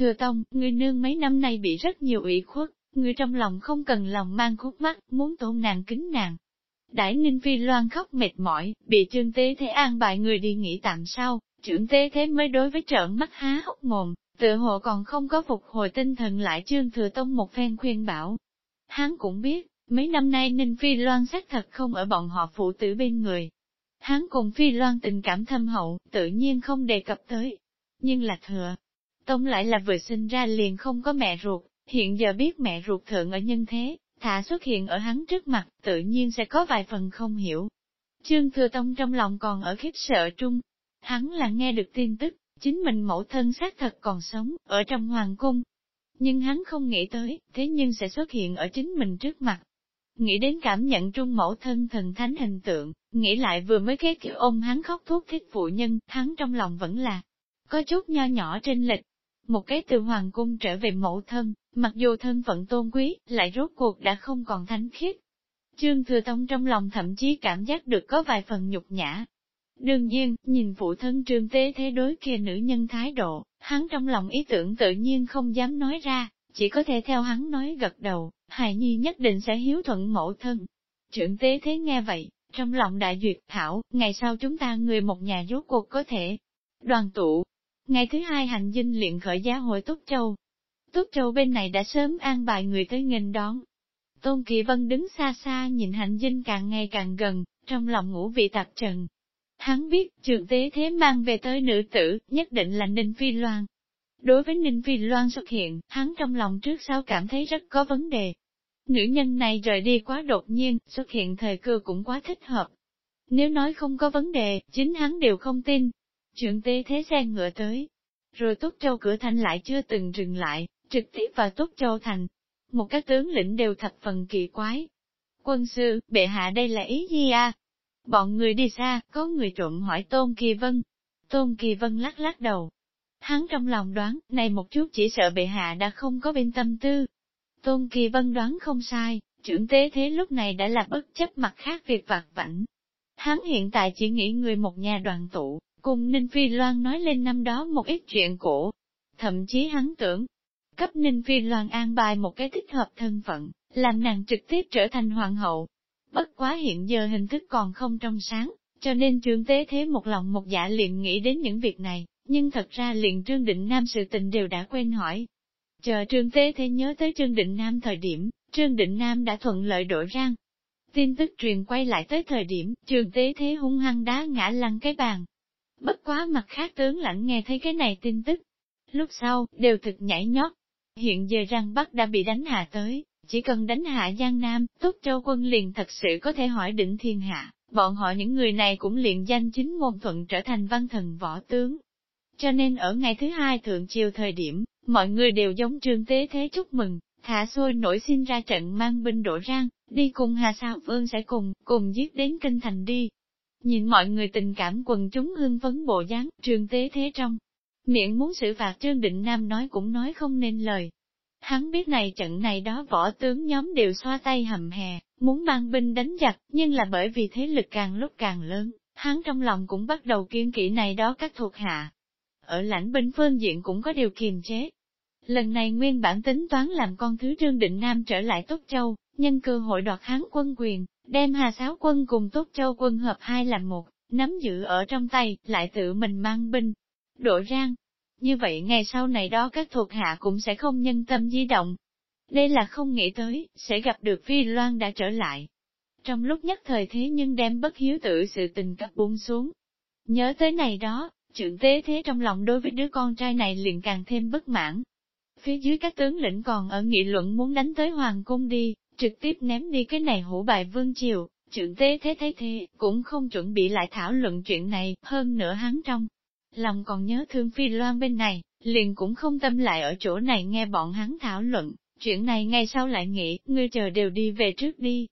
Thừa Tông, ngươi nương mấy năm nay bị rất nhiều ủy khuất, ngươi trong lòng không cần lòng mang khúc mắt, muốn tôn nàng kính nàng. Đại Ninh Phi Loan khóc mệt mỏi, bị trương tế thế an bài người đi nghỉ tạm sau, trưởng tế thế mới đối với trợn mắt há hốc mồm, tựa hồ còn không có phục hồi tinh thần lại trương thừa tông một phen khuyên bảo. Hắn cũng biết, mấy năm nay Ninh Phi Loan xác thật không ở bọn họ phụ tử bên người. Hắn cùng Phi Loan tình cảm thâm hậu, tự nhiên không đề cập tới. Nhưng là thừa, Tông lại là vừa sinh ra liền không có mẹ ruột, hiện giờ biết mẹ ruột thượng ở nhân thế, thả xuất hiện ở hắn trước mặt, tự nhiên sẽ có vài phần không hiểu. Trương Thừa Tông trong lòng còn ở khiếp sợ trung, hắn là nghe được tin tức, chính mình mẫu thân xác thật còn sống, ở trong hoàng cung. Nhưng hắn không nghĩ tới, thế nhưng sẽ xuất hiện ở chính mình trước mặt. Nghĩ đến cảm nhận trung mẫu thân thần thánh hình tượng, nghĩ lại vừa mới cái kiểu ôm hắn khóc thuốc thích phụ nhân, hắn trong lòng vẫn là có chút nho nhỏ trên lịch. Một cái từ hoàng cung trở về mẫu thân, mặc dù thân phận tôn quý, lại rốt cuộc đã không còn thánh khiết. Trương Thừa Tông trong lòng thậm chí cảm giác được có vài phần nhục nhã, Đương nhiên, nhìn phụ thân trương tế thế đối kia nữ nhân thái độ, hắn trong lòng ý tưởng tự nhiên không dám nói ra, chỉ có thể theo hắn nói gật đầu, hài nhi nhất định sẽ hiếu thuận mẫu thân. Trưởng tế thế nghe vậy, trong lòng đại duyệt thảo, ngày sau chúng ta người một nhà rốt cuộc có thể đoàn tụ. Ngày thứ hai hành dinh luyện khởi giá hội Túc Châu. Túc Châu bên này đã sớm an bài người tới nghênh đón. Tôn Kỳ Vân đứng xa xa nhìn hành dinh càng ngày càng gần, trong lòng ngủ vị tạp trần, Hắn biết, trường tế thế mang về tới nữ tử, nhất định là Ninh Phi Loan. Đối với Ninh Phi Loan xuất hiện, hắn trong lòng trước sau cảm thấy rất có vấn đề. Nữ nhân này rời đi quá đột nhiên, xuất hiện thời cơ cũng quá thích hợp. Nếu nói không có vấn đề, chính hắn đều không tin. Trưởng tế thế xe ngựa tới. Rồi Túc Châu cửa thành lại chưa từng dừng lại, trực tiếp vào Túc Châu thành. Một các tướng lĩnh đều thập phần kỳ quái. Quân sư, bệ hạ đây là ý gì à? Bọn người đi xa, có người trộm hỏi Tôn Kỳ Vân. Tôn Kỳ Vân lắc lắc đầu. Hắn trong lòng đoán, này một chút chỉ sợ bệ hạ đã không có bên tâm tư. Tôn Kỳ Vân đoán không sai, trưởng tế thế lúc này đã là bất chấp mặt khác việc vặt vảnh. Hắn hiện tại chỉ nghĩ người một nhà đoàn tụ, cùng Ninh Phi Loan nói lên năm đó một ít chuyện cổ. Thậm chí hắn tưởng, cấp Ninh Phi Loan an bài một cái thích hợp thân phận, làm nàng trực tiếp trở thành hoàng hậu, Bất quá hiện giờ hình thức còn không trong sáng, cho nên trương tế thế một lòng một dạ liền nghĩ đến những việc này, nhưng thật ra liền Trương Định Nam sự tình đều đã quên hỏi. Chờ Trương Tế Thế nhớ tới Trương Định Nam thời điểm, Trương Định Nam đã thuận lợi đổi rang. Tin tức truyền quay lại tới thời điểm, Trương Tế Thế hung hăng đá ngã lăn cái bàn. Bất quá mặt khác tướng lãnh nghe thấy cái này tin tức. Lúc sau, đều thực nhảy nhót. Hiện giờ răng Bắc đã bị đánh hạ tới, chỉ cần đánh hạ Giang Nam, Túc Châu quân liền thật sự có thể hỏi đỉnh thiên hạ, bọn họ những người này cũng liền danh chính ngôn thuận trở thành văn thần võ tướng. Cho nên ở ngày thứ hai thượng triều thời điểm, mọi người đều giống trương tế thế chúc mừng, thả xôi nổi xin ra trận mang binh đổ rang, đi cùng Hà Sao Vương sẽ cùng, cùng giết đến kinh thành đi. Nhìn mọi người tình cảm quần chúng hưng phấn bộ dáng, trường tế thế trong. Miệng muốn xử phạt Trương Định Nam nói cũng nói không nên lời, Hắn biết này trận này đó võ tướng nhóm đều xoa tay hầm hè, muốn mang binh đánh giặc, nhưng là bởi vì thế lực càng lúc càng lớn, hắn trong lòng cũng bắt đầu kiên kỵ này đó các thuộc hạ. Ở lãnh binh phương diện cũng có điều kiềm chế. Lần này nguyên bản tính toán làm con thứ Trương Định Nam trở lại Tốt Châu, nhân cơ hội đoạt hắn quân quyền, đem Hà Sáo quân cùng Tốt Châu quân hợp hai làm một, nắm giữ ở trong tay, lại tự mình mang binh. Đội rang, như vậy ngày sau này đó các thuộc hạ cũng sẽ không nhân tâm di động. Đây là không nghĩ tới, sẽ gặp được Phi Loan đã trở lại. Trong lúc nhất thời thế nhưng đem bất hiếu tự sự tình cấp buông xuống. Nhớ tới này đó, trưởng tế thế trong lòng đối với đứa con trai này liền càng thêm bất mãn. Phía dưới các tướng lĩnh còn ở nghị luận muốn đánh tới Hoàng cung đi, trực tiếp ném đi cái này hủ bài vương triều, trưởng tế thế thấy thế, cũng không chuẩn bị lại thảo luận chuyện này, hơn nữa hắn trong lòng còn nhớ thương Phi Loan bên này, liền cũng không tâm lại ở chỗ này nghe bọn hắn thảo luận, chuyện này ngay sau lại nghĩ, ngươi chờ đều đi về trước đi.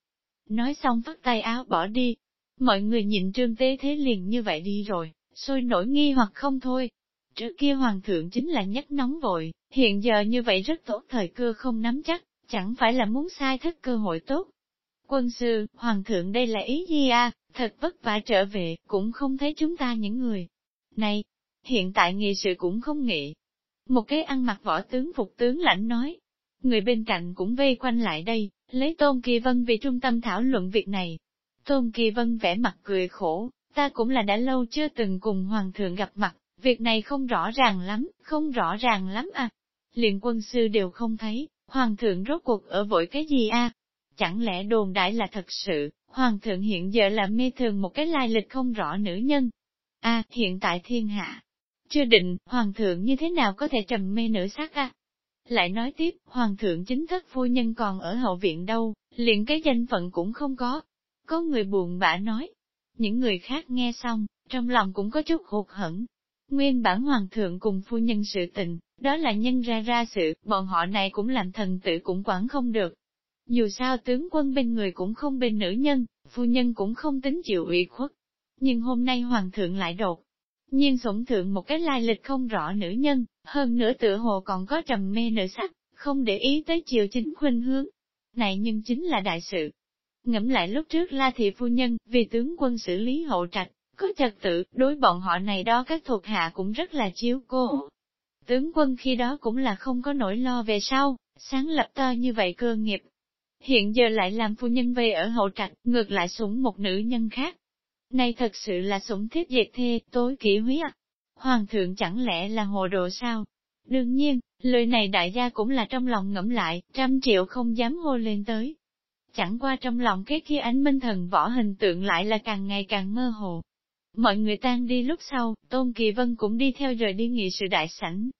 Nói xong vắt tay áo bỏ đi, mọi người nhìn trương tế thế liền như vậy đi rồi, sôi nổi nghi hoặc không thôi. Trước kia hoàng thượng chính là nhất nóng vội, hiện giờ như vậy rất tốt thời cơ không nắm chắc, chẳng phải là muốn sai thất cơ hội tốt. Quân sư, hoàng thượng đây là ý gì à, thật vất vả trở về, cũng không thấy chúng ta những người này, hiện tại nghị sự cũng không nghị. Một cái ăn mặc võ tướng phục tướng lãnh nói. Người bên cạnh cũng vây quanh lại đây, lấy Tôn Kỳ Vân vì trung tâm thảo luận việc này. Tôn Kỳ Vân vẽ mặt cười khổ, ta cũng là đã lâu chưa từng cùng Hoàng thượng gặp mặt, việc này không rõ ràng lắm, không rõ ràng lắm à. Liền quân sư đều không thấy, Hoàng thượng rốt cuộc ở vội cái gì a? À? Chẳng lẽ đồn đại là thật sự, Hoàng thượng hiện giờ là mê thường một cái lai lịch không rõ nữ nhân. a à, hiện tại thiên hạ, chưa định, Hoàng thượng như thế nào có thể trầm mê nữ sắc a? À? Lại nói tiếp, Hoàng thượng chính thức phu nhân còn ở hậu viện đâu, liền cái danh phận cũng không có. Có người buồn bã nói. Những người khác nghe xong, trong lòng cũng có chút hụt hẫng. Nguyên bản Hoàng thượng cùng phu nhân sự tình, đó là nhân ra ra sự, bọn họ này cũng làm thần tử cũng quản không được. Dù sao tướng quân bên người cũng không bên nữ nhân, phu nhân cũng không tính chịu ủy khuất. Nhưng hôm nay Hoàng thượng lại đột nhiên sủng thượng một cái lai lịch không rõ nữ nhân, hơn nữa tựa hồ còn có trầm mê nữ sắc, không để ý tới chiều chính khuynh hướng. Này nhưng chính là đại sự. Ngẫm lại lúc trước La Thị Phu Nhân, vì tướng quân xử lý hậu trạch, có trật tự, đối bọn họ này đó các thuộc hạ cũng rất là chiếu cô. Tướng quân khi đó cũng là không có nỗi lo về sau, sáng lập to như vậy cơ nghiệp. Hiện giờ lại làm phu nhân về ở hậu trạch, ngược lại sủng một nữ nhân khác, này thật sự là sủng thiếp diệt thê, tối kỹ huyết. Hoàng thượng chẳng lẽ là hồ đồ sao? Đương nhiên, lời này đại gia cũng là trong lòng ngẫm lại, trăm triệu không dám hô lên tới. Chẳng qua trong lòng cái kia ánh minh thần võ hình tượng lại là càng ngày càng mơ hồ. Mọi người tan đi lúc sau, Tôn Kỳ Vân cũng đi theo rời đi nghị sự đại sảnh.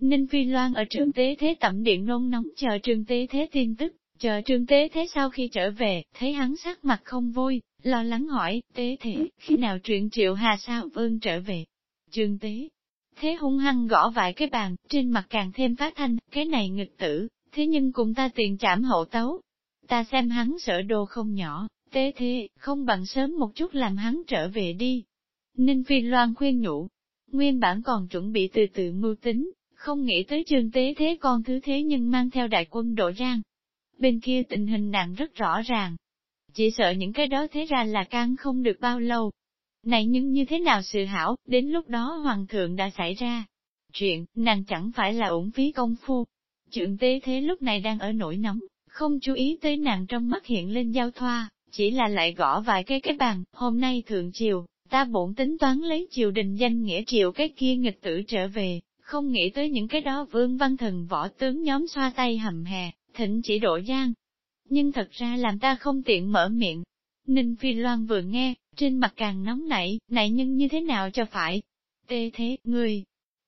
Ninh Phi Loan ở trường tế thế tẩm điện nôn nóng chờ trường tế thế tin tức, chờ trường tế thế sau khi trở về, thấy hắn sắc mặt không vui, lo lắng hỏi, tế thế khi nào truyện triệu hà sao vương trở về? trường tế, thế hung hăng gõ vài cái bàn, trên mặt càng thêm phát thanh, cái này nghịch tử, thế nhưng cùng ta tiền trảm hậu tấu. Ta xem hắn sợ đồ không nhỏ, tế thế, không bằng sớm một chút làm hắn trở về đi. Ninh Phi Loan khuyên nhủ, nguyên bản còn chuẩn bị từ từ mưu tính, không nghĩ tới trương tế thế con thứ thế nhưng mang theo đại quân đổ rang. Bên kia tình hình nặng rất rõ ràng, chỉ sợ những cái đó thế ra là căng không được bao lâu. Này nhưng như thế nào sự hảo, đến lúc đó hoàng thượng đã xảy ra. Chuyện, nàng chẳng phải là ủng phí công phu. Trượng tế thế lúc này đang ở nỗi nóng, không chú ý tới nàng trong mắt hiện lên giao thoa, chỉ là lại gõ vài cái cái bàn, hôm nay thượng chiều ta bổn tính toán lấy triều đình danh nghĩa triệu cái kia nghịch tử trở về, không nghĩ tới những cái đó vương văn thần võ tướng nhóm xoa tay hầm hè, thỉnh chỉ độ giang, nhưng thật ra làm ta không tiện mở miệng. Ninh Phi Loan vừa nghe, trên mặt càng nóng nảy, nảy nhưng như thế nào cho phải? Tê thế, người,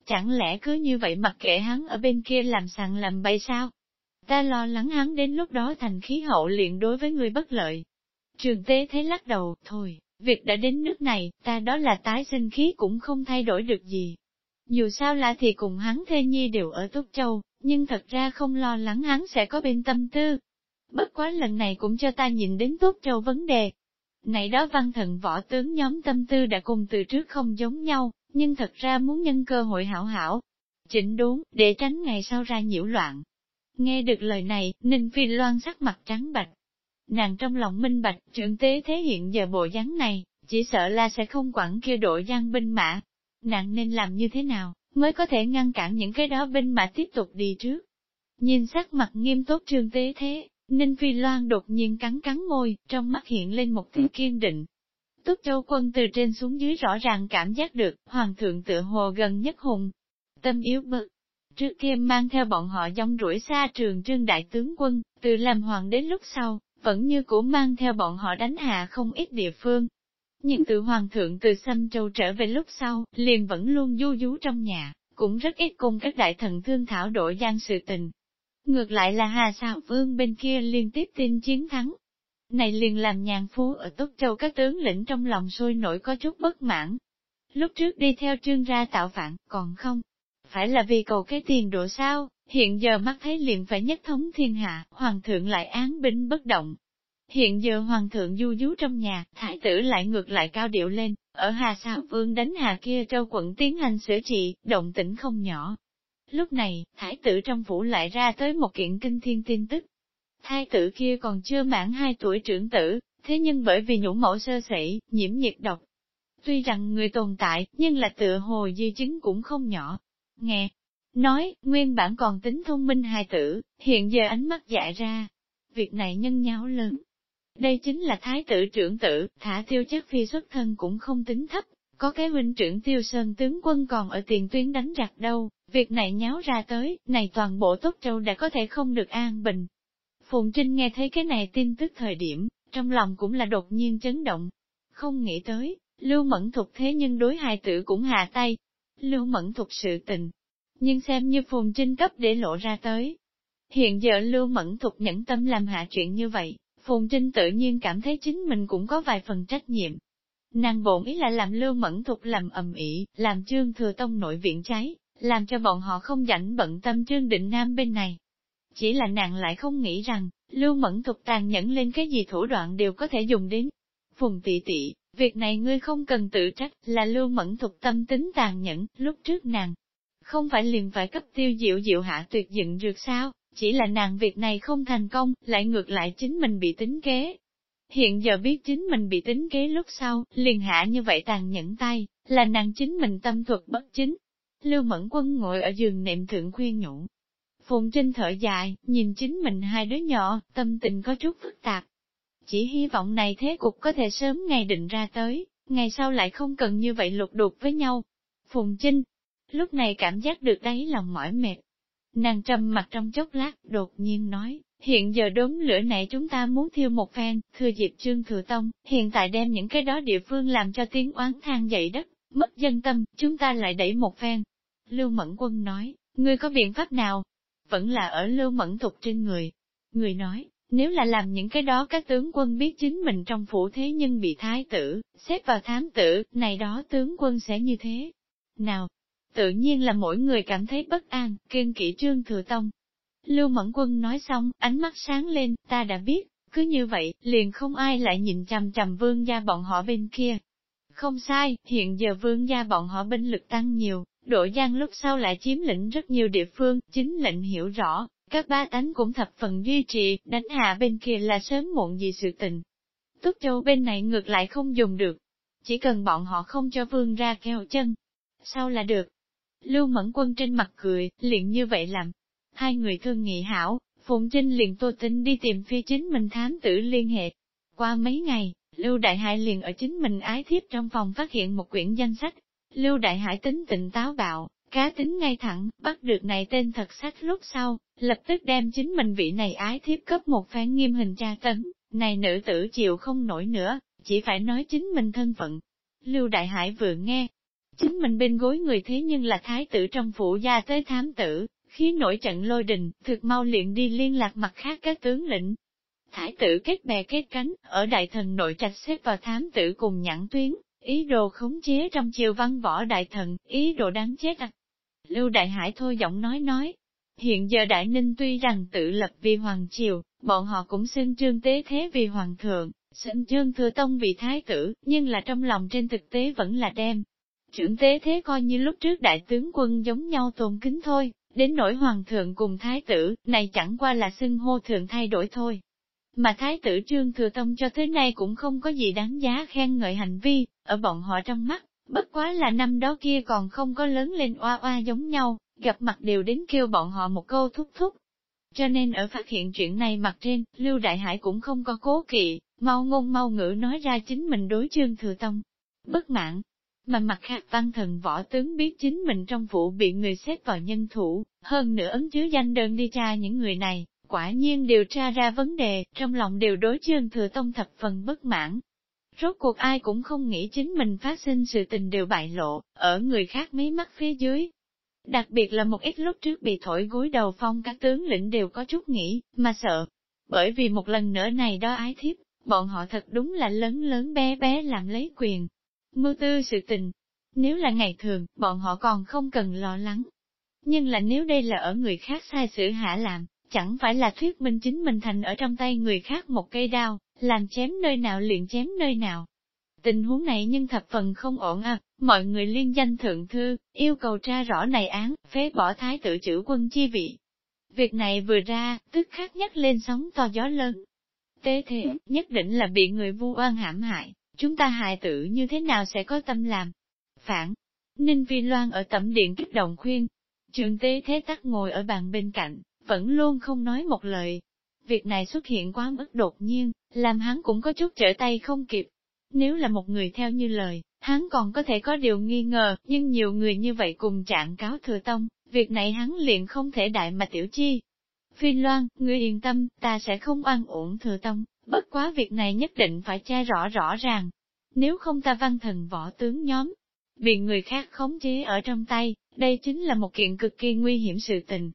chẳng lẽ cứ như vậy mặc kệ hắn ở bên kia làm sàng làm bậy sao? Ta lo lắng hắn đến lúc đó thành khí hậu liền đối với người bất lợi. Trường tế thế lắc đầu, thôi, việc đã đến nước này, ta đó là tái sinh khí cũng không thay đổi được gì. Dù sao là thì cùng hắn thê nhi đều ở Túc Châu, nhưng thật ra không lo lắng hắn sẽ có bên tâm tư, Bất quá lần này cũng cho ta nhìn đến túc châu vấn đề. Này đó văn thần võ tướng nhóm tâm tư đã cùng từ trước không giống nhau, nhưng thật ra muốn nhân cơ hội hảo hảo, chỉnh đốn, để tránh ngày sau ra nhiễu loạn. Nghe được lời này, Ninh Phi Loan sắc mặt trắng bạch. Nàng trong lòng minh bạch, trưởng tế thế hiện giờ bộ dáng này, chỉ sợ là sẽ không quản kia đội giang binh mã. Nàng nên làm như thế nào, mới có thể ngăn cản những cái đó binh mã tiếp tục đi trước. Nhìn sắc mặt nghiêm túc trương tế thế, Ninh Phi Loan đột nhiên cắn cắn môi, trong mắt hiện lên một tia kiên định. Túc Châu quân từ trên xuống dưới rõ ràng cảm giác được, Hoàng thượng tựa hồ gần nhất hùng. Tâm yếu bực. Trước kia mang theo bọn họ dòng rủi xa trường trương đại tướng quân, từ làm hoàng đến lúc sau, vẫn như cũ mang theo bọn họ đánh hạ không ít địa phương. Nhưng từ hoàng thượng từ xâm châu trở về lúc sau, liền vẫn luôn du dú trong nhà, cũng rất ít cùng các đại thần thương thảo đổi gian sự tình, Ngược lại là Hà Sào Vương bên kia liên tiếp tin chiến thắng. Này liền làm nhàn phú ở Túc Châu các tướng lĩnh trong lòng sôi nổi có chút bất mãn. Lúc trước đi theo trương ra tạo phản, còn không. Phải là vì cầu cái tiền độ sao, hiện giờ mắt thấy liền phải nhất thống thiên hạ, hoàng thượng lại án binh bất động. Hiện giờ hoàng thượng du dú trong nhà, thái tử lại ngược lại cao điệu lên, ở Hà Sào Vương đánh Hà kia châu quận tiến hành sửa trị, động tĩnh không nhỏ. Lúc này, thái tử trong phủ lại ra tới một kiện kinh thiên tin tức. Thái tử kia còn chưa mãn hai tuổi trưởng tử, thế nhưng bởi vì nhũ mẫu sơ sẩy, nhiễm nhiệt độc. Tuy rằng người tồn tại, nhưng là tựa hồ di chứng cũng không nhỏ. Nghe, nói, nguyên bản còn tính thông minh hài tử, hiện giờ ánh mắt dại ra. Việc này nhân nháo lớn. Đây chính là thái tử trưởng tử, thả tiêu chất phi xuất thân cũng không tính thấp, có cái huynh trưởng tiêu sơn tướng quân còn ở tiền tuyến đánh giặc đâu, việc này nháo ra tới, này toàn bộ tốt châu đã có thể không được an bình. Phùng Trinh nghe thấy cái này tin tức thời điểm, trong lòng cũng là đột nhiên chấn động. Không nghĩ tới, Lưu Mẫn Thục thế nhưng đối hài tử cũng hạ tay. Lưu Mẫn Thục sự tình, nhưng xem như Phùng Trinh cấp để lộ ra tới. Hiện giờ Lưu Mẫn Thục nhẫn tâm làm hạ chuyện như vậy, Phùng Trinh tự nhiên cảm thấy chính mình cũng có vài phần trách nhiệm. Nàng bổn ý là làm Lưu Mẫn Thục làm ầm ĩ, làm Trương Thừa Tông nội viện cháy, làm cho bọn họ không rảnh bận tâm Trương Định Nam bên này. Chỉ là nàng lại không nghĩ rằng, Lưu Mẫn Thục tàn nhẫn lên cái gì thủ đoạn đều có thể dùng đến. Phùng tị tị, việc này ngươi không cần tự trách, là Lưu Mẫn Thục tâm tính tàn nhẫn, lúc trước nàng. Không phải liền phải cấp tiêu diệu diệu hạ tuyệt dựng được sao, chỉ là nàng việc này không thành công, lại ngược lại chính mình bị tính kế. Hiện giờ biết chính mình bị tính kế lúc sau, liền hạ như vậy tàn nhẫn tay, là nàng chính mình tâm thuật bất chính. Lưu Mẫn Quân ngồi ở giường nệm thượng khuyên nhủ. Phùng Trinh thở dài, nhìn chính mình hai đứa nhỏ, tâm tình có chút phức tạp. Chỉ hy vọng này thế cục có thể sớm ngày định ra tới, ngày sau lại không cần như vậy lục đục với nhau. Phùng Trinh, lúc này cảm giác được đáy lòng mỏi mệt, Nàng trầm mặt trong chốc lát, đột nhiên nói, hiện giờ đốm lửa này chúng ta muốn thiêu một phen, thừa dịp trương thừa tông, hiện tại đem những cái đó địa phương làm cho tiếng oán than dậy đất, mất dân tâm, chúng ta lại đẩy một phen. Lưu Mẫn Quân nói, ngươi có biện pháp nào? Vẫn là ở Lưu Mẫn Thục trên người. Người nói, nếu là làm những cái đó các tướng quân biết chính mình trong phủ thế nhưng bị thái tử, xếp vào thám tử, này đó tướng quân sẽ như thế. Nào, tự nhiên là mỗi người cảm thấy bất an, kiên kỵ trương thừa tông. Lưu Mẫn Quân nói xong, ánh mắt sáng lên, ta đã biết, cứ như vậy, liền không ai lại nhìn chằm chằm vương gia bọn họ bên kia. Không sai, hiện giờ vương gia bọn họ binh lực tăng nhiều, đội giang lúc sau lại chiếm lĩnh rất nhiều địa phương, chính lệnh hiểu rõ, các ba tánh cũng thập phần duy trì, đánh hạ bên kia là sớm muộn gì sự tình. Túc Châu bên này ngược lại không dùng được, chỉ cần bọn họ không cho vương ra keo chân, sau là được. Lưu Mẫn Quân trên mặt cười, liền như vậy làm. Hai người thương nghị hảo, Phụng Trinh liền tô tinh đi tìm phi chính mình thám tử liên hệ. Qua mấy ngày, Lưu Đại Hải liền ở chính mình ái thiếp trong phòng phát hiện một quyển danh sách. Lưu Đại Hải tính tịnh táo bạo, cá tính ngay thẳng, bắt được này tên thật sách lúc sau, lập tức đem chính mình vị này ái thiếp cấp một phán nghiêm hình tra tấn, này nữ tử chịu không nổi nữa, chỉ phải nói chính mình thân phận. Lưu Đại Hải vừa nghe, Chính mình bên gối người thế nhưng là thái tử trong phủ gia tới thám tử, khí nổi trận lôi đình, thực mau liền đi liên lạc mặt khác các tướng lĩnh. Thái tử kết bè kết cánh, ở đại thần nội trạch xếp vào thám tử cùng nhãn tuyến, ý đồ khống chế trong chiều văn võ đại thần, ý đồ đáng chết à. Lưu Đại Hải thôi giọng nói nói, hiện giờ Đại Ninh tuy rằng tự lập vì hoàng triều, bọn họ cũng xưng trương tế thế vì hoàng thượng, xưng trương thừa tông vì thái tử, nhưng là trong lòng trên thực tế vẫn là đem, Trưởng tế thế coi như lúc trước đại tướng quân giống nhau tôn kính thôi, đến nỗi hoàng thượng cùng thái tử, này chẳng qua là xưng hô thượng thay đổi thôi. Mà thái tử trương thừa tông cho tới nay cũng không có gì đáng giá khen ngợi hành vi, ở bọn họ trong mắt, bất quá là năm đó kia còn không có lớn lên oa oa giống nhau, gặp mặt đều đến kêu bọn họ một câu thúc thúc. Cho nên ở phát hiện chuyện này mặt trên, Lưu Đại Hải cũng không có cố kỵ, mau ngôn mau ngữ nói ra chính mình đối trương thừa tông. Bất mãn, mà mặt khác văn thần võ tướng biết chính mình trong vụ bị người xếp vào nhân thủ, hơn nữa ấn chứa danh đơn đi tra những người này, quả nhiên điều tra ra vấn đề, trong lòng đều đối chương thừa tông thập phần bất mãn. Rốt cuộc ai cũng không nghĩ chính mình phát sinh sự tình đều bại lộ, ở người khác mấy mắt phía dưới. Đặc biệt là một ít lúc trước bị thổi gối đầu phong các tướng lĩnh đều có chút nghĩ, mà sợ. Bởi vì một lần nữa này đó ái thiếp, bọn họ thật đúng là lớn lớn bé bé làm lấy quyền, mưu tư sự tình. Nếu là ngày thường, bọn họ còn không cần lo lắng. Nhưng là nếu đây là ở người khác sai sự hạ làm, chẳng phải là thuyết minh chính mình thành ở trong tay người khác một cây đao, làm chém nơi nào liền chém nơi nào. Tình huống này nhưng thập phần không ổn à, mọi người liên danh thượng thư, yêu cầu tra rõ này án, phế bỏ thái tử chữ quân chi vị. Việc này vừa ra, tức khắc nhắc lên sóng to gió lớn. Tế thế, nhất định là bị người vu oan hãm hại, chúng ta hại tử như thế nào sẽ có tâm làm? Phản, Ninh Vi Loan ở tẩm điện kích động khuyên, trường tế thế tắc ngồi ở bàn bên cạnh, vẫn luôn không nói một lời. Việc này xuất hiện quá mức đột nhiên, làm hắn cũng có chút trở tay không kịp. Nếu là một người theo như lời, hắn còn có thể có điều nghi ngờ, nhưng nhiều người như vậy cùng trạng cáo thừa tông, việc này hắn liền không thể đại mà tiểu chi. Phi Loan, ngươi yên tâm, ta sẽ không oan uổng thừa tông, bất quá việc này nhất định phải tra rõ rõ ràng. Nếu không ta văn thần võ tướng nhóm, bị người khác khống chế ở trong tay, đây chính là một kiện cực kỳ nguy hiểm sự tình.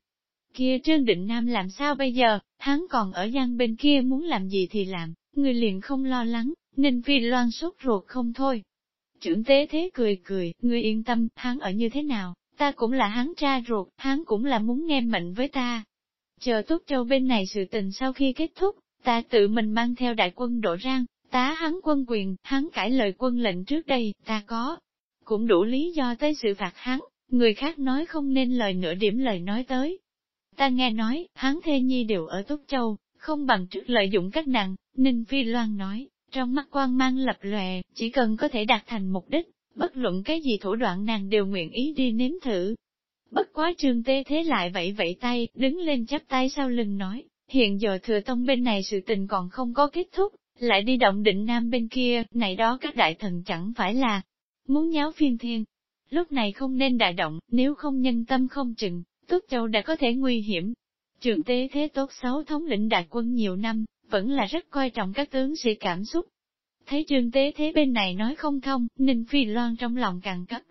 Kia Trương Định Nam làm sao bây giờ, hắn còn ở gian bên kia muốn làm gì thì làm, người liền không lo lắng, nên Phi Loan sốt ruột không thôi. Trưởng tế thế cười cười, ngươi yên tâm, hắn ở như thế nào, ta cũng là hắn cha ruột, hắn cũng là muốn nghe mệnh với ta. Chờ túc châu bên này sự tình sau khi kết thúc, ta tự mình mang theo đại quân đổ rang, tá hắn quân quyền, hắn cãi lời quân lệnh trước đây, ta có. Cũng đủ lý do tới sự phạt hắn, người khác nói không nên lời nửa điểm lời nói tới. Ta nghe nói, hắn thê nhi đều ở Túc Châu, không bằng trước lợi dụng các nàng, Ninh Phi Loan nói, trong mắt quan mang lập lòe, chỉ cần có thể đạt thành mục đích, bất luận cái gì thủ đoạn nàng đều nguyện ý đi nếm thử. Bất quá trương tê thế lại vẫy vẫy tay, đứng lên chắp tay sau lưng nói, hiện giờ thừa tông bên này sự tình còn không có kết thúc, lại đi động định nam bên kia, này đó các đại thần chẳng phải là muốn nháo phiên thiên. Lúc này không nên đại động, nếu không nhân tâm không chừng, Túc Châu đã có thể nguy hiểm. Trường tế thế tốt xấu thống lĩnh đại quân nhiều năm, vẫn là rất coi trọng các tướng sĩ cảm xúc. Thấy trường tế thế bên này nói không thông, Ninh Phi Loan trong lòng càng cất.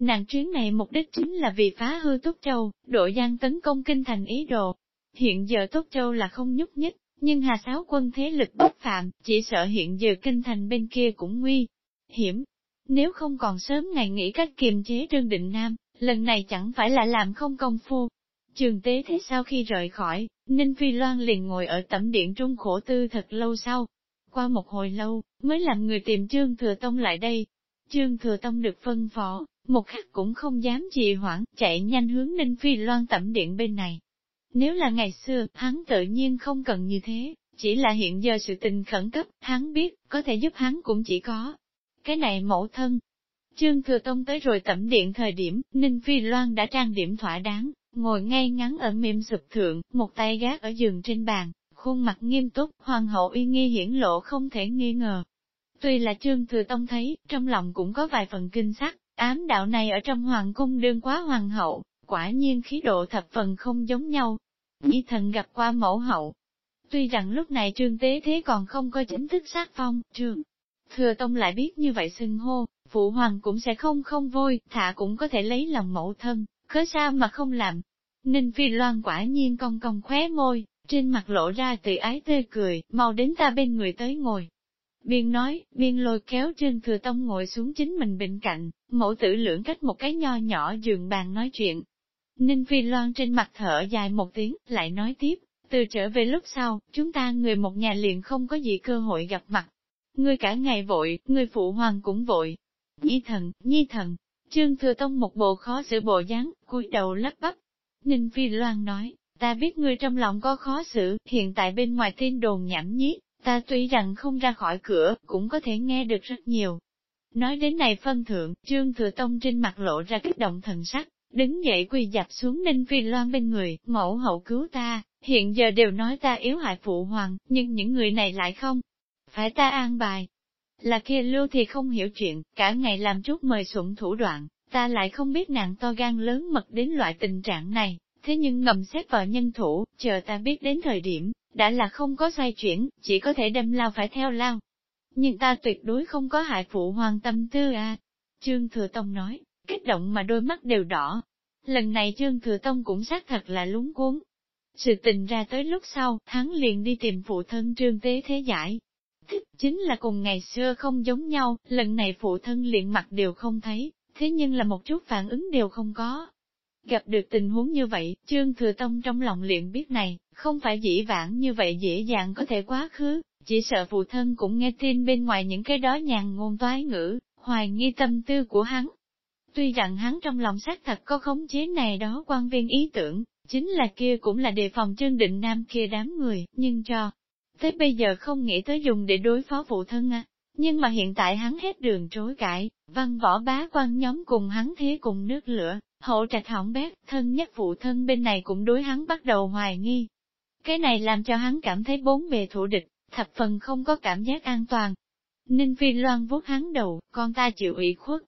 Nàng chuyến này mục đích chính là vì phá hư Túc Châu, đội gian tấn công kinh thành ý đồ. Hiện giờ tốt Châu là không nhúc nhích, nhưng Hà Sáo quân thế lực bất phạm, chỉ sợ hiện giờ kinh thành bên kia cũng nguy hiểm. Nếu không còn sớm ngày nghĩ cách kiềm chế Trương Định Nam, lần này chẳng phải là làm không công phu. Trường tế thế sau khi rời khỏi, Ninh Phi Loan liền ngồi ở tẩm điện trung khổ tư thật lâu sau. Qua một hồi lâu, mới làm người tìm Trương Thừa Tông lại đây. Trương Thừa Tông được phân phó, một khắc cũng không dám trì hoãn, chạy nhanh hướng Ninh Phi Loan tẩm điện bên này. Nếu là ngày xưa, hắn tự nhiên không cần như thế, chỉ là hiện giờ sự tình khẩn cấp, hắn biết, có thể giúp hắn cũng chỉ có. Cái này mẫu thân. Trương Thừa Tông tới rồi tẩm điện thời điểm, Ninh Phi Loan đã trang điểm thỏa đáng, ngồi ngay ngắn ở mềm sụp thượng, một tay gác ở giường trên bàn, khuôn mặt nghiêm túc, hoàng hậu uy nghi hiển lộ không thể nghi ngờ. Tuy là Trương Thừa Tông thấy, trong lòng cũng có vài phần kinh sắc, ám đạo này ở trong hoàng cung đương quá hoàng hậu, quả nhiên khí độ thập phần không giống nhau. Nhi thần gặp qua mẫu hậu. Tuy rằng lúc này trương tế thế còn không có chính thức sát phong, trương. Thừa Tông lại biết như vậy xưng hô, phụ hoàng cũng sẽ không không vui, thả cũng có thể lấy lòng mẫu thân, cớ sao mà không làm. Ninh Phi Loan quả nhiên cong cong khóe môi, trên mặt lộ ra tự ái tươi cười, mau đến ta bên người tới ngồi. Biên nói, biên lôi kéo Trương Thừa Tông ngồi xuống chính mình bên cạnh, mẫu tử lưỡng cách một cái nho nhỏ giường bàn nói chuyện. Ninh Phi Loan trên mặt thở dài một tiếng, lại nói tiếp, từ trở về lúc sau, chúng ta người một nhà liền không có gì cơ hội gặp mặt. Ngươi cả ngày vội, ngươi phụ hoàng cũng vội. Nhi thần, nhi thần, Trương Thừa Tông một bộ khó xử bộ dáng, cúi đầu lắp bắp. Ninh Phi Loan nói, ta biết ngươi trong lòng có khó xử, hiện tại bên ngoài tin đồn nhảm nhí, ta tuy rằng không ra khỏi cửa, cũng có thể nghe được rất nhiều. Nói đến này phân thượng, Trương Thừa Tông trên mặt lộ ra kích động thần sắc, đứng dậy quỳ dạp xuống Ninh Phi Loan bên người, mẫu hậu cứu ta, hiện giờ đều nói ta yếu hại phụ hoàng, nhưng những người này lại không. Phải ta an bài, là kia lưu thì không hiểu chuyện, cả ngày làm chút mời sủng thủ đoạn, ta lại không biết nàng to gan lớn mật đến loại tình trạng này, thế nhưng ngầm xếp vào nhân thủ, chờ ta biết đến thời điểm, đã là không có xoay chuyển, chỉ có thể đem lao phải theo lao. Nhưng ta tuyệt đối không có hại phụ hoàng tâm tư à. Trương Thừa Tông nói, kích động mà đôi mắt đều đỏ. Lần này Trương Thừa Tông cũng xác thật là lúng cuốn. Sự tình ra tới lúc sau, hắn liền đi tìm phụ thân Trương Tế Thế Giải, thích chính là cùng ngày xưa không giống nhau, lần này phụ thân liền mặt đều không thấy, thế nhưng là một chút phản ứng đều không có. Gặp được tình huống như vậy, Trương Thừa Tông trong lòng liền biết này, không phải dĩ vãng như vậy dễ dàng có thể quá khứ, chỉ sợ phụ thân cũng nghe tin bên ngoài những cái đó nhàn ngôn toái ngữ, hoài nghi tâm tư của hắn. Tuy rằng hắn trong lòng xác thật có khống chế này đó quan viên ý tưởng, chính là kia cũng là đề phòng Trương Định Nam kia đám người, nhưng cho Tới bây giờ không nghĩ tới dùng để đối phó phụ thân à. Nhưng mà hiện tại hắn hết đường trối cãi, văn võ bá quan nhóm cùng hắn thế cùng nước lửa, hậu trạch hỏng bét, thân nhất phụ thân bên này cũng đối hắn bắt đầu hoài nghi. Cái này làm cho hắn cảm thấy bốn bề thủ địch, thập phần không có cảm giác an toàn. Ninh Phi Loan vuốt hắn đầu, con ta chịu ủy khuất.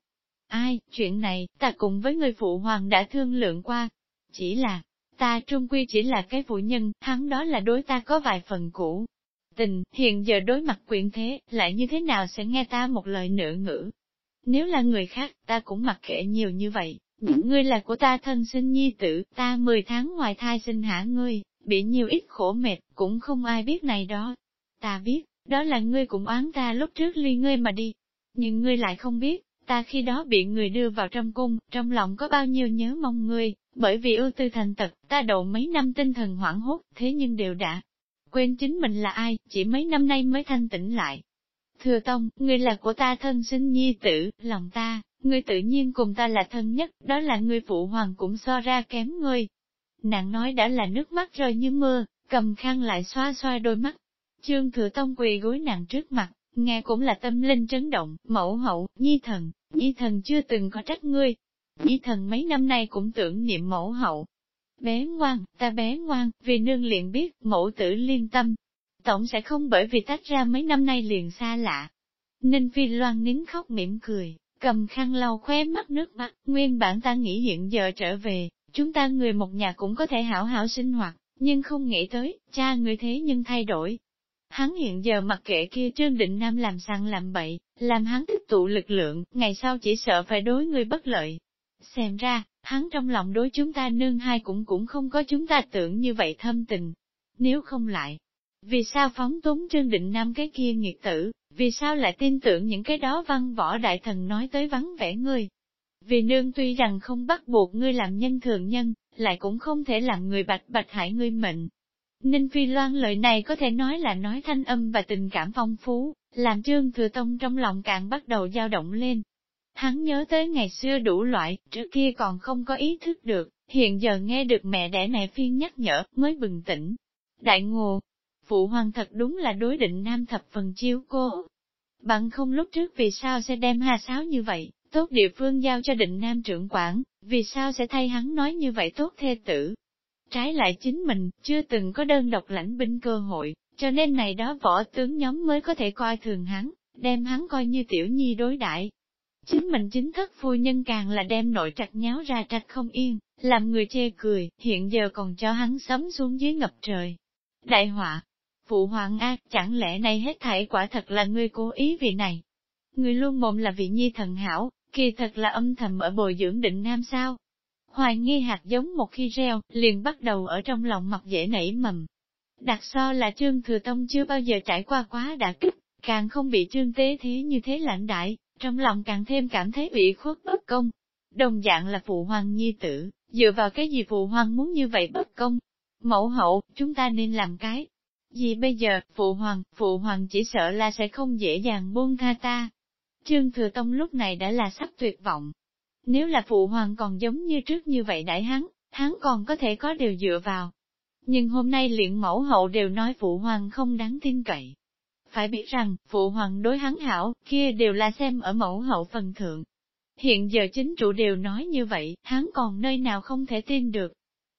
Ai, chuyện này, ta cùng với người phụ hoàng đã thương lượng qua. Chỉ là, ta trung quy chỉ là cái phụ nhân, hắn đó là đối ta có vài phần cũ. Tình, hiện giờ đối mặt quyền thế, lại như thế nào sẽ nghe ta một lời nửa ngữ. Nếu là người khác, ta cũng mặc kệ nhiều như vậy, những ngươi là của ta thân sinh nhi tử, ta 10 tháng ngoài thai sinh hả ngươi, bị nhiều ít khổ mệt, cũng không ai biết này đó. Ta biết, đó là ngươi cũng oán ta lúc trước ly ngươi mà đi. Nhưng ngươi lại không biết, ta khi đó bị người đưa vào trong cung, trong lòng có bao nhiêu nhớ mong ngươi, bởi vì ưu tư thành tật, ta đầu mấy năm tinh thần hoảng hốt, thế nhưng đều đã quên chính mình là ai, chỉ mấy năm nay mới thanh tỉnh lại. Thừa Tông, ngươi là của ta thân sinh nhi tử, lòng ta, ngươi tự nhiên cùng ta là thân nhất, đó là ngươi phụ hoàng cũng so ra kém ngươi. Nàng nói đã là nước mắt rơi như mưa, cầm khăn lại xoa xoa đôi mắt. Trương Thừa Tông quỳ gối nàng trước mặt, nghe cũng là tâm linh chấn động, mẫu hậu, nhi thần, nhi thần chưa từng có trách ngươi. Nhi thần mấy năm nay cũng tưởng niệm mẫu hậu. Bé ngoan, ta bé ngoan, vì nương liền biết, mẫu tử liên tâm. Tổng sẽ không bởi vì tách ra mấy năm nay liền xa lạ. Ninh Phi Loan nín khóc mỉm cười, cầm khăn lau khóe mắt nước mắt, nguyên bản ta nghĩ hiện giờ trở về, chúng ta người một nhà cũng có thể hảo hảo sinh hoạt, nhưng không nghĩ tới, cha người thế nhưng thay đổi. Hắn hiện giờ mặc kệ kia Trương Định Nam làm săn làm bậy, làm hắn tích tụ lực lượng, ngày sau chỉ sợ phải đối người bất lợi. Xem ra, hắn trong lòng đối chúng ta nương hai cũng cũng không có chúng ta tưởng như vậy thâm tình. Nếu không lại, vì sao phóng túng Trương Định Nam cái kia nghiệt tử, vì sao lại tin tưởng những cái đó văn võ đại thần nói tới vắng vẻ ngươi? Vì nương tuy rằng không bắt buộc ngươi làm nhân thường nhân, lại cũng không thể làm người bạch bạch hại ngươi mệnh. Ninh Phi Loan lời này có thể nói là nói thanh âm và tình cảm phong phú, làm Trương Thừa Tông trong lòng càng bắt đầu dao động lên. Hắn nhớ tới ngày xưa đủ loại, trước kia còn không có ý thức được, hiện giờ nghe được mẹ đẻ mẹ phiên nhắc nhở, mới bừng tỉnh. Đại ngô, phụ hoàng thật đúng là đối định nam thập phần chiếu cô. Bạn không lúc trước vì sao sẽ đem hà sáo như vậy, tốt địa phương giao cho định nam trưởng quản, vì sao sẽ thay hắn nói như vậy tốt thê tử. Trái lại chính mình, chưa từng có đơn độc lãnh binh cơ hội, cho nên này đó võ tướng nhóm mới có thể coi thường hắn, đem hắn coi như tiểu nhi đối đại. Chính mình chính thất phu nhân càng là đem nội trạch nháo ra trạch không yên, làm người chê cười, hiện giờ còn cho hắn sấm xuống dưới ngập trời. Đại họa, Phụ hoàng A, chẳng lẽ này hết thảy quả thật là ngươi cố ý vì này? Ngươi luôn mồm là vị nhi thần hảo, kỳ thật là âm thầm ở bồi dưỡng định nam sao? Hoài nghi hạt giống một khi reo, liền bắt đầu ở trong lòng mặt dễ nảy mầm. Đặc so là trương thừa tông chưa bao giờ trải qua quá đã kích, càng không bị trương tế thế như thế lãnh đại, trong lòng càng thêm cảm thấy bị khuất bất công. Đồng dạng là phụ hoàng nhi tử, dựa vào cái gì phụ hoàng muốn như vậy bất công? Mẫu hậu, chúng ta nên làm cái gì bây giờ, phụ hoàng, phụ hoàng chỉ sợ là sẽ không dễ dàng buông tha ta. Trương Thừa Tông lúc này đã là sắp tuyệt vọng. Nếu là phụ hoàng còn giống như trước như vậy đại hắn, hắn còn có thể có điều dựa vào. Nhưng hôm nay luyện mẫu hậu đều nói phụ hoàng không đáng tin cậy. Phải biết rằng, phụ hoàng đối hắn hảo, kia đều là xem ở mẫu hậu phần thượng. Hiện giờ chính chủ đều nói như vậy, hắn còn nơi nào không thể tin được.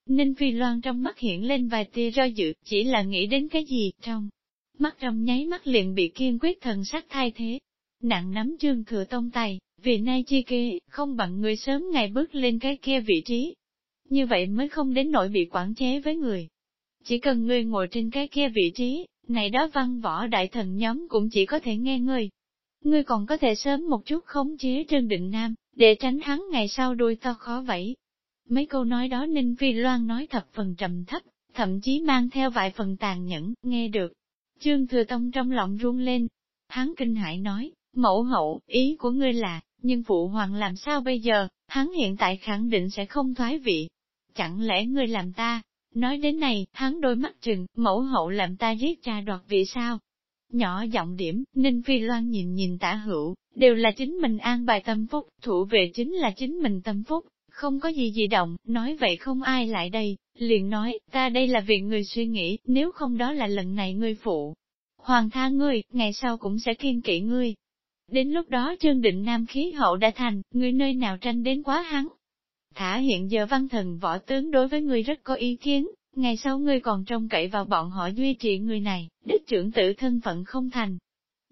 Ninh Phi Loan trong mắt hiện lên vài tia do dự, chỉ là nghĩ đến cái gì trong. Mắt trong nháy mắt liền bị kiên quyết thần sắc thay thế. Nặng nắm trương thừa tông tay, vì nay chi kê, không bằng người sớm ngày bước lên cái kia vị trí. Như vậy mới không đến nỗi bị quản chế với người. Chỉ cần ngươi ngồi trên cái kia vị trí, này đó văn võ đại thần nhóm cũng chỉ có thể nghe ngươi. Ngươi còn có thể sớm một chút khống chế Trương Định Nam, để tránh hắn ngày sau đuôi to khó vẫy. Mấy câu nói đó Ninh Phi Loan nói thập phần trầm thấp, thậm chí mang theo vài phần tàn nhẫn, nghe được. Trương Thừa Tông trong lòng run lên. Hắn kinh hãi nói, mẫu hậu, ý của ngươi là, nhưng phụ hoàng làm sao bây giờ, hắn hiện tại khẳng định sẽ không thoái vị. Chẳng lẽ ngươi làm ta? Nói đến này, hắn đôi mắt trừng, mẫu hậu làm ta giết cha đoạt vị sao? Nhỏ giọng điểm, Ninh Phi Loan nhìn nhìn tả hữu, đều là chính mình an bài tâm phúc, thủ về chính là chính mình tâm phúc, không có gì gì động, nói vậy không ai lại đây, liền nói, ta đây là việc người suy nghĩ, nếu không đó là lần này ngươi phụ. Hoàng tha ngươi, ngày sau cũng sẽ kiên kỵ ngươi. Đến lúc đó Trương Định Nam khí hậu đã thành, người nơi nào tranh đến quá hắn. Thả hiện giờ văn thần võ tướng đối với người rất có ý kiến, ngày sau ngươi còn trông cậy vào bọn họ duy trì người này, đích trưởng tử thân phận không thành.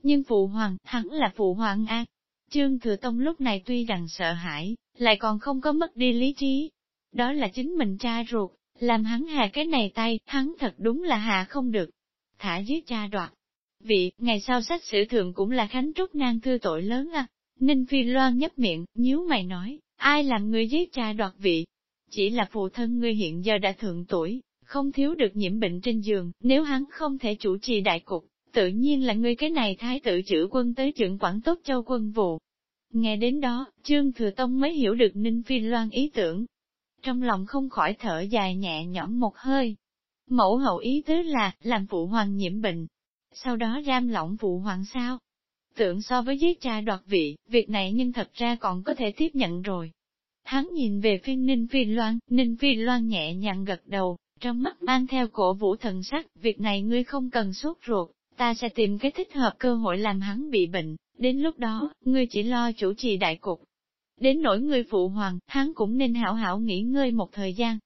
Nhưng phụ hoàng, hắn là phụ hoàng A. Trương Thừa Tông lúc này tuy rằng sợ hãi, lại còn không có mất đi lý trí. Đó là chính mình cha ruột, làm hắn hà cái này tay, hắn thật đúng là hà không được. Thả giết cha đoạt. Vị, ngày sau sách sử thượng cũng là khánh trúc nang thư tội lớn à. Ninh Phi Loan nhấp miệng, nhíu mày nói, ai làm người giết cha đoạt vị? Chỉ là phụ thân ngươi hiện giờ đã thượng tuổi, không thiếu được nhiễm bệnh trên giường, nếu hắn không thể chủ trì đại cục, tự nhiên là ngươi cái này thái tử chữ quân tới trưởng quản tốt châu quân vụ. Nghe đến đó, Trương Thừa Tông mới hiểu được Ninh Phi Loan ý tưởng. Trong lòng không khỏi thở dài nhẹ nhõm một hơi. Mẫu hậu ý tứ là, làm phụ hoàng nhiễm bệnh. Sau đó giam lỏng vụ hoàng sao? Tưởng so với giết cha đoạt vị, việc này nhưng thật ra còn có thể tiếp nhận rồi. Hắn nhìn về phiên Ninh Phi Loan, Ninh Phi Loan nhẹ nhàng gật đầu, trong mắt mang theo cổ vũ thần sắc, việc này ngươi không cần sốt ruột, ta sẽ tìm cái thích hợp cơ hội làm hắn bị bệnh, đến lúc đó, ngươi chỉ lo chủ trì đại cục. Đến nỗi ngươi phụ hoàng, hắn cũng nên hảo hảo nghỉ ngơi một thời gian.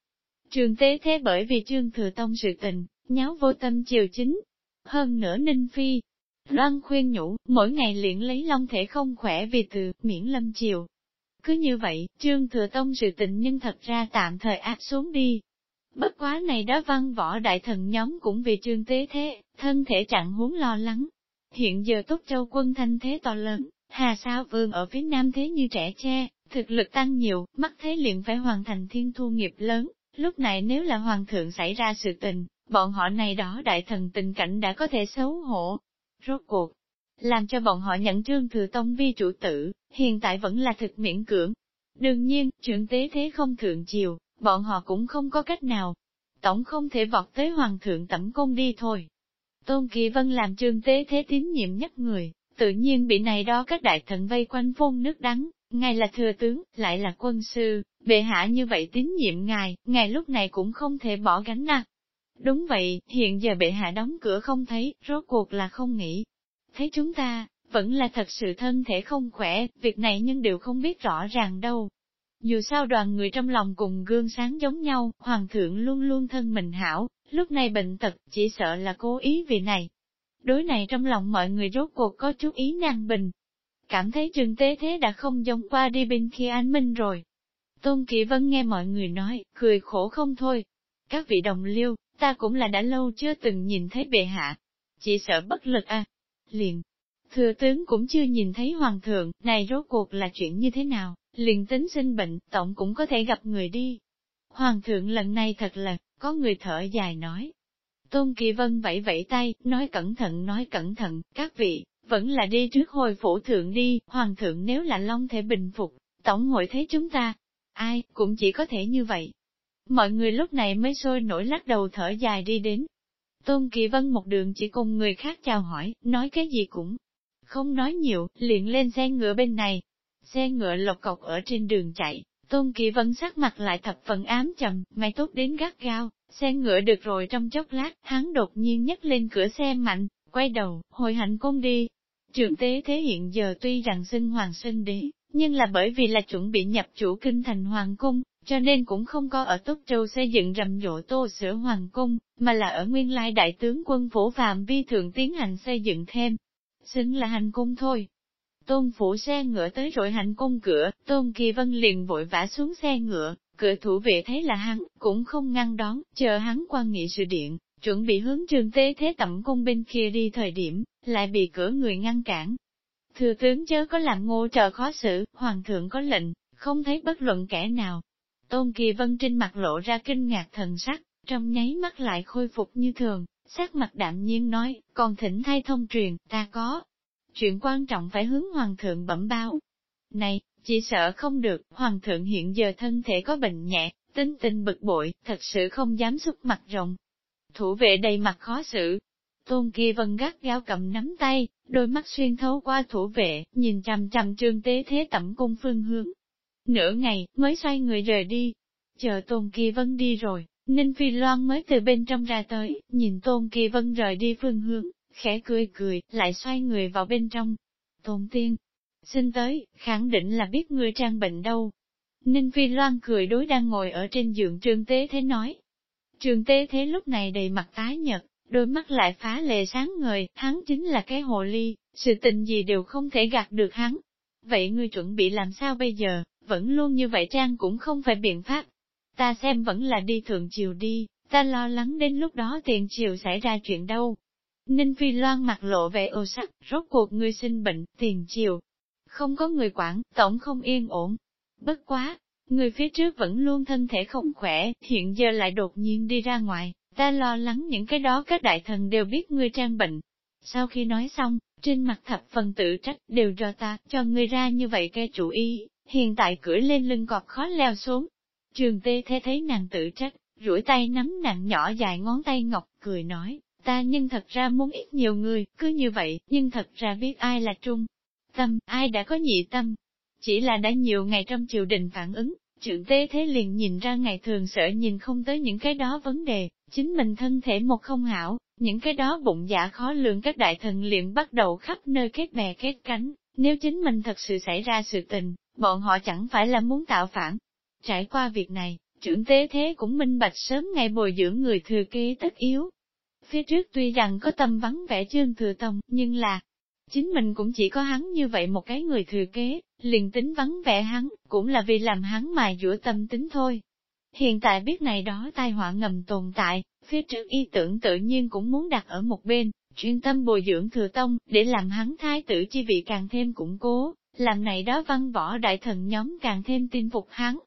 Trường tế thế bởi vì trương thừa tông sự tình, nháo vô tâm chiều chính. Hơn nữa Ninh Phi, Loan khuyên nhủ, mỗi ngày luyện lấy long thể không khỏe vì từ, miễn lâm chiều. Cứ như vậy, trương thừa tông sự tình nhưng thật ra tạm thời áp xuống đi, Bất quá này đó văn võ đại thần nhóm cũng vì trương tế thế, thân thể trạng huống lo lắng. Hiện giờ túc châu quân thanh thế to lớn, hà sao vương ở phía nam thế như trẻ tre, thực lực tăng nhiều, mắt thế liền phải hoàn thành thiên thu nghiệp lớn. Lúc này nếu là hoàng thượng xảy ra sự tình, bọn họ này đó đại thần tình cảnh đã có thể xấu hổ. Rốt cuộc, làm cho bọn họ nhận trương thừa tông vi chủ tử, hiện tại vẫn là thực miễn cưỡng. Đương nhiên, trưởng tế thế không thượng chiều, bọn họ cũng không có cách nào. Tổng không thể vọt tới hoàng thượng tẩm công đi thôi. Tôn Kỳ Vân làm trương tế thế tín nhiệm nhất người, tự nhiên bị này đó các đại thần vây quanh phun nước đắng, ngài là thừa tướng, lại là quân sư, bệ hạ như vậy tín nhiệm ngài, ngài lúc này cũng không thể bỏ gánh nặng. Đúng vậy, hiện giờ bệ hạ đóng cửa không thấy, rốt cuộc là không nghĩ. Thấy chúng ta, vẫn là thật sự thân thể không khỏe, việc này nhưng đều không biết rõ ràng đâu. Dù sao đoàn người trong lòng cùng gương sáng giống nhau, hoàng thượng luôn luôn thân mình hảo, lúc này bệnh tật, chỉ sợ là cố ý vì này. Đối này trong lòng mọi người rốt cuộc có chút ý năng bình. Cảm thấy trường tế thế đã không giống qua đi bên kia an minh rồi. Tôn kỳ Vân nghe mọi người nói, cười khổ không thôi. Các vị đồng liêu, ta cũng là đã lâu chưa từng nhìn thấy bệ hạ. Chỉ sợ bất lực à. Liền, thừa tướng cũng chưa nhìn thấy hoàng thượng, này rốt cuộc là chuyện như thế nào? liền tính sinh bệnh, tổng cũng có thể gặp người đi. Hoàng thượng lần này thật là, có người thở dài nói. Tôn Kỳ Vân vẫy vẫy tay, nói cẩn thận nói cẩn thận, các vị, vẫn là đi trước hồi phủ thượng đi, hoàng thượng nếu là long thể bình phục, tổng hội thấy chúng ta. Ai, cũng chỉ có thể như vậy. Mọi người lúc này mới sôi nổi lắc đầu thở dài đi đến. Tôn Kỳ Vân một đường chỉ cùng người khác chào hỏi, nói cái gì cũng không nói nhiều, liền lên xe ngựa bên này, Xe ngựa lộc cọc ở trên đường chạy, Tôn Kỳ Vân sắc mặt lại thập phần ám trầm, mày tốt đến gắt gao, xe ngựa được rồi trong chốc lát, hắn đột nhiên nhấc lên cửa xe mạnh, quay đầu, hồi hạnh công đi. Trường tế thế hiện giờ tuy rằng xưng hoàng sinh đế, nhưng là bởi vì là chuẩn bị nhập chủ kinh thành hoàng cung, cho nên cũng không có ở Túc Châu xây dựng rầm rộ tô sửa hoàng cung, mà là ở nguyên lai đại tướng quân phủ phạm vi thượng tiến hành xây dựng thêm. Xứng là hành cung thôi, Tôn phủ xe ngựa tới rồi hành cung cửa, Tôn Kỳ Vân liền vội vã xuống xe ngựa, cửa thủ vệ thấy là hắn, cũng không ngăn đón, chờ hắn quan nghị sự điện, chuẩn bị hướng trường tế thế tẩm cung bên kia đi thời điểm, lại bị cửa người ngăn cản. Thừa tướng chớ có làm ngô trợ khó xử, hoàng thượng có lệnh, không thấy bất luận kẻ nào. Tôn Kỳ Vân trên mặt lộ ra kinh ngạc thần sắc, trong nháy mắt lại khôi phục như thường, sắc mặt đạm nhiên nói, còn thỉnh thay thông truyền, ta có, chuyện quan trọng phải hướng hoàng thượng bẩm báo. Này, chỉ sợ không được, hoàng thượng hiện giờ thân thể có bệnh nhẹ, tính tình bực bội, thật sự không dám xúc mặt rộng. Thủ vệ đầy mặt khó xử. Tôn Kỳ Vân gắt gao cầm nắm tay, đôi mắt xuyên thấu qua thủ vệ, nhìn chằm chằm trương tế thế tẩm cung phương hướng. Nửa ngày, mới xoay người rời đi. Chờ Tôn Kỳ Vân đi rồi, Ninh Phi Loan mới từ bên trong ra tới, nhìn Tôn Kỳ Vân rời đi phương hướng, khẽ cười cười, lại xoay người vào bên trong. Tôn tiên, xin tới, khẳng định là biết ngươi trang bệnh đâu. Ninh Phi Loan cười đối đang ngồi ở trên giường Trương Tế Thế nói. Trương Tế Thế lúc này đầy mặt tái nhật, đôi mắt lại phá lệ sáng ngời, hắn chính là cái hồ ly, sự tình gì đều không thể gạt được hắn. Vậy ngươi chuẩn bị làm sao bây giờ, vẫn luôn như vậy trang cũng không phải biện pháp. Ta xem vẫn là đi thượng chiều đi, ta lo lắng đến lúc đó tiền chiều xảy ra chuyện đâu. Ninh Phi Loan mặt lộ vẻ ô sắc, rốt cuộc người sinh bệnh, tiền chiều. Không có người quản, tổng không yên ổn. Bất quá, người phía trước vẫn luôn thân thể không khỏe, hiện giờ lại đột nhiên đi ra ngoài, ta lo lắng những cái đó các đại thần đều biết ngươi trang bệnh. Sau khi nói xong, trên mặt thập phần tự trách đều do ta, cho ngươi ra như vậy cái chủ ý, hiện tại cưỡi lên lưng cọp khó leo xuống. Trường tê thế thấy nàng tự trách, duỗi tay nắm nàng nhỏ dài ngón tay ngọc, cười nói, ta nhưng thật ra muốn ít nhiều người, cứ như vậy, nhưng thật ra biết ai là trung tâm, ai đã có nhị tâm. Chỉ là đã nhiều ngày trong triều đình phản ứng, trưởng tế thế liền nhìn ra ngày thường sợ nhìn không tới những cái đó vấn đề, chính mình thân thể một không hảo, những cái đó bụng dạ khó lường các đại thần liền bắt đầu khắp nơi kết bè kết cánh, nếu chính mình thật sự xảy ra sự tình, bọn họ chẳng phải là muốn tạo phản. Trải qua việc này, trưởng tế thế cũng minh bạch sớm ngày bồi dưỡng người thừa kế tất yếu. Phía trước tuy rằng có tâm vắng vẻ chương thừa tông, nhưng là, chính mình cũng chỉ có hắn như vậy một cái người thừa kế, liền tính vắng vẻ hắn, cũng là vì làm hắn mài dũa tâm tính thôi. Hiện tại biết này đó tai họa ngầm tồn tại, phía trước y tưởng tự nhiên cũng muốn đặt ở một bên, chuyên tâm bồi dưỡng thừa tông, để làm hắn thái tử chi vị càng thêm củng cố, làm này đó văn võ đại thần nhóm càng thêm tin phục hắn.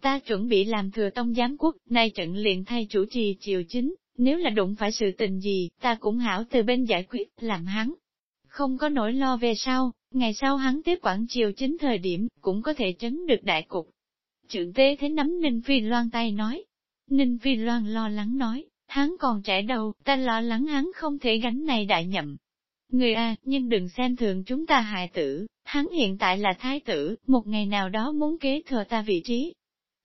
Ta chuẩn bị làm thừa tông giám quốc, nay trận liền thay chủ trì triều chính, nếu là đụng phải sự tình gì, ta cũng hảo từ bên giải quyết, làm hắn. Không có nỗi lo về sau, ngày sau hắn tiếp quản triều chính thời điểm, cũng có thể trấn được đại cục. Trưởng tế thế nắm Ninh Phi Loan tay nói. Ninh Phi Loan lo lắng nói, hắn còn trẻ đầu, ta lo lắng hắn không thể gánh này đại nhậm. Người A, nhưng đừng xem thường chúng ta hại tử, hắn hiện tại là thái tử, một ngày nào đó muốn kế thừa ta vị trí.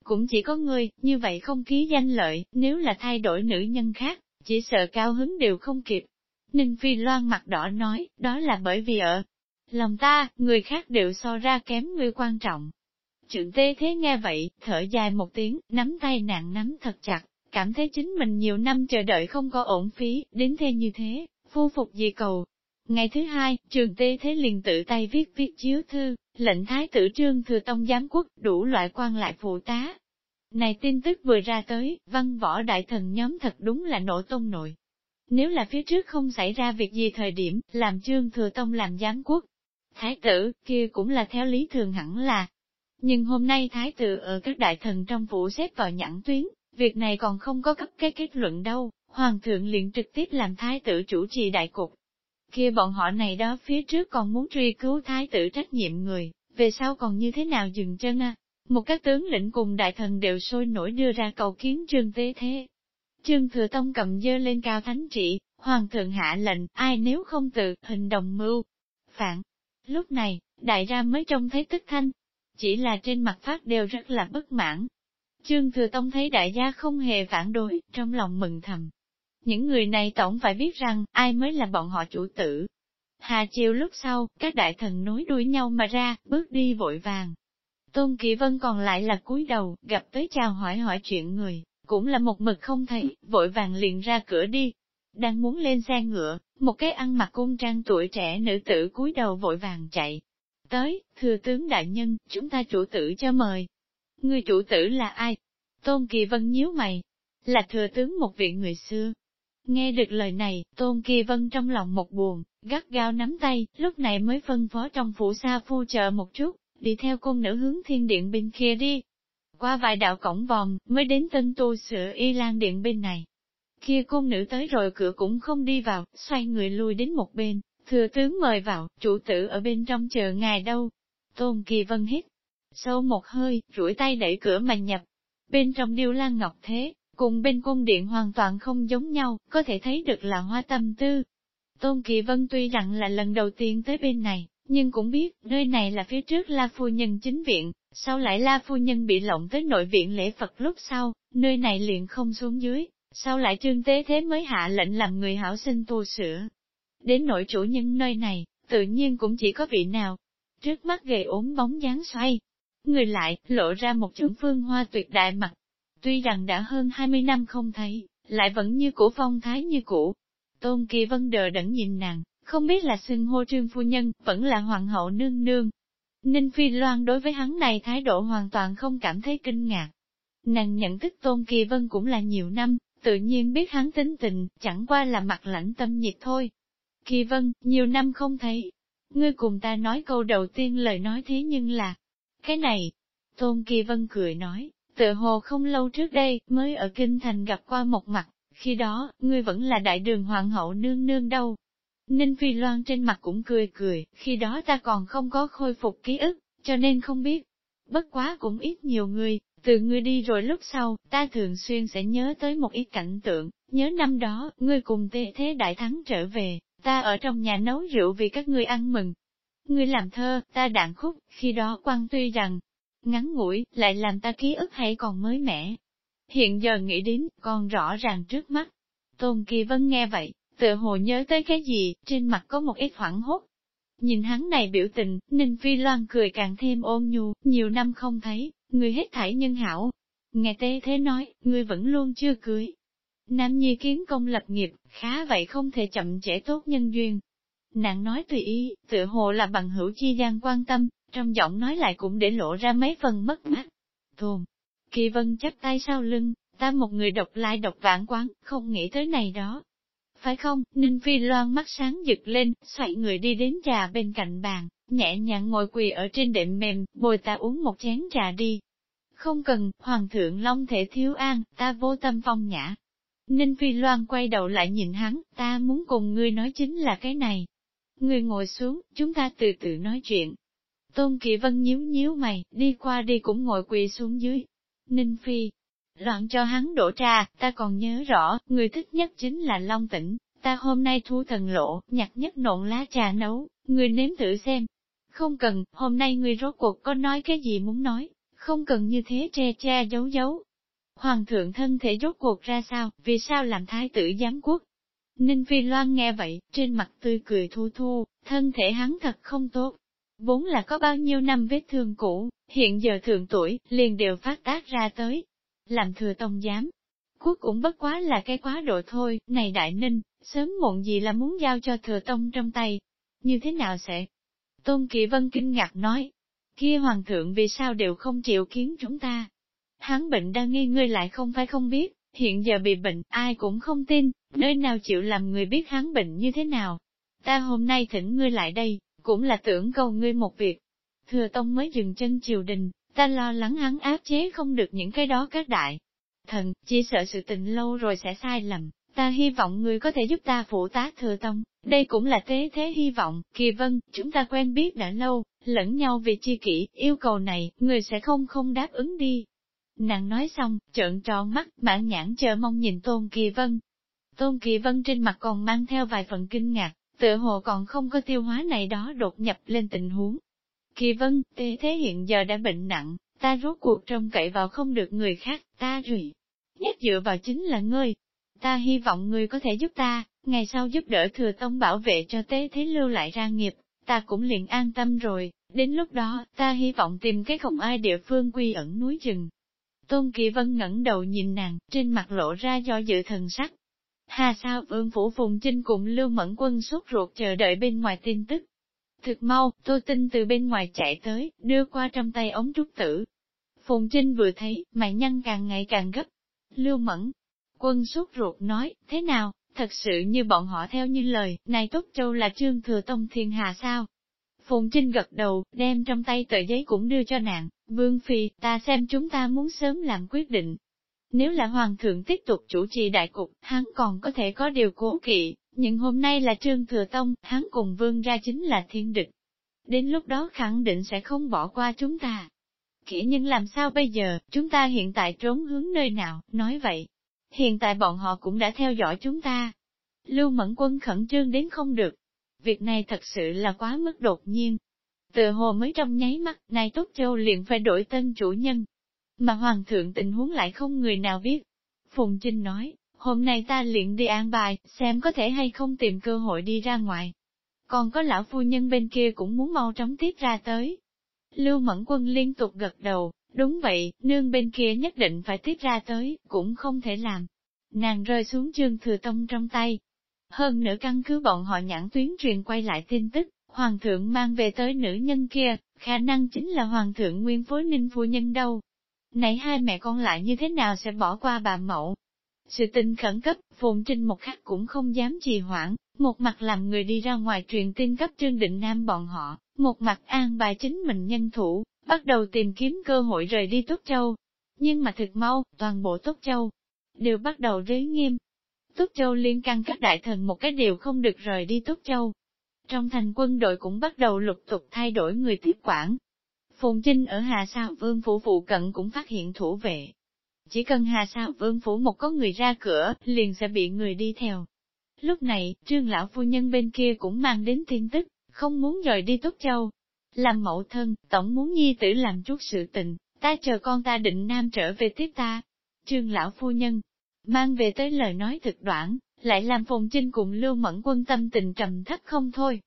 Cũng chỉ có ngươi như vậy không ký danh lợi, nếu là thay đổi nữ nhân khác, chỉ sợ cao hứng đều không kịp. Ninh Phi Loan mặt đỏ nói, đó là bởi vì ở lòng ta, người khác đều so ra kém ngươi quan trọng. Trượng tê thế nghe vậy, thở dài một tiếng, nắm tay nạn nắm thật chặt, cảm thấy chính mình nhiều năm chờ đợi không có ổn phí, đến thế như thế, phu phục gì cầu. Ngày thứ hai, trường tê thế liền tự tay viết viết chiếu thư, lệnh thái tử trương thừa tông giám quốc, đủ loại quan lại phụ tá. Này tin tức vừa ra tới, văn võ đại thần nhóm thật đúng là nổ tông nội. Nếu là phía trước không xảy ra việc gì thời điểm, làm trương thừa tông làm giám quốc, thái tử, kia cũng là theo lý thường hẳn là. Nhưng hôm nay thái tử ở các đại thần trong phủ xếp vào nhãn tuyến, việc này còn không có cấp cái kết luận đâu, hoàng thượng liền trực tiếp làm thái tử chủ trì đại cục. Kia bọn họ này đó phía trước còn muốn truy cứu thái tử trách nhiệm người, về sau còn như thế nào dừng chân à? Một các tướng lĩnh cùng đại thần đều sôi nổi đưa ra cầu kiến trương tế thế. Trương Thừa Tông cầm dơ lên cao thánh trị, hoàng thượng hạ lệnh, ai nếu không tự hình đồng mưu, phản, Lúc này, đại ra mới trông thấy tức thanh, chỉ là trên mặt phát đều rất là bất mãn. Trương Thừa Tông thấy đại gia không hề phản đối, trong lòng mừng thầm. Những người này tổng phải biết rằng, ai mới là bọn họ chủ tử. Hà chiều lúc sau, các đại thần nối đuôi nhau mà ra, bước đi vội vàng. Tôn Kỳ Vân còn lại là cúi đầu, gặp tới chào hỏi hỏi chuyện người, cũng là một mực không thấy, vội vàng liền ra cửa đi. Đang muốn lên xe ngựa, một cái ăn mặc cung trang tuổi trẻ nữ tử cúi đầu vội vàng chạy. Tới, thừa tướng đại nhân, chúng ta chủ tử cho mời. Người chủ tử là ai? Tôn Kỳ Vân nhíu mày. Là thừa tướng một vị người xưa. Nghe được lời này, Tôn Kỳ Vân trong lòng một buồn, gắt gao nắm tay, lúc này mới phân phó trong phủ xa phu chờ một chút, đi theo cung nữ hướng thiên điện bên kia đi. Qua vài đạo cổng vòng, mới đến tân tu sửa y lan điện bên này. Kia cung nữ tới rồi cửa cũng không đi vào, xoay người lui đến một bên, thừa tướng mời vào, chủ tử ở bên trong chờ ngài đâu. Tôn Kỳ Vân hít sâu một hơi, rủi tay đẩy cửa mà nhập. Bên trong điêu lan ngọc thế, cùng bên cung điện hoàn toàn không giống nhau, có thể thấy được là hoa tâm tư. Tôn Kỳ Vân tuy rằng là lần đầu tiên tới bên này, nhưng cũng biết nơi này là phía trước La Phu Nhân chính viện, sau lại La Phu Nhân bị lộng tới nội viện lễ Phật lúc sau, nơi này liền không xuống dưới, sau lại trương tế thế mới hạ lệnh làm người hảo sinh tu sửa. Đến nội chủ nhân nơi này, tự nhiên cũng chỉ có vị nào. Trước mắt gầy ốm bóng dáng xoay, người lại, lộ ra một chuẩn phương hoa tuyệt đại mặt. Tuy rằng đã hơn 20 năm không thấy, lại vẫn như cũ phong thái như cũ. Tôn Kỳ Vân đờ đẫn nhìn nàng, không biết là xưng hô trương phu nhân, vẫn là hoàng hậu nương nương. Ninh Phi Loan đối với hắn này thái độ hoàn toàn không cảm thấy kinh ngạc. Nàng nhận thức Tôn Kỳ Vân cũng là nhiều năm, tự nhiên biết hắn tính tình, chẳng qua là mặt lãnh tâm nhiệt thôi. Kỳ Vân, nhiều năm không thấy. Ngươi cùng ta nói câu đầu tiên lời nói thế nhưng là, cái này, Tôn Kỳ Vân cười nói, tự hồ không lâu trước đây, mới ở Kinh Thành gặp qua một mặt, khi đó, ngươi vẫn là đại đường hoàng hậu nương nương đâu. Ninh Phi Loan trên mặt cũng cười cười, khi đó ta còn không có khôi phục ký ức, cho nên không biết. Bất quá cũng ít nhiều người, từ ngươi đi rồi lúc sau, ta thường xuyên sẽ nhớ tới một ít cảnh tượng, nhớ năm đó, ngươi cùng tê thế đại thắng trở về, ta ở trong nhà nấu rượu vì các ngươi ăn mừng. Ngươi làm thơ, ta đạn khúc, khi đó quan tuy rằng, ngắn ngủi, lại làm ta ký ức hay còn mới mẻ. Hiện giờ nghĩ đến, còn rõ ràng trước mắt. Tôn Kỳ Vân nghe vậy, tự hồ nhớ tới cái gì, trên mặt có một ít hoảng hốt. Nhìn hắn này biểu tình, Ninh Phi Loan cười càng thêm ôn nhu, nhiều năm không thấy, người hết thảy nhân hảo. Nghe tê thế nói, người vẫn luôn chưa cưới. Nam nhi kiến công lập nghiệp, khá vậy không thể chậm trễ tốt nhân duyên. Nàng nói tùy ý, tự hồ là bằng hữu chi gian quan tâm, trong giọng nói lại cũng để lộ ra mấy phần mất mát. Thùm, kỳ vân chắp tay sau lưng, ta một người độc lai độc vạn quán, không nghĩ tới này đó. Phải không, Ninh Phi Loan mắt sáng giật lên, xoay người đi đến trà bên cạnh bàn, nhẹ nhàng ngồi quỳ ở trên đệm mềm, bồi ta uống một chén trà đi. Không cần, Hoàng thượng Long thể thiếu an, ta vô tâm phong nhã. Ninh Phi Loan quay đầu lại nhìn hắn, ta muốn cùng ngươi nói chính là cái này. Ngươi ngồi xuống, chúng ta từ từ nói chuyện. Tôn Kỳ Vân nhíu nhíu mày, đi qua đi cũng ngồi quỳ xuống dưới. Ninh Phi, loạn cho hắn đổ trà, ta còn nhớ rõ, người thích nhất chính là Long Tĩnh, ta hôm nay thu thần lộ, nhặt nhất nộn lá trà nấu, người nếm thử xem. Không cần, hôm nay người rốt cuộc có nói cái gì muốn nói, không cần như thế che che giấu giấu. Hoàng thượng thân thể rốt cuộc ra sao, vì sao làm thái tử giám quốc? Ninh Phi Loan nghe vậy, trên mặt tươi cười thu thu, thân thể hắn thật không tốt, vốn là có bao nhiêu năm vết thương cũ, hiện giờ thượng tuổi, liền đều phát tác ra tới. Làm thừa tông giám, quốc cũng bất quá là cái quá độ thôi, này đại ninh, sớm muộn gì là muốn giao cho thừa tông trong tay. Như thế nào sẽ? Tôn Kỳ Vân kinh ngạc nói, kia hoàng thượng vì sao đều không chịu kiến chúng ta? Hắn bệnh đang nghi ngươi lại không phải không biết, hiện giờ bị bệnh, ai cũng không tin, nơi nào chịu làm người biết hắn bệnh như thế nào. Ta hôm nay thỉnh ngươi lại đây, cũng là tưởng cầu ngươi một việc. Thừa Tông mới dừng chân triều đình, ta lo lắng hắn áp chế không được những cái đó các đại. Thần, chỉ sợ sự tình lâu rồi sẽ sai lầm, ta hy vọng ngươi có thể giúp ta phụ tá Thừa Tông, đây cũng là thế thế hy vọng, kỳ vân, chúng ta quen biết đã lâu, lẫn nhau vì chi kỷ, yêu cầu này, người sẽ không không đáp ứng đi. Nàng nói xong, trợn tròn mắt, mãn nhãn chờ mong nhìn Tôn Kỳ Vân. Tôn Kỳ Vân trên mặt còn mang theo vài phần kinh ngạc, tựa hồ còn không có tiêu hóa này đó đột nhập lên tình huống. Kỳ vân, tế thế hiện giờ đã bệnh nặng, ta rốt cuộc trông cậy vào không được người khác, ta rủi. Nhất dựa vào chính là ngươi. Ta hy vọng ngươi có thể giúp ta, ngày sau giúp đỡ thừa tông bảo vệ cho tế thế lưu lại ra nghiệp, ta cũng liền an tâm rồi, đến lúc đó, ta hy vọng tìm cái không ai địa phương quy ẩn núi rừng. Tôn Kỳ Vân ngẩng đầu nhìn nàng, trên mặt lộ ra do dự thần sắc, Hà sao vương phủ Phùng Trinh cùng Lưu Mẫn Quân sốt ruột chờ đợi bên ngoài tin tức. Thực mau, Tô Tinh từ bên ngoài chạy tới, đưa qua trong tay ống trúc tử. Phùng Trinh vừa thấy, mày nhăn càng ngày càng gấp. Lưu Mẫn Quân sốt ruột nói, thế nào, thật sự như bọn họ theo như lời, này Tốt Châu là trương thừa tông thiên hà sao? Phùng Trinh gật đầu, đem trong tay tờ giấy cũng đưa cho nàng, Vương Phi, ta xem chúng ta muốn sớm làm quyết định, nếu là hoàng thượng tiếp tục chủ trì đại cục, hắn còn có thể có điều cố kỵ, nhưng hôm nay là trương thừa tông, hắn cùng vương ra chính là thiên địch. Đến lúc đó khẳng định sẽ không bỏ qua chúng ta. Kỹ nhưng làm sao bây giờ, chúng ta hiện tại trốn hướng nơi nào, nói vậy. Hiện tại bọn họ cũng đã theo dõi chúng ta. Lưu Mẫn Quân khẩn trương đến không được. Việc này thật sự là quá mức đột nhiên. Từ hồ mới trong nháy mắt, này Tốt Châu liền phải đổi tên chủ nhân, mà hoàng thượng tình huống lại không người nào biết. Phùng Trinh nói, hôm nay ta luyện đi an bài, xem có thể hay không tìm cơ hội đi ra ngoài. Còn có lão phu nhân bên kia cũng muốn mau chóng tiếp ra tới. Lưu Mẫn Quân liên tục gật đầu, đúng vậy, nương bên kia nhất định phải tiếp ra tới, cũng không thể làm. Nàng rơi xuống trương thừa tông trong tay. Hơn nữa căn cứ bọn họ nhãn tuyến truyền quay lại tin tức, hoàng thượng mang về tới nữ nhân kia, khả năng chính là hoàng thượng nguyên phối ninh phu nhân đâu. Này hai mẹ con lại như thế nào sẽ bỏ qua bà mẫu? Sự tình khẩn cấp, Phùng Trinh một khắc cũng không dám trì hoãn, một mặt làm người đi ra ngoài truyền tin cấp Trương Định Nam bọn họ, một mặt an bài chính mình nhân thủ, bắt đầu tìm kiếm cơ hội rời đi Tốt Châu. Nhưng mà thực mau, toàn bộ Tốt Châu đều bắt đầu rế nghiêm. Tốt Châu liên căn các đại thần một cái điều không được rời đi Tốt Châu. Trong thành quân đội cũng bắt đầu lục tục thay đổi người tiếp quản. Phùng Trinh ở Hà Sao Vương Phủ Phụ Cận cũng phát hiện thủ vệ. Chỉ cần Hà Sao Vương Phủ một có người ra cửa, liền sẽ bị người đi theo. Lúc này, trương lão phu nhân bên kia cũng mang đến tin tức, không muốn rời đi Tốt Châu. Làm mẫu thân, tổng muốn nhi tử làm chút sự tình, ta chờ con ta định nam trở về tiếp ta. Trương lão phu nhân, mang về tới lời nói thực đoạn, lại làm Phùng Trinh cùng Lưu Mẫn quân tâm tình trầm thấp không thôi.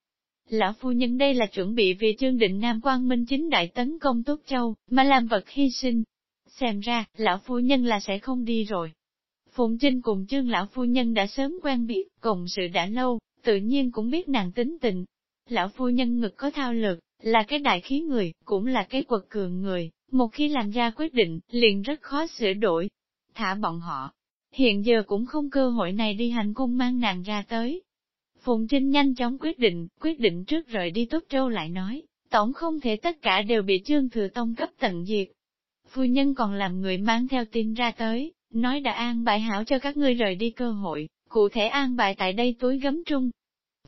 Lão phu nhân đây là chuẩn bị vì chương định Nam Quang Minh chính đại tấn công Tốt Châu, mà làm vật hy sinh. Xem ra, lão phu nhân là sẽ không đi rồi. Phụng Trinh cùng trương lão phu nhân đã sớm quen biết, cùng sự đã lâu, tự nhiên cũng biết nàng tính tình. Lão phu nhân ngực có thao lực, là cái đại khí người, cũng là cái quật cường người, một khi làm ra quyết định, liền rất khó sửa đổi. Thả bọn họ, hiện giờ cũng không cơ hội này đi hành cung mang nàng ra tới. Phùng Trinh nhanh chóng quyết định, quyết định trước rời đi Tốt Châu lại nói, tổng không thể tất cả đều bị Trương Thừa Tông cấp tận diệt. Phu nhân còn làm người mang theo tin ra tới, nói đã an bài hảo cho các ngươi rời đi cơ hội, cụ thể an bài tại đây túi gấm trung.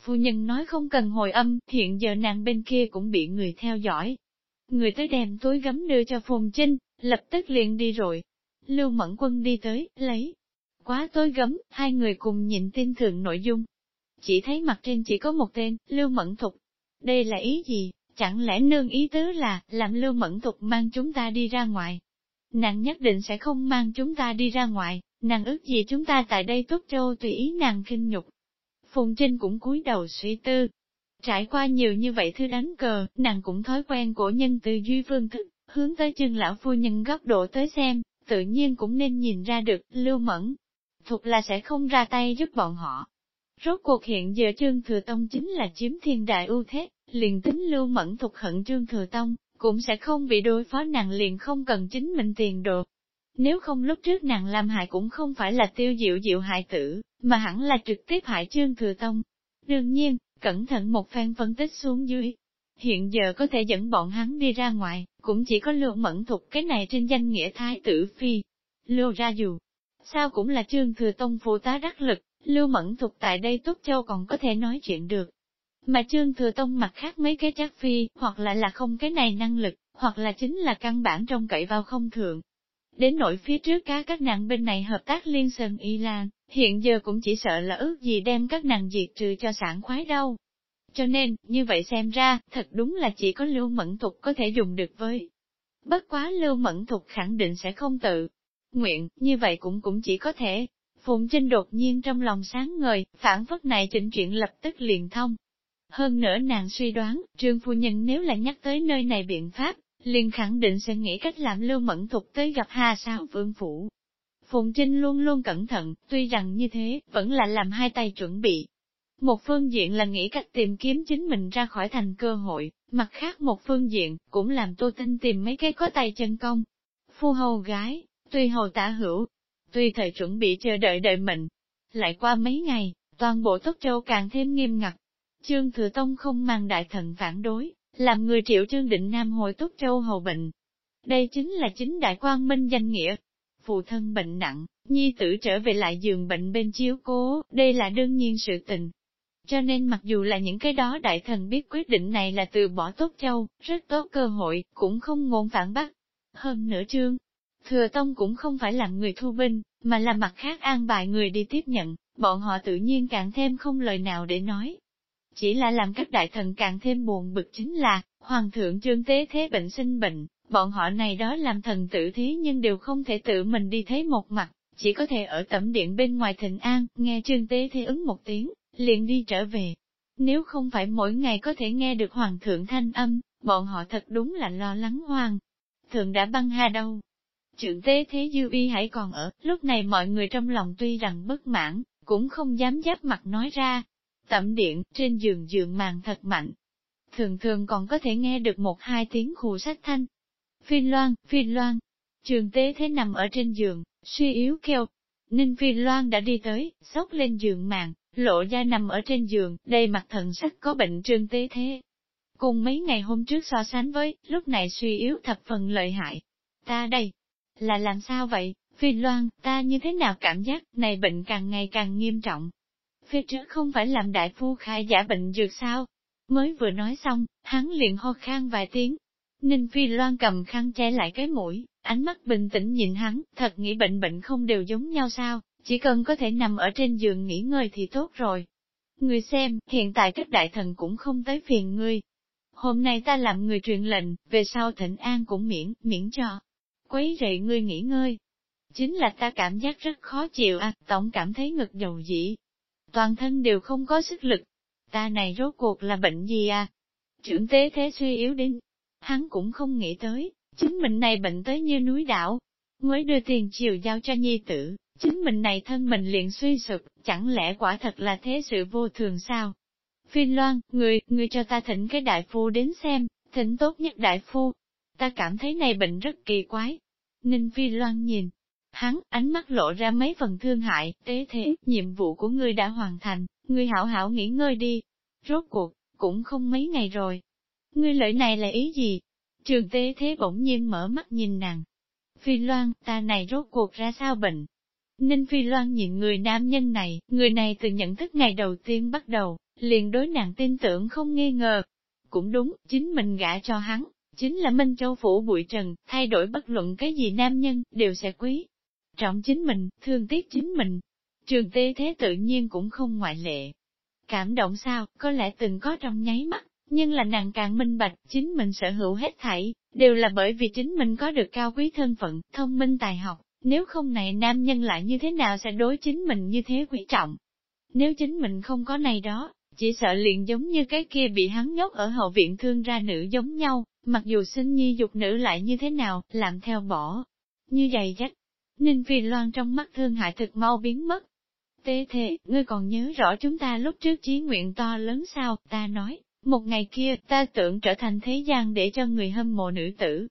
Phu nhân nói không cần hồi âm, hiện giờ nàng bên kia cũng bị người theo dõi. Người tới đem túi gấm đưa cho Phùng Trinh, lập tức liền đi rồi. Lưu Mẫn Quân đi tới, lấy. Quá tối gấm, hai người cùng nhìn tin thượng nội dung. Chỉ thấy mặt trên chỉ có một tên, Lưu Mẫn Thục. Đây là ý gì? Chẳng lẽ nương ý tứ là, làm Lưu Mẫn Thục mang chúng ta đi ra ngoài? Nàng nhất định sẽ không mang chúng ta đi ra ngoài, nàng ước gì chúng ta tại đây tốt châu tùy ý nàng kinh nhục. Phùng Trinh cũng cúi đầu suy tư. Trải qua nhiều như vậy thứ đánh cờ, nàng cũng thói quen của nhân từ duy phương thức, hướng tới chân lão phu nhân góc độ tới xem, tự nhiên cũng nên nhìn ra được, lưu mẫn. thục là sẽ không ra tay giúp bọn họ. Rốt cuộc hiện giờ Trương Thừa Tông chính là chiếm thiên đại ưu thế, liền tính lưu mẫn thuộc hận Trương Thừa Tông, cũng sẽ không bị đối phó nàng liền không cần chính mình tiền đồ. Nếu không lúc trước nàng làm hại cũng không phải là tiêu diệu diệu hại tử, mà hẳn là trực tiếp hại Trương Thừa Tông. Đương nhiên, cẩn thận một phen phân tích xuống dưới. Hiện giờ có thể dẫn bọn hắn đi ra ngoài, cũng chỉ có lưu mẫn thục cái này trên danh nghĩa thái tử phi. Lưu ra dù, sao cũng là Trương Thừa Tông phụ tá đắc lực, lưu mẫn thục tại đây Tốt Châu còn có thể nói chuyện được. Mà Trương Thừa Tông mặt khác mấy cái chắc phi, hoặc là là không cái này năng lực, hoặc là chính là căn bản trong cậy vào không thượng. Đến nỗi phía trước cá các nàng bên này hợp tác liên sơn Y Lan, hiện giờ cũng chỉ sợ là ước gì đem các nàng diệt trừ cho sản khoái đâu. Cho nên, như vậy xem ra, thật đúng là chỉ có lưu mẫn thục có thể dùng được với. Bất quá lưu mẫn thục khẳng định sẽ không tự nguyện, như vậy cũng cũng chỉ có thể. Phùng Trinh đột nhiên trong lòng sáng ngời, phản phất này chỉnh chuyện lập tức liền thông, hơn nữa nàng suy đoán, trương phu nhân nếu là nhắc tới nơi này biện pháp, liền khẳng định sẽ nghĩ cách làm lưu mẫn thục tới gặp Hà sao vương phủ. Phùng Trinh luôn luôn cẩn thận, tuy rằng như thế, vẫn là làm hai tay chuẩn bị. Một phương diện là nghĩ cách tìm kiếm chính mình ra khỏi thành cơ hội, mặt khác một phương diện, cũng làm tô tinh tìm mấy cái có tay chân công. Phu hầu gái, tuy hầu tả hữu, tuy thời chuẩn bị chờ đợi đợi mệnh. Lại qua mấy ngày, toàn bộ Tốt Châu càng thêm nghiêm ngặt, Trương Thừa Tông không mang đại thần phản đối, làm người triệu Trương Định Nam hồi Tốc Châu hầu bệnh. Đây chính là chính đại quan minh danh nghĩa. Phụ thân bệnh nặng, nhi tử trở về lại giường bệnh bên chiếu cố, đây là đương nhiên sự tình. Cho nên mặc dù là những cái đó đại thần biết quyết định này là từ bỏ tốt châu, rất tốt cơ hội, cũng không ngôn phản bác. Hơn nữa trương, thừa tông cũng không phải làm người thu binh, mà là mặt khác an bài người đi tiếp nhận, bọn họ tự nhiên càng thêm không lời nào để nói. Chỉ là làm các đại thần càng thêm buồn bực chính là, Hoàng thượng trương tế thế bệnh sinh bệnh, bọn họ này đó làm thần tử thí nhưng đều không thể tự mình đi thấy một mặt, chỉ có thể ở tẩm điện bên ngoài thịnh an, nghe trương tế thế ứng một tiếng, liền đi trở về. Nếu không phải mỗi ngày có thể nghe được hoàng thượng thanh âm, bọn họ thật đúng là lo lắng hoang. Thượng đã băng hà đâu. Trượng tế thế dư y hãy còn ở, lúc này mọi người trong lòng tuy rằng bất mãn, cũng không dám giáp mặt nói ra. Tẩm điện, trên giường giường màn thật mạnh. Thường thường còn có thể nghe được một hai tiếng khù sách thanh. Phi loan, phi loan. Trường tế thế nằm ở trên giường, suy yếu kêu. Ninh phi loan đã đi tới, sốc lên giường màn, lộ ra nằm ở trên giường, đầy mặt thần sắc có bệnh trương tế thế. Cùng mấy ngày hôm trước so sánh với, lúc này suy yếu thập phần lợi hại. Ta đây, là làm sao vậy, Phi Loan, ta như thế nào cảm giác, này bệnh càng ngày càng nghiêm trọng. Phía trước không phải làm đại phu khai giả bệnh dược sao? Mới vừa nói xong, hắn liền ho khan vài tiếng. Ninh Phi Loan cầm khăn che lại cái mũi, ánh mắt bình tĩnh nhìn hắn, thật nghĩ bệnh bệnh không đều giống nhau sao, chỉ cần có thể nằm ở trên giường nghỉ ngơi thì tốt rồi. Người xem, hiện tại các đại thần cũng không tới phiền ngươi. Hôm nay ta làm người truyền lệnh, về sau thịnh an cũng miễn, miễn cho. Quấy rầy ngươi nghỉ ngơi. Chính là ta cảm giác rất khó chịu à, tổng cảm thấy ngực dầu dĩ. Toàn thân đều không có sức lực. Ta này rốt cuộc là bệnh gì à? Trưởng tế thế suy yếu đến. Hắn cũng không nghĩ tới, chính mình này bệnh tới như núi đảo. Mới đưa tiền chiều giao cho nhi tử, chính mình này thân mình liền suy sụp, chẳng lẽ quả thật là thế sự vô thường sao? Phi Loan, người, người cho ta thỉnh cái đại phu đến xem, thỉnh tốt nhất đại phu. Ta cảm thấy này bệnh rất kỳ quái. Ninh Phi Loan nhìn, hắn, ánh mắt lộ ra mấy phần thương hại, tế thế, nhiệm vụ của ngươi đã hoàn thành, ngươi hảo hảo nghỉ ngơi đi. Rốt cuộc, cũng không mấy ngày rồi. Ngươi lợi này là ý gì? Trường tế thế bỗng nhiên mở mắt nhìn nàng. Phi Loan, ta này rốt cuộc ra sao bệnh? Ninh Phi Loan nhìn người nam nhân này, người này từ nhận thức ngày đầu tiên bắt đầu, liền đối nàng tin tưởng không nghi ngờ. Cũng đúng, chính mình gả cho hắn, chính là Minh Châu Phủ bụi trần, thay đổi bất luận cái gì nam nhân, đều sẽ quý. Trọng chính mình, thương tiếc chính mình. Trường tê thế tự nhiên cũng không ngoại lệ. Cảm động sao, có lẽ từng có trong nháy mắt, nhưng là nàng càng minh bạch, chính mình sở hữu hết thảy, đều là bởi vì chính mình có được cao quý thân phận, thông minh tài học, nếu không này nam nhân lại như thế nào sẽ đối chính mình như thế quý trọng. Nếu chính mình không có này đó, chỉ sợ liền giống như cái kia bị hắn nhốt ở hậu viện thương ra nữ giống nhau, mặc dù sinh nhi dục nữ lại như thế nào, làm theo bỏ. Như dày dắt, Ninh Phi Loan trong mắt thương hại thực mau biến mất. Tế thế, ngươi còn nhớ rõ chúng ta lúc trước chí nguyện to lớn sao, ta nói, một ngày kia ta tưởng trở thành thế gian để cho người hâm mộ nữ tử.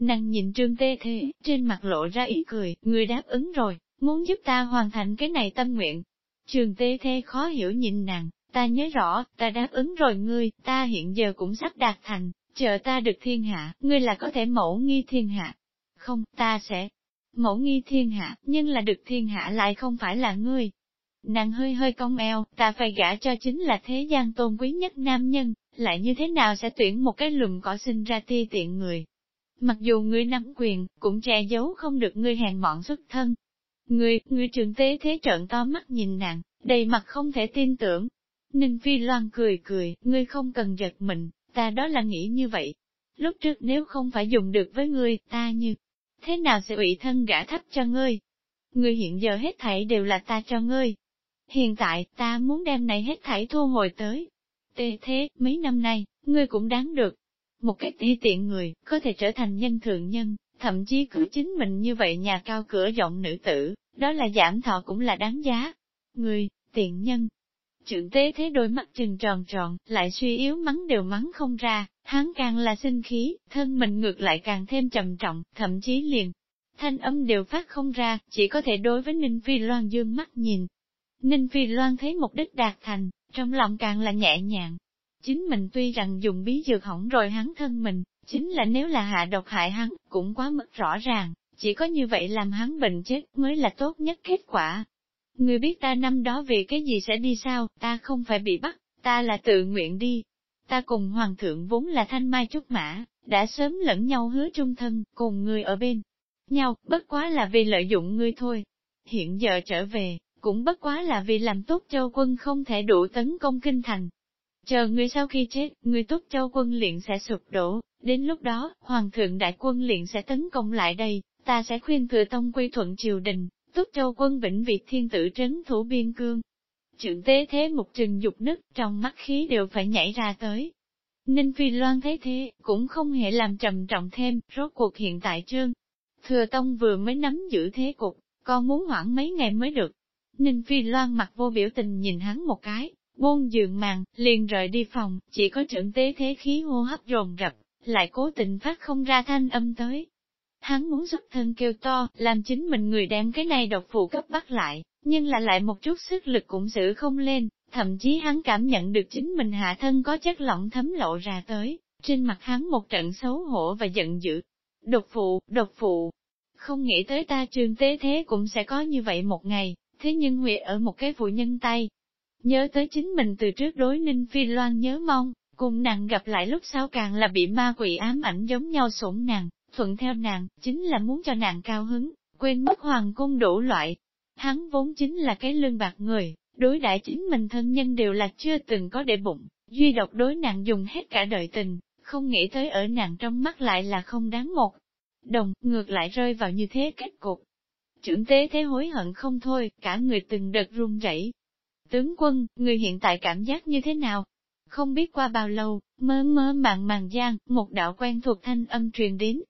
Nàng nhìn trương tê thế, trên mặt lộ ra ý cười, người đáp ứng rồi, muốn giúp ta hoàn thành cái này tâm nguyện. Trường tê thế khó hiểu nhìn nàng, ta nhớ rõ, ta đáp ứng rồi ngươi, ta hiện giờ cũng sắp đạt thành, chờ ta được thiên hạ, ngươi là có thể mẫu nghi thiên hạ. Không, ta sẽ mẫu nghi thiên hạ, nhưng là được thiên hạ lại không phải là ngươi. Nàng hơi hơi cong eo, ta phải gả cho chính là thế gian tôn quý nhất nam nhân, lại như thế nào sẽ tuyển một cái lùm cỏ sinh ra ti tiện người. Mặc dù ngươi nắm quyền, cũng che giấu không được ngươi hèn mọn xuất thân. Ngươi, ngươi trường tế thế trợn to mắt nhìn nàng, đầy mặt không thể tin tưởng. Ninh Phi Loan cười cười, ngươi không cần giật mình, ta đó là nghĩ như vậy. Lúc trước nếu không phải dùng được với ngươi, ta như, thế nào sẽ ủy thân gã thấp cho ngươi? Ngươi hiện giờ hết thảy đều là ta cho ngươi. Hiện tại, ta muốn đem này hết thảy thu hồi tới. Tê thế, mấy năm nay, ngươi cũng đáng được. Một cái ti tiện người, có thể trở thành nhân thượng nhân, thậm chí cứ chính mình như vậy nhà cao cửa rộng nữ tử, đó là giảm thọ cũng là đáng giá. Ngươi, tiện nhân, Trưởng tế thế đôi mắt trừng tròn tròn, lại suy yếu mắng đều mắng không ra, hắn càng là sinh khí, thân mình ngược lại càng thêm trầm trọng, thậm chí liền. Thanh âm đều phát không ra, chỉ có thể đối với Ninh Phi Loan dương mắt nhìn. Ninh Phi Loan thấy mục đích đạt thành, trong lòng càng là nhẹ nhàng. Chính mình tuy rằng dùng bí dược hỏng rồi hắn thân mình, chính là nếu là hạ độc hại hắn, cũng quá mức rõ ràng, chỉ có như vậy làm hắn bệnh chết mới là tốt nhất kết quả. Người biết ta năm đó về cái gì sẽ đi sao, ta không phải bị bắt, ta là tự nguyện đi. Ta cùng hoàng thượng vốn là thanh mai trúc mã, đã sớm lẫn nhau hứa trung thân, cùng người ở bên nhau, bất quá là vì lợi dụng ngươi thôi. Hiện giờ trở về, cũng bất quá là vì làm tốt châu quân không thể đủ tấn công kinh thành. Chờ ngươi sau khi chết, ngươi tốt châu quân liền sẽ sụp đổ, đến lúc đó, hoàng thượng đại quân liền sẽ tấn công lại đây, ta sẽ khuyên thừa tông quy thuận triều đình, Túc Châu quân vĩnh Việt thiên tử trấn thủ biên cương. Trượng tế thế một trừng dục nứt, trong mắt khí đều phải nhảy ra tới. Ninh Phi Loan thấy thế, cũng không hề làm trầm trọng thêm, rốt cuộc hiện tại trương. Thừa Tông vừa mới nắm giữ thế cục, còn muốn hoãn mấy ngày mới được. Ninh Phi Loan mặt vô biểu tình nhìn hắn một cái, buông giường màn, liền rời đi phòng, chỉ có trưởng tế thế khí hô hấp rồn rập, lại cố tình phát không ra thanh âm tới. Hắn muốn xuất thân kêu to, làm chính mình người đem cái này độc phụ cấp bắt lại, nhưng là lại một chút sức lực cũng giữ không lên, thậm chí hắn cảm nhận được chính mình hạ thân có chất lỏng thấm lộ ra tới, trên mặt hắn một trận xấu hổ và giận dữ. Độc phụ, độc phụ, không nghĩ tới ta trường tế thế cũng sẽ có như vậy một ngày, thế nhưng huệ ở một cái phụ nhân tay. Nhớ tới chính mình từ trước đối ninh phi loan nhớ mong, cùng nàng gặp lại lúc sau càng là bị ma quỷ ám ảnh giống nhau sủng nàng, thuận theo nàng, chính là muốn cho nàng cao hứng, quên mất hoàng cung đủ loại. Hắn vốn chính là cái lương bạc người, đối đại chính mình thân nhân đều là chưa từng có để bụng, duy độc đối nàng dùng hết cả đời tình, không nghĩ tới ở nàng trong mắt lại là không đáng một. Đồng, ngược lại rơi vào như thế kết cục. Trưởng tế thế hối hận không thôi, cả người từng đợt run rẩy. Tướng quân, người hiện tại cảm giác như thế nào? Không biết qua bao lâu, mơ mơ màng màng gian, một đạo quen thuộc thanh âm truyền đến.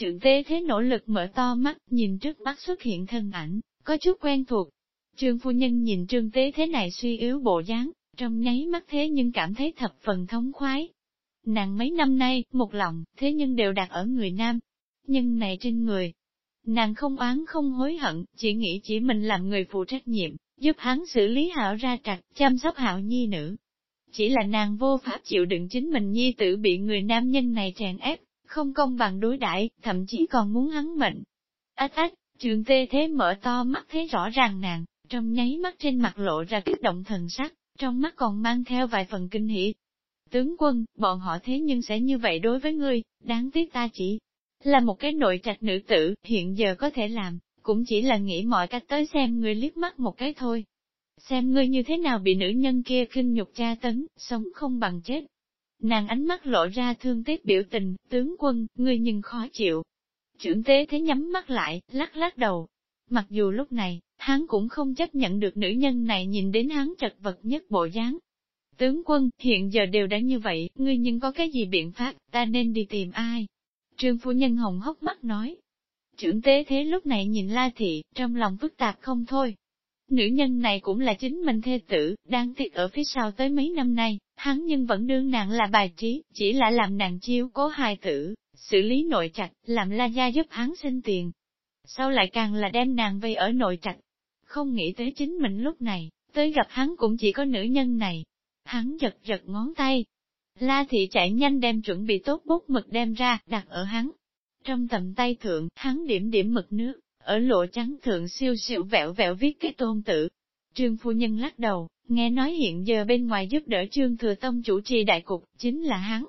Trưởng tế thế nỗ lực mở to mắt, nhìn trước mắt xuất hiện thân ảnh, có chút quen thuộc, Trương phu nhân nhìn trương tế thế này suy yếu bộ dáng, trong nháy mắt thế nhưng cảm thấy thập phần thống khoái. Nàng mấy năm nay, một lòng, thế nhưng đều đặt ở người nam. Nhưng này trên người, nàng không oán không hối hận, chỉ nghĩ chỉ mình làm người phụ trách nhiệm, giúp hắn xử lý hảo ra trạch, chăm sóc hảo nhi nữ. Chỉ là nàng vô pháp chịu đựng chính mình nhi tử bị người nam nhân này chèn ép, không công bằng đối đãi thậm chí còn muốn hắn mệnh. Ách ách, trường tê thế mở to mắt thấy rõ ràng nàng, trong nháy mắt trên mặt lộ ra kích động thần sắc, trong mắt còn mang theo vài phần kinh hỉ. Tướng quân, bọn họ thế nhưng sẽ như vậy đối với ngươi, đáng tiếc ta chỉ là một cái nội trạch nữ tử, hiện giờ có thể làm, cũng chỉ là nghĩ mọi cách tới xem ngươi liếc mắt một cái thôi. Xem ngươi như thế nào bị nữ nhân kia kinh nhục tra tấn, sống không bằng chết. Nàng ánh mắt lộ ra thương tiếc biểu tình, tướng quân, ngươi nhưng khó chịu. Trưởng tế thế nhắm mắt lại, lắc lắc đầu. Mặc dù lúc này, hắn cũng không chấp nhận được nữ nhân này nhìn đến hắn chật vật nhất bộ dáng. Tướng quân, hiện giờ đều đã như vậy, ngươi nhưng có cái gì biện pháp, ta nên đi tìm ai? Trương phu nhân hồng hốc mắt nói. Trưởng tế thế lúc này nhìn La Thị, trong lòng phức tạp không thôi. Nữ nhân này cũng là chính mình thê tử, đang tiếc ở phía sau tới mấy năm nay, hắn nhưng vẫn đương nàng là bài trí, chỉ là làm nàng chiêu cố hài tử, xử lý nội trạch, làm La Gia giúp hắn sinh tiền. Sau lại càng là đem nàng vây ở nội trạch, không nghĩ tới chính mình lúc này, tới gặp hắn cũng chỉ có nữ nhân này. Hắn giật giật ngón tay. La thị chạy nhanh đem chuẩn bị tốt bút mực đem ra, đặt ở hắn. Trong tầm tay thượng, hắn điểm điểm mực nước, ở lộ trắng thượng siêu siêu vẹo vẹo viết cái tôn tử. Trương phu nhân lắc đầu, nghe nói hiện giờ bên ngoài giúp đỡ trương thừa tông chủ trì đại cục, chính là hắn.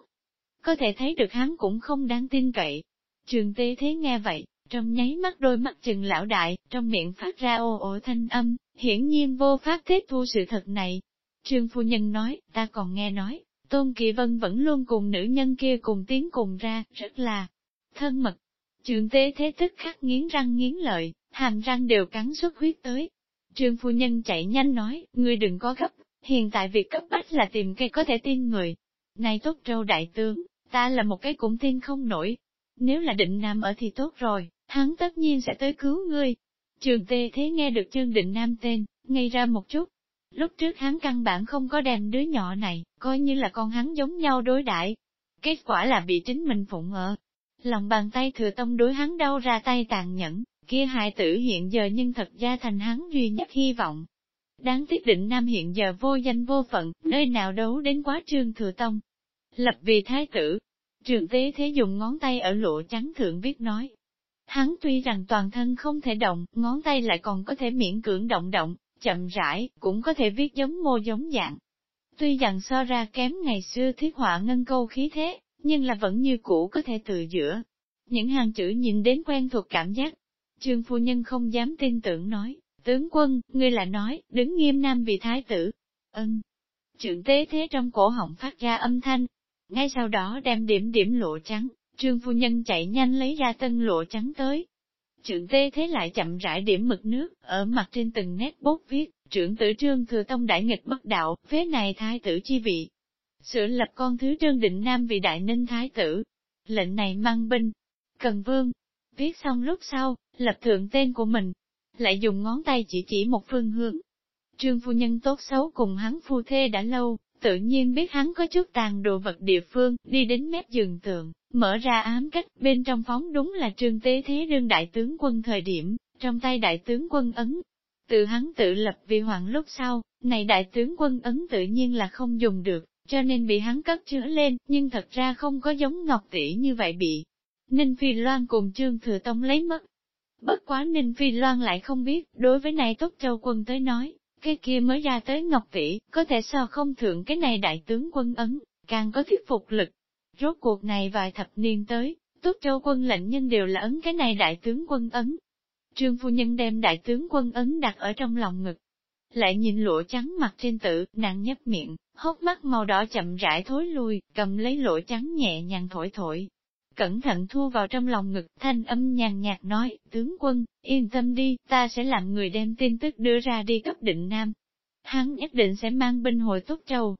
Có thể thấy được hắn cũng không đáng tin cậy. Trường Tế thế nghe vậy, trong nháy mắt đôi mắt chừng lão đại, trong miệng phát ra ô ồ thanh âm, hiển nhiên vô pháp tiếp thu sự thật này. Trương phu nhân nói, ta còn nghe nói, Tôn Kỳ Vân vẫn luôn cùng nữ nhân kia cùng tiếng cùng ra, rất là thân mật. Trường tế thế tức khắc nghiến răng nghiến lợi, hàm răng đều cắn xuất huyết tới. Trương phu nhân chạy nhanh nói, ngươi đừng có gấp, hiện tại việc cấp bách là tìm cây có thể tin người. Này tốt trâu đại tướng, ta là một cái cũng tin không nổi. Nếu là định nam ở thì tốt rồi, hắn tất nhiên sẽ tới cứu ngươi. Trường tê thế nghe được chương định nam tên, ngay ra một chút. Lúc trước hắn căn bản không có đem đứa nhỏ này, coi như là con hắn giống nhau đối đãi Kết quả là bị chính mình phụng ở. Lòng bàn tay thừa tông đối hắn đau ra tay tàn nhẫn, kia hài tử hiện giờ nhưng thật ra thành hắn duy nhất hy vọng. Đáng tiếc định nam hiện giờ vô danh vô phận, nơi nào đấu đến quá trương thừa tông. Lập vì thái tử, trường tế thế dùng ngón tay ở lụa trắng thượng viết nói, Hắn tuy rằng toàn thân không thể động, ngón tay lại còn có thể miễn cưỡng động động, chậm rãi, cũng có thể viết giống mô giống dạng. Tuy rằng so ra kém ngày xưa thiết họa ngân câu khí thế, nhưng là vẫn như cũ có thể tự giữa. Những hàng chữ nhìn đến quen thuộc cảm giác. Trương phu nhân không dám tin tưởng nói, tướng quân, ngươi là nói, đứng nghiêm nam vì thái tử. Ân. Trưởng tế thế trong cổ họng phát ra âm thanh. Ngay sau đó đem điểm điểm lộ trắng, Trương phu nhân chạy nhanh lấy ra tân lộ trắng tới. Trưởng tế thế lại chậm rãi điểm mực nước, ở mặt trên từng nét bút viết, trưởng tử trương thừa tông đại nghịch bất đạo, phế này thái tử chi vị. sửa lập con thứ trương định nam vị đại ninh thái tử. Lệnh này mang binh, cần vương, viết xong lúc sau, lập thượng tên của mình, lại dùng ngón tay chỉ chỉ một phương hướng. Trương phu nhân tốt xấu cùng hắn phu thê đã lâu, tự nhiên biết hắn có chút tàn đồ vật địa phương, đi đến mép giường tượng, mở ra ám cách, bên trong phóng đúng là trương tế thế đương đại tướng quân thời điểm, trong tay đại tướng quân ấn. tự hắn tự lập vì hoàng lúc sau, này đại tướng quân ấn tự nhiên là không dùng được, cho nên bị hắn cất chữa lên, nhưng thật ra không có giống ngọc tỷ như vậy bị. Ninh Phi Loan cùng Trương Thừa Tông lấy mất. Bất quá Ninh Phi Loan lại không biết, đối với này Tốt Châu quân tới nói, cái kia mới ra tới Ngọc Tỷ, có thể so không thượng cái này đại tướng quân ấn, càng có thuyết phục lực. Rốt cuộc này vài thập niên tới, Tốt Châu quân lệnh nhân đều là ấn cái này đại tướng quân ấn. Trương phu nhân đem đại tướng quân ấn đặt ở trong lòng ngực. Lại nhìn lụa trắng mặt trên tự, nàng nhấp miệng, hốc mắt màu đỏ chậm rãi thối lui, cầm lấy lụa trắng nhẹ nhàng thổi thổi, cẩn thận thu vào trong lòng ngực, thanh âm nhàn nhạt nói, tướng quân, yên tâm đi, ta sẽ làm người đem tin tức đưa ra đi cấp định Nam. Hắn nhất định sẽ mang binh hồi tốt châu.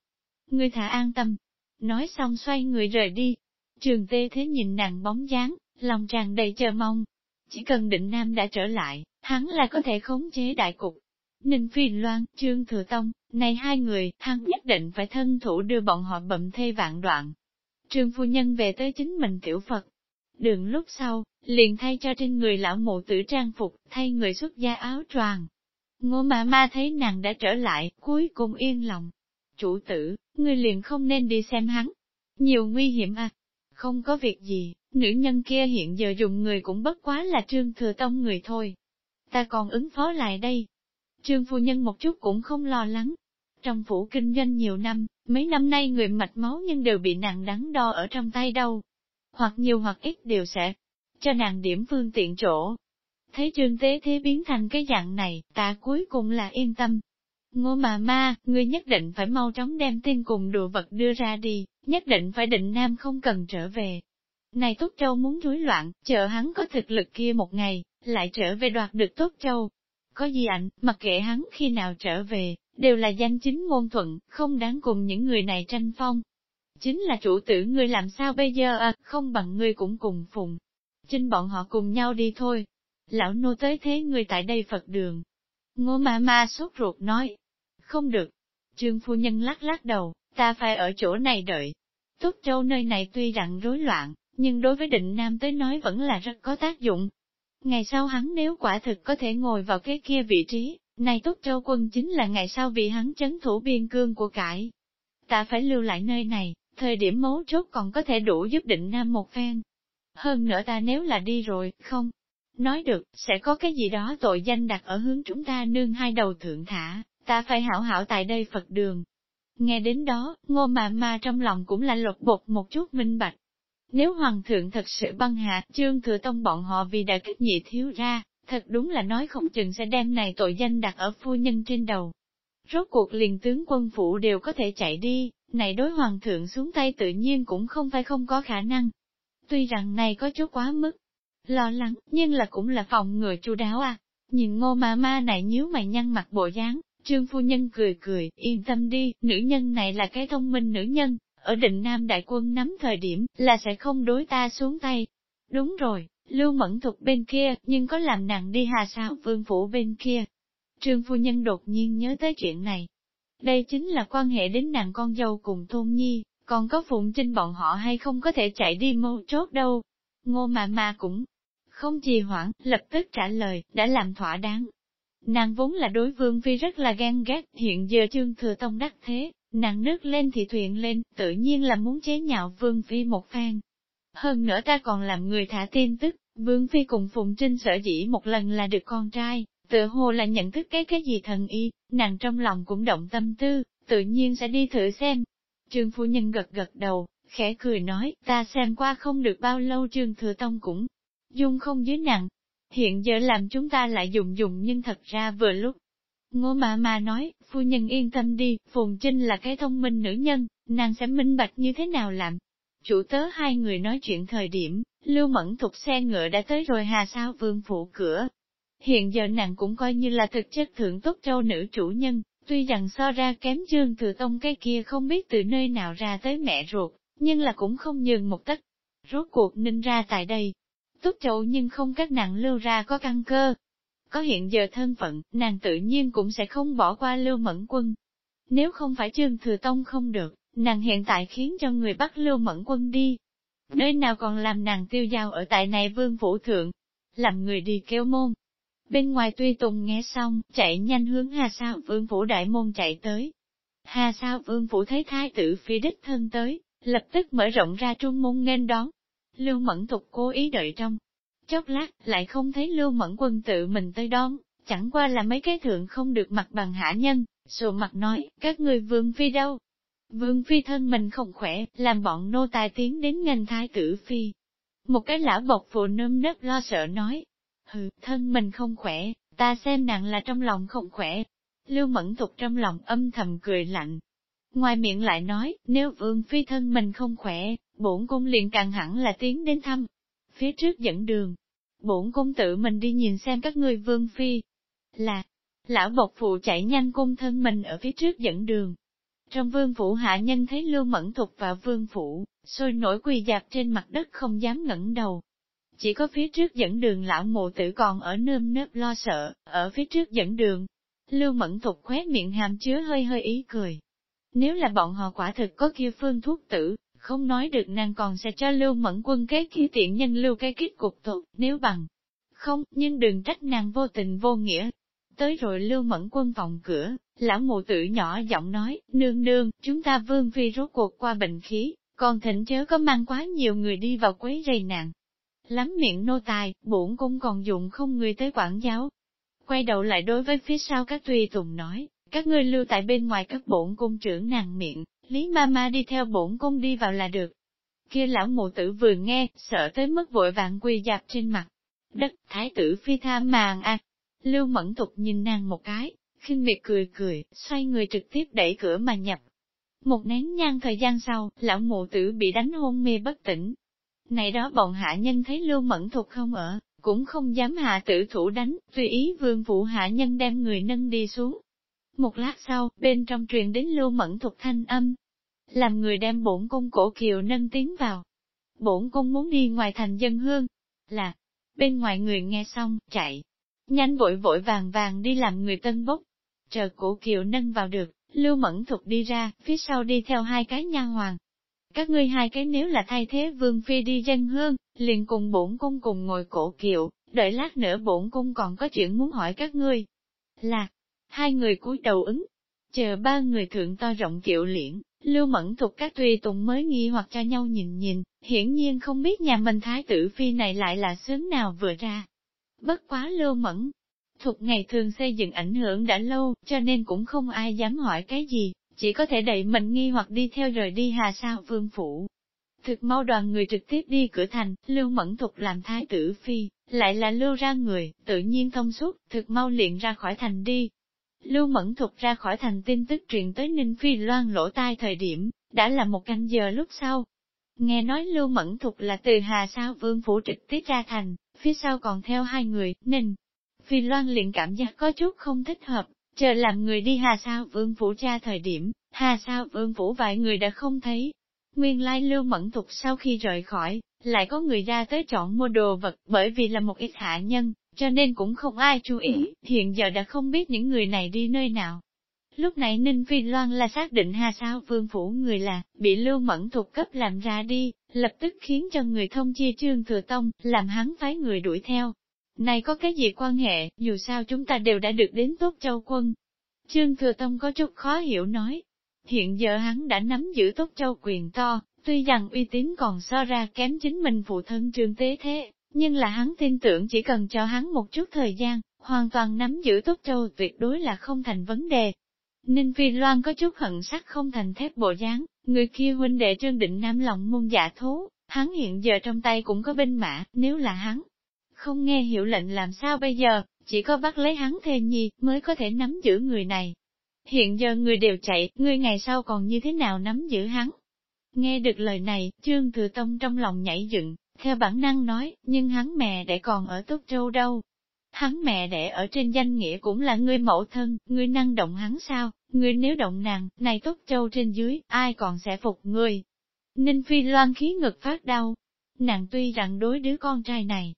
Ngươi thả an tâm. Nói xong xoay người rời đi. Trường tê thế nhìn nàng bóng dáng, lòng tràn đầy chờ mong. Chỉ cần định Nam đã trở lại, hắn là có thể khống chế đại cục. Ninh Phi Loan, Trương Thừa Tông, này hai người, hắn nhất định phải thân thủ đưa bọn họ bậm thê vạn đoạn, Trương phu nhân về tới chính mình tiểu Phật. Đường lúc sau, liền thay cho trên người lão mụ tử trang phục, thay người xuất gia áo choàng. Ngô mà ma thấy nàng đã trở lại, cuối cùng yên lòng. Chủ tử, ngươi liền không nên đi xem hắn. Nhiều nguy hiểm à. Không có việc gì, nữ nhân kia hiện giờ dùng người cũng bất quá là trương thừa tông người thôi. Ta còn ứng phó lại đây. Trương phu nhân một chút cũng không lo lắng, trong phủ kinh doanh nhiều năm, mấy năm nay người mạch máu nhưng đều bị nàng đắn đo ở trong tay đâu. Hoặc nhiều hoặc ít đều sẽ cho nàng điểm phương tiện chỗ. Thấy trương tế thế biến thành cái dạng này, ta cuối cùng là yên tâm. Ngô mà ma, ngươi nhất định phải mau chóng đem tin cùng đồ vật đưa ra đi, nhất định phải định nam không cần trở về. Này Tốt Châu muốn rối loạn, chờ hắn có thực lực kia một ngày, lại trở về đoạt được Tốt Châu. Có gì ảnh, mặc kệ hắn khi nào trở về, đều là danh chính ngôn thuận, không đáng cùng những người này tranh phong. Chính là chủ tử ngươi làm sao bây giờ à, không bằng ngươi cũng cùng phùng. Chính bọn họ cùng nhau đi thôi. Lão nô tới thế ngươi tại đây Phật đường. Ngô ma ma sốt ruột nói. Không được. Trương phu nhân lắc lắc đầu, ta phải ở chỗ này đợi. Túc Châu nơi này tuy rằng rối loạn, nhưng đối với định nam tới nói vẫn là rất có tác dụng. Ngày sau hắn nếu quả thực có thể ngồi vào cái kia vị trí, này Túc Châu quân chính là ngày sau vì hắn chấn thủ biên cương của cải. Ta phải lưu lại nơi này, thời điểm mấu chốt còn có thể đủ giúp định nam một phen. Hơn nữa ta nếu là đi rồi, không, nói được, sẽ có cái gì đó tội danh đặt ở hướng chúng ta nương hai đầu thượng thả, ta phải hảo hảo tại đây Phật đường. Nghe đến đó, ngô mà ma trong lòng cũng là lột bột một chút minh bạch. Nếu hoàng thượng thật sự băng hạ, trương thừa tông bọn họ vì đã kích nhị thiếu ra, thật đúng là nói không chừng sẽ đem này tội danh đặt ở phu nhân trên đầu. Rốt cuộc liền tướng quân phủ đều có thể chạy đi, này đối hoàng thượng xuống tay tự nhiên cũng không phải không có khả năng. Tuy rằng này có chút quá mức, lo lắng, nhưng là cũng là phòng ngừa chu đáo à. Nhìn ngô ma ma này nhíu mày nhăn mặt bộ dáng, trương phu nhân cười cười, yên tâm đi, nữ nhân này là cái thông minh nữ nhân, ở định Nam đại quân nắm thời điểm, là sẽ không đối ta xuống tay. Đúng rồi, Lưu Mẫn Thục bên kia, nhưng có làm nàng đi hà sao vương phủ bên kia. Trương phu nhân đột nhiên nhớ tới chuyện này. Đây chính là quan hệ đến nàng con dâu cùng thôn Nhi, còn có Phụng Trinh bọn họ hay không có thể chạy đi mâu chốt đâu. Ngô mà mà cũng không trì hoãn, lập tức trả lời, đã làm thỏa đáng. Nàng vốn là đối vương phi rất là ghen ghét, hiện giờ trương thừa tông đắc thế, nàng nước lên thì thuyền lên, tự nhiên là muốn chế nhạo vương phi một phen. Hơn nữa ta còn làm người thả tin tức, Vương Phi cùng Phụng Trinh sở dĩ một lần là được con trai, tự hồ là nhận thức cái cái gì thần y, nàng trong lòng cũng động tâm tư, tự nhiên sẽ đi thử xem. Trương Phu Nhân gật gật đầu, khẽ cười nói, ta xem qua không được bao lâu Trương Thừa Tông cũng dung không dưới nặng. Hiện giờ làm chúng ta lại dùng dùng nhưng thật ra vừa lúc. Ngô mà mà nói, phu nhân yên tâm đi, Phùng Trinh là cái thông minh nữ nhân, nàng sẽ minh bạch như thế nào làm. Chủ tớ hai người nói chuyện thời điểm, Lưu Mẫn Thục xe ngựa đã tới rồi hà sao vương phủ cửa. Hiện giờ nàng cũng coi như là thực chất thượng tốt châu nữ chủ nhân, Tuy rằng so ra kém trương thừa tông cái kia không biết từ nơi nào ra tới mẹ ruột, nhưng là cũng không nhường một tấc. Rốt cuộc ninh ra tại đây. Túc châu nhưng không các nàng lưu ra có căn cơ. Có hiện giờ thân phận, nàng tự nhiên cũng sẽ không bỏ qua lưu mẫn quân. Nếu không phải trương thừa tông không được, nàng hiện tại khiến cho người bắt lưu mẫn quân đi. Nơi nào còn làm nàng tiêu giao ở tại này vương phủ thượng, làm người đi kêu môn. Bên ngoài tuy tùng nghe xong, chạy nhanh hướng Hà Sao Vương Phủ Đại Môn chạy tới. Hà Sao Vương Phủ thấy thái tử phi đích thân tới, lập tức mở rộng ra trung môn nghênh đón. Lưu Mẫn Tục cố ý đợi trong. Chốc lát, lại không thấy Lưu Mẫn Quân tự mình tới đón, chẳng qua là mấy cái thượng không được mặt bằng hạ nhân, sổ mặt nói, các người vương phi đâu? Vương phi thân mình không khỏe, làm bọn nô tài tiến đến ngành thái tử phi. Một cái lão bộc phụ nơm nớp lo sợ nói, Hừ, thân mình không khỏe, ta xem nàng là trong lòng không khỏe. Lưu Mẫn Thục trong lòng âm thầm cười lạnh. Ngoài miệng lại nói, nếu vương phi thân mình không khỏe, bổn cung liền càng hẳn là tiến đến thăm. Phía trước dẫn đường, bổn cung tự mình đi nhìn xem các ngươi vương phi. Là, lão bộc phụ chạy nhanh cung thân mình ở phía trước dẫn đường. Trong vương phủ hạ nhân thấy Lưu Mẫn Thục và vương phủ, sôi nổi quỳ dạp trên mặt đất không dám ngẩng đầu, chỉ có phía trước dẫn đường lão mộ tử còn ở nơm nớp lo sợ, ở phía trước dẫn đường. Lưu Mẫn Thục khóe miệng hàm chứa hơi hơi ý cười. Nếu là bọn họ quả thực có kia phương thuốc tử, không nói được nàng còn sẽ cho Lưu Mẫn quân kế khi tiện nhân lưu cái kết cục tục, nếu bằng. Không, nhưng đừng trách nàng vô tình vô nghĩa. Tới rồi Lưu Mẫn quân vòng cửa, lão mụ tử nhỏ giọng nói, nương nương, chúng ta vương phi rốt cuộc qua bệnh khí, còn thỉnh chớ có mang quá nhiều người đi vào quấy rầy nàng lắm miệng nô tài, bổn cung còn dụng không người tới quản giáo. Quay đầu lại đối với phía sau các tùy tùng nói, các ngươi lưu tại bên ngoài các bổn cung trưởng nàng miệng, Lý ma ma đi theo bổn cung đi vào là được. Kia lão mụ tử vừa nghe, sợ tới mức vội vàng quỳ dạp trên mặt. Đất, thái tử phi tha màng à. Lưu mẫn tục nhìn nàng một cái, khinh miệt cười cười, xoay người trực tiếp đẩy cửa mà nhập. Một nén nhang thời gian sau, lão mụ tử bị đánh hôn mê bất tỉnh, này đó bọn hạ nhân thấy Lưu Mẫn Thục không ở, cũng không dám hạ tử thủ đánh, tùy ý vương vụ hạ nhân đem người nâng đi xuống. Một lát sau, bên trong truyền đến Lưu Mẫn thuộc thanh âm, làm người đem bổn cung cổ kiều nâng tiến vào. Bổn cung muốn đi ngoài thành dân hương, là, bên ngoài người nghe xong, chạy, nhanh vội vội vàng vàng đi làm người tân bốc. Chờ cổ kiều nâng vào được, Lưu Mẫn thuộc đi ra, phía sau đi theo hai cái nha hoàng, các ngươi hai cái nếu là thay thế vương phi đi dân hương, liền cùng bổn cung cùng ngồi cổ kiệu, đợi lát nữa bổn cung còn có chuyện muốn hỏi các ngươi. Là, hai người cúi đầu ứng, chờ ba người thượng to rộng kiệu liễn, lưu mẫn thuộc các tùy tùng mới nghi hoặc cho nhau nhìn nhìn, hiển nhiên không biết nhà mình thái tử phi này lại là sướng nào vừa ra. Bất quá lưu mẫn, thuộc ngày thường xây dựng ảnh hưởng đã lâu, cho nên cũng không ai dám hỏi cái gì, chỉ có thể đẩy mình nghi hoặc đi theo rời đi hà sao vương phủ. Thực mau đoàn người trực tiếp đi cửa thành, lưu mẫn thục làm thái tử phi, lại là lưu ra người, tự nhiên thông suốt, thực mau liền ra khỏi thành đi. Lưu mẫn thục ra khỏi thành tin tức truyền tới Ninh Phi loan lỗ tai thời điểm, đã là một canh giờ lúc sau. Nghe nói Lưu Mẫn Thục là từ Hà Sao Vương Phủ trực tiếp ra thành, phía sau còn theo hai người, Ninh Phi Loan liền cảm giác có chút không thích hợp, Chờ làm người đi hà sao vương phủ tra thời điểm, hà sao vương phủ vài người đã không thấy. Nguyên lai lưu mẫn Thục sau khi rời khỏi, lại có người ra tới chọn mua đồ vật bởi vì là một ít hạ nhân, cho nên cũng không ai chú ý, hiện giờ đã không biết những người này đi nơi nào. Lúc này Ninh Phi Loan là xác định hà sao vương phủ người là, bị lưu mẫn thuộc cấp làm ra đi, lập tức khiến cho người thông chia trương thừa tông, làm hắn phái người đuổi theo. Này có cái gì quan hệ, dù sao chúng ta đều đã được đến tốt châu quân. Trương Thừa Tông có chút khó hiểu nói. Hiện giờ hắn đã nắm giữ tốt châu quyền to, tuy rằng uy tín còn so ra kém chính mình phụ thân trương tế thế, nhưng là hắn tin tưởng chỉ cần cho hắn một chút thời gian, hoàn toàn nắm giữ tốt châu tuyệt đối là không thành vấn đề. Ninh Phi Loan có chút hận sắc không thành thép bộ dáng, người kia huynh đệ trương định nam lòng môn giả thú, hắn hiện giờ trong tay cũng có binh mã, nếu là hắn, không nghe hiệu lệnh làm sao bây giờ, chỉ có bắt lấy hắn thê nhi, mới có thể nắm giữ người này. Hiện giờ người đều chạy, người ngày sau còn như thế nào nắm giữ hắn? Nghe được lời này, Trương Thừa Tông trong lòng nhảy dựng, theo bản năng nói, nhưng hắn mẹ đẻ còn ở Túc Châu đâu. Hắn mẹ đẻ ở trên danh nghĩa cũng là người mẫu thân, người năng động hắn sao, Ngươi nếu động nàng, này tốt châu trên dưới, ai còn sẽ phục ngươi. Ninh Phi Loan khí ngực phát đau. Nàng tuy rằng đối đứa con trai này,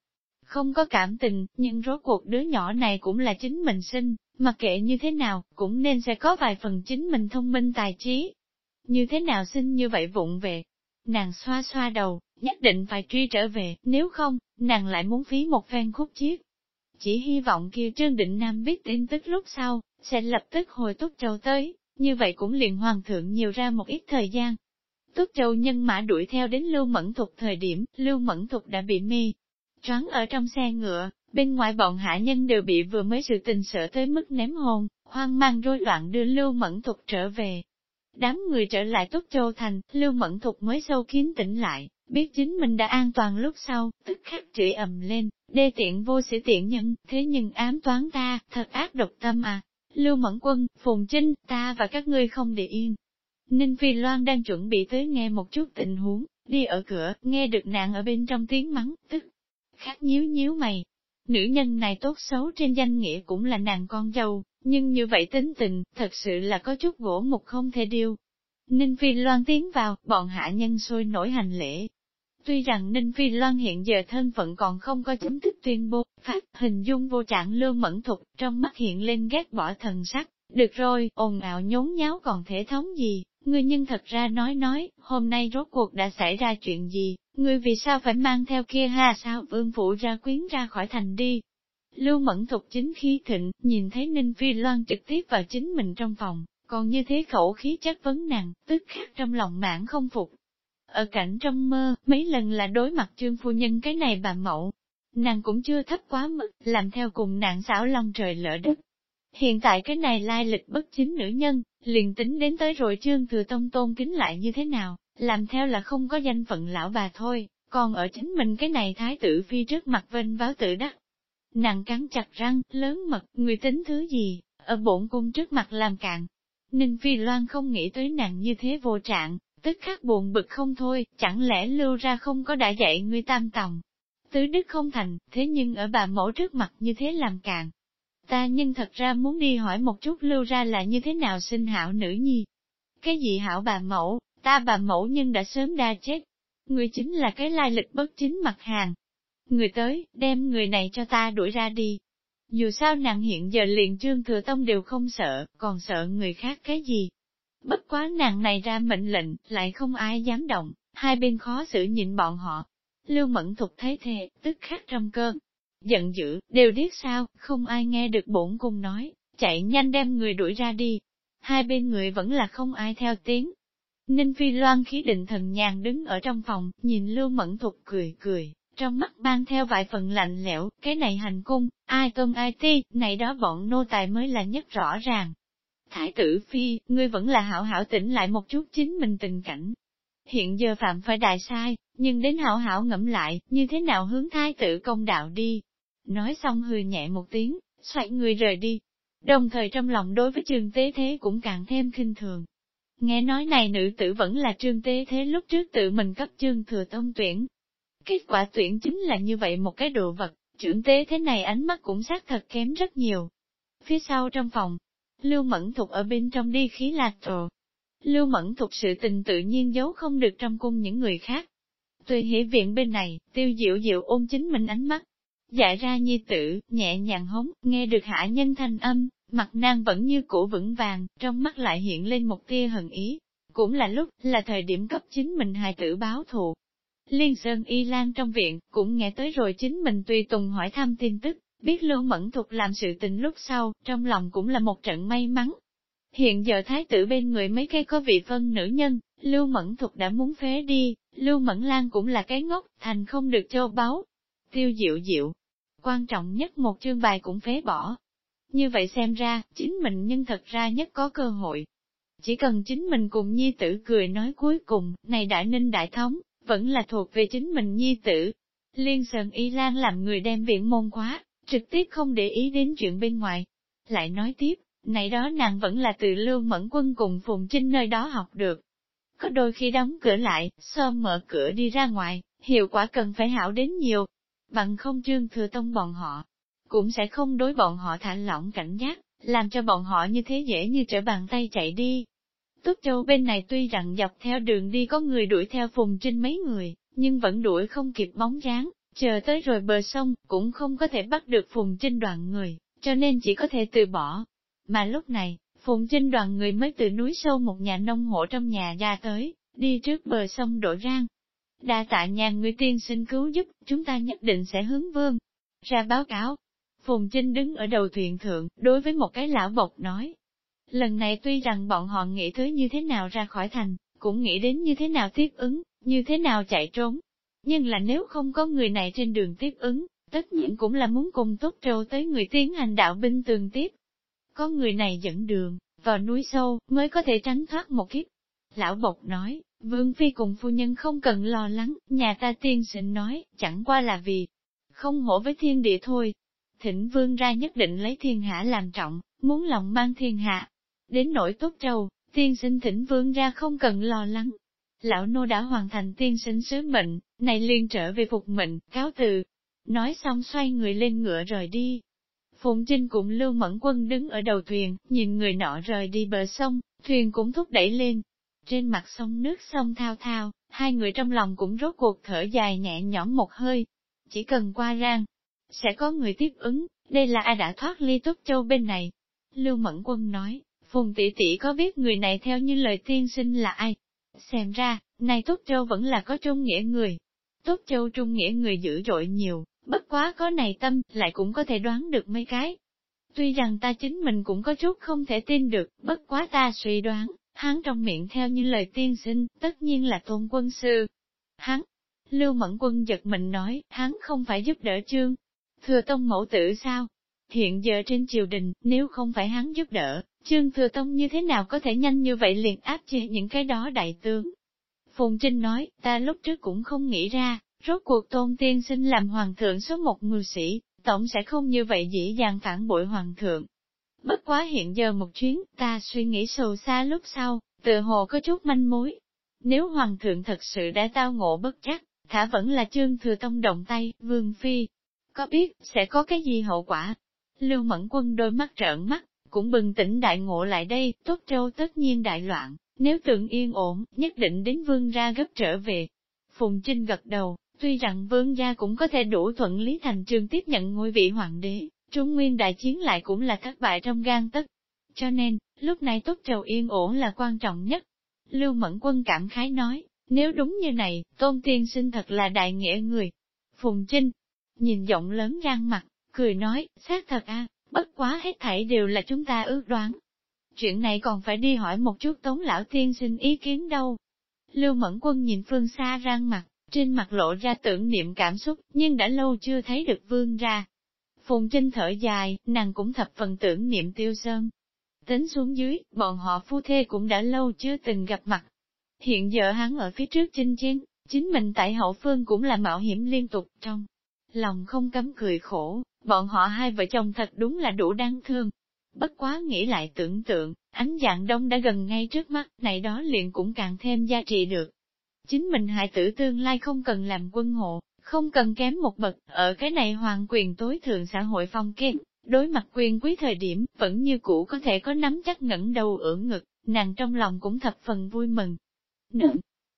không có cảm tình, nhưng rốt cuộc đứa nhỏ này cũng là chính mình sinh, mặc kệ như thế nào, cũng nên sẽ có vài phần chính mình thông minh tài trí. Như thế nào sinh như vậy vụng về. Nàng xoa xoa đầu, nhất định phải truy trở về, nếu không, nàng lại muốn phí một phen khúc chiết. Chỉ hy vọng kia Trương Định Nam biết tin tức lúc sau, sẽ lập tức hồi Túc Châu tới, như vậy cũng liền hoàng thượng nhiều ra một ít thời gian. Túc Châu nhân mã đuổi theo đến Lưu Mẫn Thục thời điểm, Lưu Mẫn Thục đã bị mê. Choáng ở trong xe ngựa, bên ngoài bọn hạ nhân đều bị vừa mới sự tình sợ tới mức ném hồn, hoang mang rối loạn đưa Lưu Mẫn Thục trở về. Đám người trở lại Túc Châu Thành, Lưu Mẫn Thục mới sâu kiến tỉnh lại, biết chính mình đã an toàn lúc sau, tức khắc chửi ầm lên, đê tiện vô sĩ tiện nhân, thế nhưng ám toán ta, thật ác độc tâm à. Lưu Mẫn Quân, Phùng Trinh, ta và các ngươi không để yên. Ninh Phi Loan đang chuẩn bị tới nghe một chút tình huống, đi ở cửa, nghe được nạn ở bên trong tiếng mắng, tức khắc nhíu nhíu mày. Nữ nhân này tốt xấu trên danh nghĩa cũng là nàng con dâu, nhưng như vậy tính tình, thật sự là có chút gỗ mục không thể điêu. Ninh Phi Loan tiến vào, bọn hạ nhân sôi nổi hành lễ, Tuy rằng Ninh Phi Loan hiện giờ thân phận còn không có chính thức tuyên bố, phát hình dung vô trạng lương mẫn thục, trong mắt hiện lên ghét bỏ thần sắc. Được rồi, ồn ào nhốn nháo còn thể thống gì, ngươi nhưng thật ra nói nói, hôm nay rốt cuộc đã xảy ra chuyện gì, ngươi vì sao phải mang theo kia ha sao? Vương phụ ra quyến ra khỏi thành đi. Lưu mẫn thục chính khí thịnh, nhìn thấy Ninh Phi Loan trực tiếp vào chính mình trong phòng, còn như thế khẩu khí chất vấn nàng, tức khắc trong lòng mãn không phục, ở cảnh trong mơ, mấy lần là đối mặt trương phu nhân cái này bà mẫu. Nàng cũng chưa thấp quá mức, làm theo cùng nạn xảo lòng trời lỡ đất. Hiện tại cái này lai lịch bất chính nữ nhân, liền tính đến tới rồi trương thừa tông tôn kính lại như thế nào, làm theo là không có danh phận lão bà thôi, còn ở chính mình cái này thái tử phi trước mặt vênh báo tự đắc. Nàng cắn chặt răng, lớn mật, người tính thứ gì, ở bổn cung trước mặt làm cạn. Ninh Phi Loan không nghĩ tới nàng như thế vô trạng, tức khắc buồn bực không thôi, chẳng lẽ lưu ra không có đã dạy ngươi tam tòng. Tứ đức không thành, thế nhưng ở bà mẫu trước mặt như thế làm càng. Ta nhưng thật ra muốn đi hỏi một chút lưu ra là như thế nào sinh hảo nữ nhi. Cái gì hảo bà mẫu, ta bà mẫu nhưng đã sớm đa chết. Người chính là cái lai lịch bất chính mặt hàng. Người tới, đem người này cho ta đuổi ra đi. Dù sao nàng hiện giờ liền trương thừa tông đều không sợ, còn sợ người khác cái gì, Bất quá nàng này ra mệnh lệnh, lại không ai dám động, hai bên khó xử nhịn bọn họ. Lưu Mẫn Thục thấy thề tức khắc trong cơn. Giận dữ, đều biết sao, không ai nghe được bổn cung nói, chạy nhanh đem người đuổi ra đi. Hai bên người vẫn là không ai theo tiếng. Ninh Phi Loan khí định thần nhàn đứng ở trong phòng, nhìn Lưu Mẫn Thục cười cười, trong mắt mang theo vài phần lạnh lẽo, cái này hành cung, ai tôn ai ti, này đó bọn nô tài mới là nhất rõ ràng. Thái tử phi, ngươi vẫn là hảo hảo tỉnh lại một chút chính mình tình cảnh. Hiện giờ phạm phải đại sai, nhưng đến hảo hảo ngẫm lại, như thế nào hướng thái tử công đạo đi. Nói xong hừ nhẹ một tiếng, xoay người rời đi. Đồng thời trong lòng đối với trường tế thế cũng càng thêm khinh thường. Nghe nói này nữ tử vẫn là trương tế thế lúc trước tự mình cấp trương thừa tông tuyển. Kết quả tuyển chính là như vậy một cái đồ vật, trưởng tế thế này ánh mắt cũng xác thật kém rất nhiều. Phía sau trong phòng, Lưu Mẫn Thục ở bên trong đi khí lạc trồ. Lưu Mẫn Thục sự tình tự nhiên giấu không được trong cung những người khác. Tùy hỷ viện bên này, tiêu diệu diệu ôm chính mình ánh mắt. Dạy ra nhi tử, nhẹ nhàng hống, nghe được hạ nhân thanh âm, mặt nàng vẫn như cũ vững vàng, trong mắt lại hiện lên một tia hận ý. Cũng là lúc, là thời điểm cấp chính mình hài tử báo thù. Liên Sơn Y Lan trong viện, cũng nghe tới rồi chính mình tùy tùng hỏi thăm tin tức, Biết Lưu Mẫn Thục làm sự tình lúc sau, trong lòng cũng là một trận may mắn. Hiện giờ thái tử bên người mấy cái có vị phân nữ nhân, Lưu Mẫn Thục đã muốn phế đi, Lưu Mẫn Lan cũng là cái ngốc, thành không được châu báu. Tiêu diệu diệu. Quan trọng nhất một chương bài cũng phế bỏ. Như vậy xem ra, chính mình nhưng thật ra nhất có cơ hội. Chỉ cần chính mình cùng nhi tử cười nói cuối cùng, này đại ninh đại thống, vẫn là thuộc về chính mình nhi tử. Liên Sơn Y Lan làm người đem viện môn khóa, trực tiếp không để ý đến chuyện bên ngoài. Lại nói tiếp, này đó nàng vẫn là từ lưu mẫn quân cùng Phùng Trinh nơi đó học được. Có đôi khi đóng cửa lại, sơ mở cửa đi ra ngoài, hiệu quả cần phải hảo đến nhiều. Bằng không trương thừa tông bọn họ, cũng sẽ không đối bọn họ thả lỏng cảnh giác, làm cho bọn họ như thế dễ như trở bàn tay chạy đi. Túc Châu bên này tuy rằng dọc theo đường đi có người đuổi theo Phùng Trinh mấy người, nhưng vẫn đuổi không kịp bóng dáng, chờ tới rồi bờ sông, cũng không có thể bắt được Phùng Trinh đoàn người, cho nên chỉ có thể từ bỏ. Mà lúc này, Phùng Trinh đoàn người mới từ núi sâu một nhà nông hộ trong nhà ra tới, đi trước bờ sông đổi rang. Đa tạ nhà người tiên xin cứu giúp, chúng ta nhất định sẽ hướng vương. Ra báo cáo. Phùng Trinh đứng ở đầu thuyền thượng, đối với một cái lão bộc nói. Lần này tuy rằng bọn họ nghĩ tới như thế nào ra khỏi thành, cũng nghĩ đến như thế nào tiếp ứng, như thế nào chạy trốn. Nhưng là nếu không có người này trên đường tiếp ứng, tất nhiên cũng là muốn cùng tốt trâu tới người tiến hành đạo binh tường tiếp. Có người này dẫn đường, vào núi sâu, mới có thể tránh thoát một kiếp. Lão Bộc nói, Vương Phi cùng phu nhân không cần lo lắng, nhà ta tiên sinh nói, chẳng qua là vì không hổ với thiên địa thôi. thỉnh Vương ra nhất định lấy thiên hạ làm trọng, muốn lòng mang thiên hạ. Đến nỗi tốt trầu, tiên sinh thỉnh Vương ra không cần lo lắng. Lão nô đã hoàn thành tiên sinh sứ mệnh, này liền trở về phục mệnh, cáo từ. Nói xong xoay người lên ngựa rời đi, Phụng Trinh cũng Lưu Mẫn Quân đứng ở đầu thuyền, nhìn người nọ rời đi bờ sông, thuyền cũng thúc đẩy lên. Trên mặt sông nước sông thao thao, hai người trong lòng cũng rốt cuộc thở dài nhẹ nhõm một hơi. Chỉ cần qua rang, sẽ có người tiếp ứng, đây là ai đã thoát ly Túc Châu bên này. Lưu Mẫn Quân nói, Phùng tỷ tỷ có biết người này theo như lời tiên sinh là ai? Xem ra, này Túc Châu vẫn là có trung nghĩa người. Túc Châu trung nghĩa người dữ dội nhiều, Bất quá có này tâm, lại cũng có thể đoán được mấy cái. Tuy rằng ta chính mình cũng có chút không thể tin được, bất quá ta suy đoán, hắn trong miệng theo như lời tiên sinh, tất nhiên là tôn quân sư. Hắn, Lưu Mẫn Quân giật mình nói, hắn không phải giúp đỡ trương. Thừa Tông mẫu tử sao? Hiện giờ trên triều đình, nếu không phải hắn giúp đỡ, Trương Thừa Tông như thế nào có thể nhanh như vậy liền áp chế những cái đó đại tướng? Phùng Trinh nói, ta lúc trước cũng không nghĩ ra, Rốt cuộc tôn tiên sinh làm hoàng thượng số một ngư sĩ, tổng sẽ không như vậy dễ dàng phản bội hoàng thượng. Bất quá hiện giờ một chuyến, ta suy nghĩ sâu xa lúc sau, tự hồ có chút manh mối. Nếu hoàng thượng thật sự đã tao ngộ bất chắc, thả vẫn là Trương thừa tông động tay, vương phi. Có biết, sẽ có cái gì hậu quả? Lưu Mẫn Quân đôi mắt trợn mắt, cũng bừng tỉnh đại ngộ lại đây, tốt châu tất nhiên đại loạn, nếu tượng yên ổn, nhất định đến vương ra gấp trở về. Phùng Trinh gật đầu, Tuy rằng vương gia cũng có thể đủ thuận lý thành trường tiếp nhận ngôi vị hoàng đế, Trung Nguyên đại chiến lại cũng là thất bại trong gan tất. Cho nên, lúc này tốt trầu yên ổn là quan trọng nhất. Lưu Mẫn Quân cảm khái nói, nếu đúng như này, tôn tiên sinh thật là đại nghĩa người. Phùng Trinh, nhìn giọng lớn răng mặt, cười nói, xác thật a, bất quá hết thảy đều là chúng ta ước đoán. Chuyện này còn phải đi hỏi một chút tống lão tiên sinh ý kiến đâu. Lưu Mẫn Quân nhìn phương xa răng mặt, trên mặt lộ ra tưởng niệm cảm xúc, nhưng đã lâu chưa thấy được vương ra. Phùng Trinh thở dài, nàng cũng thập phần tưởng niệm tiêu sơn. Tính xuống dưới, bọn họ phu thê cũng đã lâu chưa từng gặp mặt. Hiện giờ hắn ở phía trước chinh chiến, chính mình tại hậu phương cũng là mạo hiểm liên tục trong. Lòng không cấm cười khổ, bọn họ hai vợ chồng thật đúng là đủ đáng thương. Bất quá nghĩ lại tưởng tượng, ánh dạng đông đã gần ngay trước mắt, này đó liền cũng càng thêm giá trị được. Chính mình hại tử tương lai không cần làm quân hộ, không cần kém một bậc, ở cái này hoàng quyền tối thượng xã hội phong kiến, đối mặt quyền quý thời điểm, vẫn như cũ có thể có nắm chắc ngẩng đầu ưỡn ngực, nàng trong lòng cũng thập phần vui mừng. Nựng,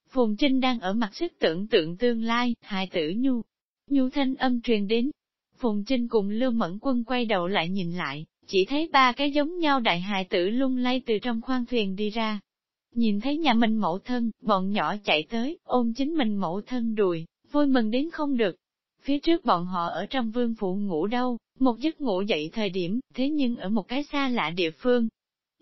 Phùng Trinh đang ở mặt sức tưởng tượng tương lai, hại tử nhu. Nhu thanh âm truyền đến. Phùng Trinh cùng Lưu Mẫn Quân quay đầu lại nhìn lại, chỉ thấy ba cái giống nhau đại hài tử lung lay từ trong khoang thuyền đi ra, Nhìn thấy nhà mình mẫu thân, bọn nhỏ chạy tới, ôm chính mình mẫu thân đùi, vui mừng đến không được. Phía trước bọn họ ở trong vương phủ ngủ đâu, một giấc ngủ dậy thời điểm, thế nhưng ở một cái xa lạ địa phương.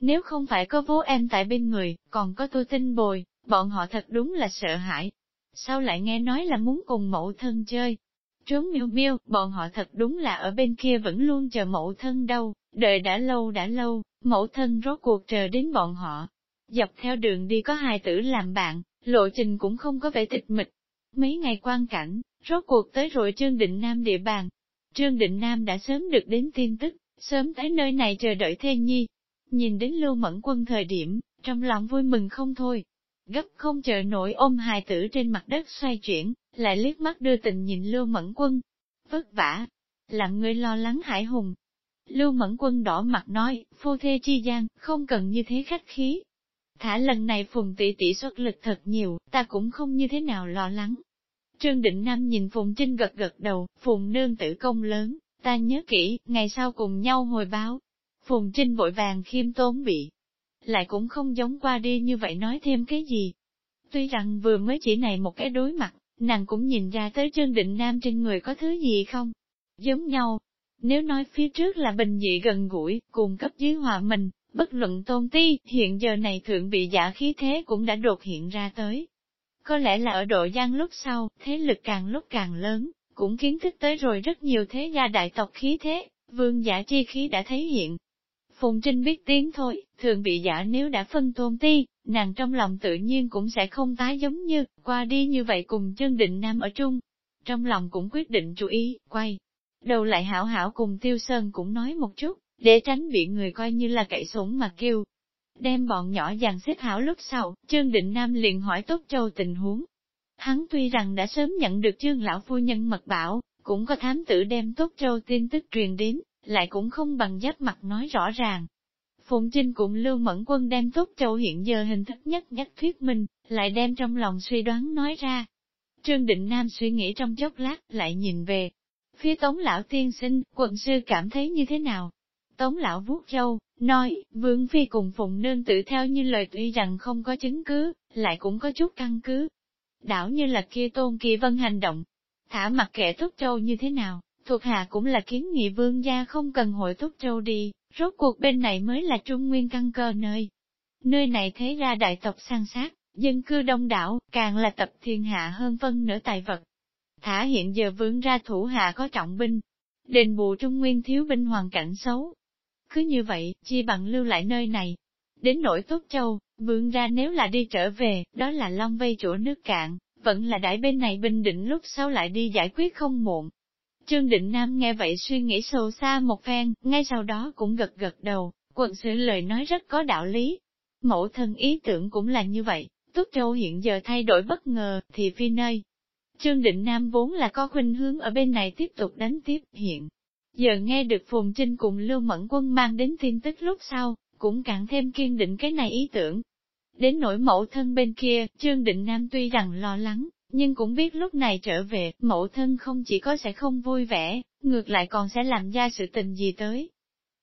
Nếu không phải có bố em tại bên người, còn có tôi tin bồi, bọn họ thật đúng là sợ hãi. Sao lại nghe nói là muốn cùng mẫu thân chơi? Trốn miêu miêu, bọn họ thật đúng là ở bên kia vẫn luôn chờ mẫu thân đâu, đợi đã lâu đã lâu, mẫu thân rốt cuộc chờ đến bọn họ, Dọc theo đường đi có hài tử làm bạn, lộ trình cũng không có vẻ tịch mịch. Mấy ngày quan cảnh, rốt cuộc tới rồi Trương Định Nam địa bàn. Trương Định Nam đã sớm được đến tin tức, sớm tới nơi này chờ đợi Thê Nhi. Nhìn đến Lưu Mẫn Quân thời điểm, trong lòng vui mừng không thôi. Gấp không chờ nổi ôm hài tử trên mặt đất xoay chuyển, lại liếc mắt đưa tình nhìn Lưu Mẫn Quân. Vất vả, làm người lo lắng hải hùng. Lưu Mẫn Quân đỏ mặt nói, phu thê chi gian, không cần như thế khách khí. Thả lần này Phùng tỷ tỷ xuất lực thật nhiều, ta cũng không như thế nào lo lắng. Trương Định Nam nhìn Phùng Trinh gật gật đầu, Phùng nương tử công lớn, ta nhớ kỹ, ngày sau cùng nhau hồi báo. Phùng Trinh vội vàng khiêm tốn bị. Lại cũng không giống qua đi như vậy nói thêm cái gì. Tuy rằng vừa mới chỉ này một cái đối mặt, nàng cũng nhìn ra tới chân Định Nam trên người có thứ gì không? Giống nhau. Nếu nói phía trước là bình dị gần gũi, cùng cấp dưới hòa mình, bất luận tôn ti, hiện giờ này thượng bị giả khí thế cũng đã đột hiện ra tới. Có lẽ là ở độ gian lúc sau, thế lực càng lúc càng lớn, cũng kiến thức tới rồi rất nhiều thế gia đại tộc khí thế, vương giả chi khí đã thấy hiện. Phùng Trinh biết tiếng thôi, thường bị giả nếu đã phân tôn ti, nàng trong lòng tự nhiên cũng sẽ không tái giống như, qua đi như vậy cùng chân định nam ở chung. Trong lòng cũng quyết định chú ý, quay. Đầu lại hảo hảo cùng Tiêu Sơn cũng nói một chút, để tránh bị người coi như là cậy súng mà kêu. Đem bọn nhỏ dàn xếp hảo lúc sau, Trương Định Nam liền hỏi Tốt Châu tình huống. Hắn tuy rằng đã sớm nhận được Trương Lão Phu Nhân mật bảo, cũng có thám tử đem Tốt Châu tin tức truyền đến, lại cũng không bằng giáp mặt nói rõ ràng. Phụng Trinh cũng lưu mẫn quân đem Tốt Châu hiện giờ hình thức nhất nhất thuyết minh, lại đem trong lòng suy đoán nói ra. Trương Định Nam suy nghĩ trong chốc lát, lại nhìn về. Phía Tống Lão Tiên Sinh, quận sư cảm thấy như thế nào? Tống Lão vuốt râu, nói, Vương Phi cùng Phụng Nương tự theo như lời tuy rằng không có chứng cứ, lại cũng có chút căn cứ. Đảo như là kia tôn kỳ vân hành động. Thả mặt kẻ Túc Châu như thế nào, thuộc hạ cũng là kiến nghị vương gia không cần hội Túc Châu đi, rốt cuộc bên này mới là trung nguyên căn cơ nơi. Nơi này thế ra đại tộc sang sát, dân cư đông đảo, càng là tập thiên hạ hơn phân nửa tài vật. Thả hiện giờ vương ra thủ hạ có trọng binh, đền bù trung nguyên thiếu binh hoàn cảnh xấu, cứ như vậy, chi bằng lưu lại nơi này. Đến nỗi tốt châu, vương ra nếu là đi trở về, đó là long vây chỗ nước cạn, vẫn là đại bên này bình định lúc sau lại đi giải quyết không muộn. Trương Định Nam nghe vậy suy nghĩ sâu xa một phen, ngay sau đó cũng gật gật đầu, quận sự lời nói rất có đạo lý. Mẫu thân ý tưởng cũng là như vậy, Túc Châu hiện giờ thay đổi bất ngờ, thì phi nơi. Trương Định Nam vốn là có khuynh hướng ở bên này tiếp tục đánh tiếp hiện, Giờ nghe được Phùng Trinh cùng Lưu Mẫn Quân mang đến tin tức lúc sau, cũng càng thêm kiên định cái này ý tưởng. Đến nỗi mẫu thân bên kia, Trương Định Nam tuy rằng lo lắng, nhưng cũng biết lúc này trở về, mẫu thân không chỉ có sẽ không vui vẻ, ngược lại còn sẽ làm ra sự tình gì tới.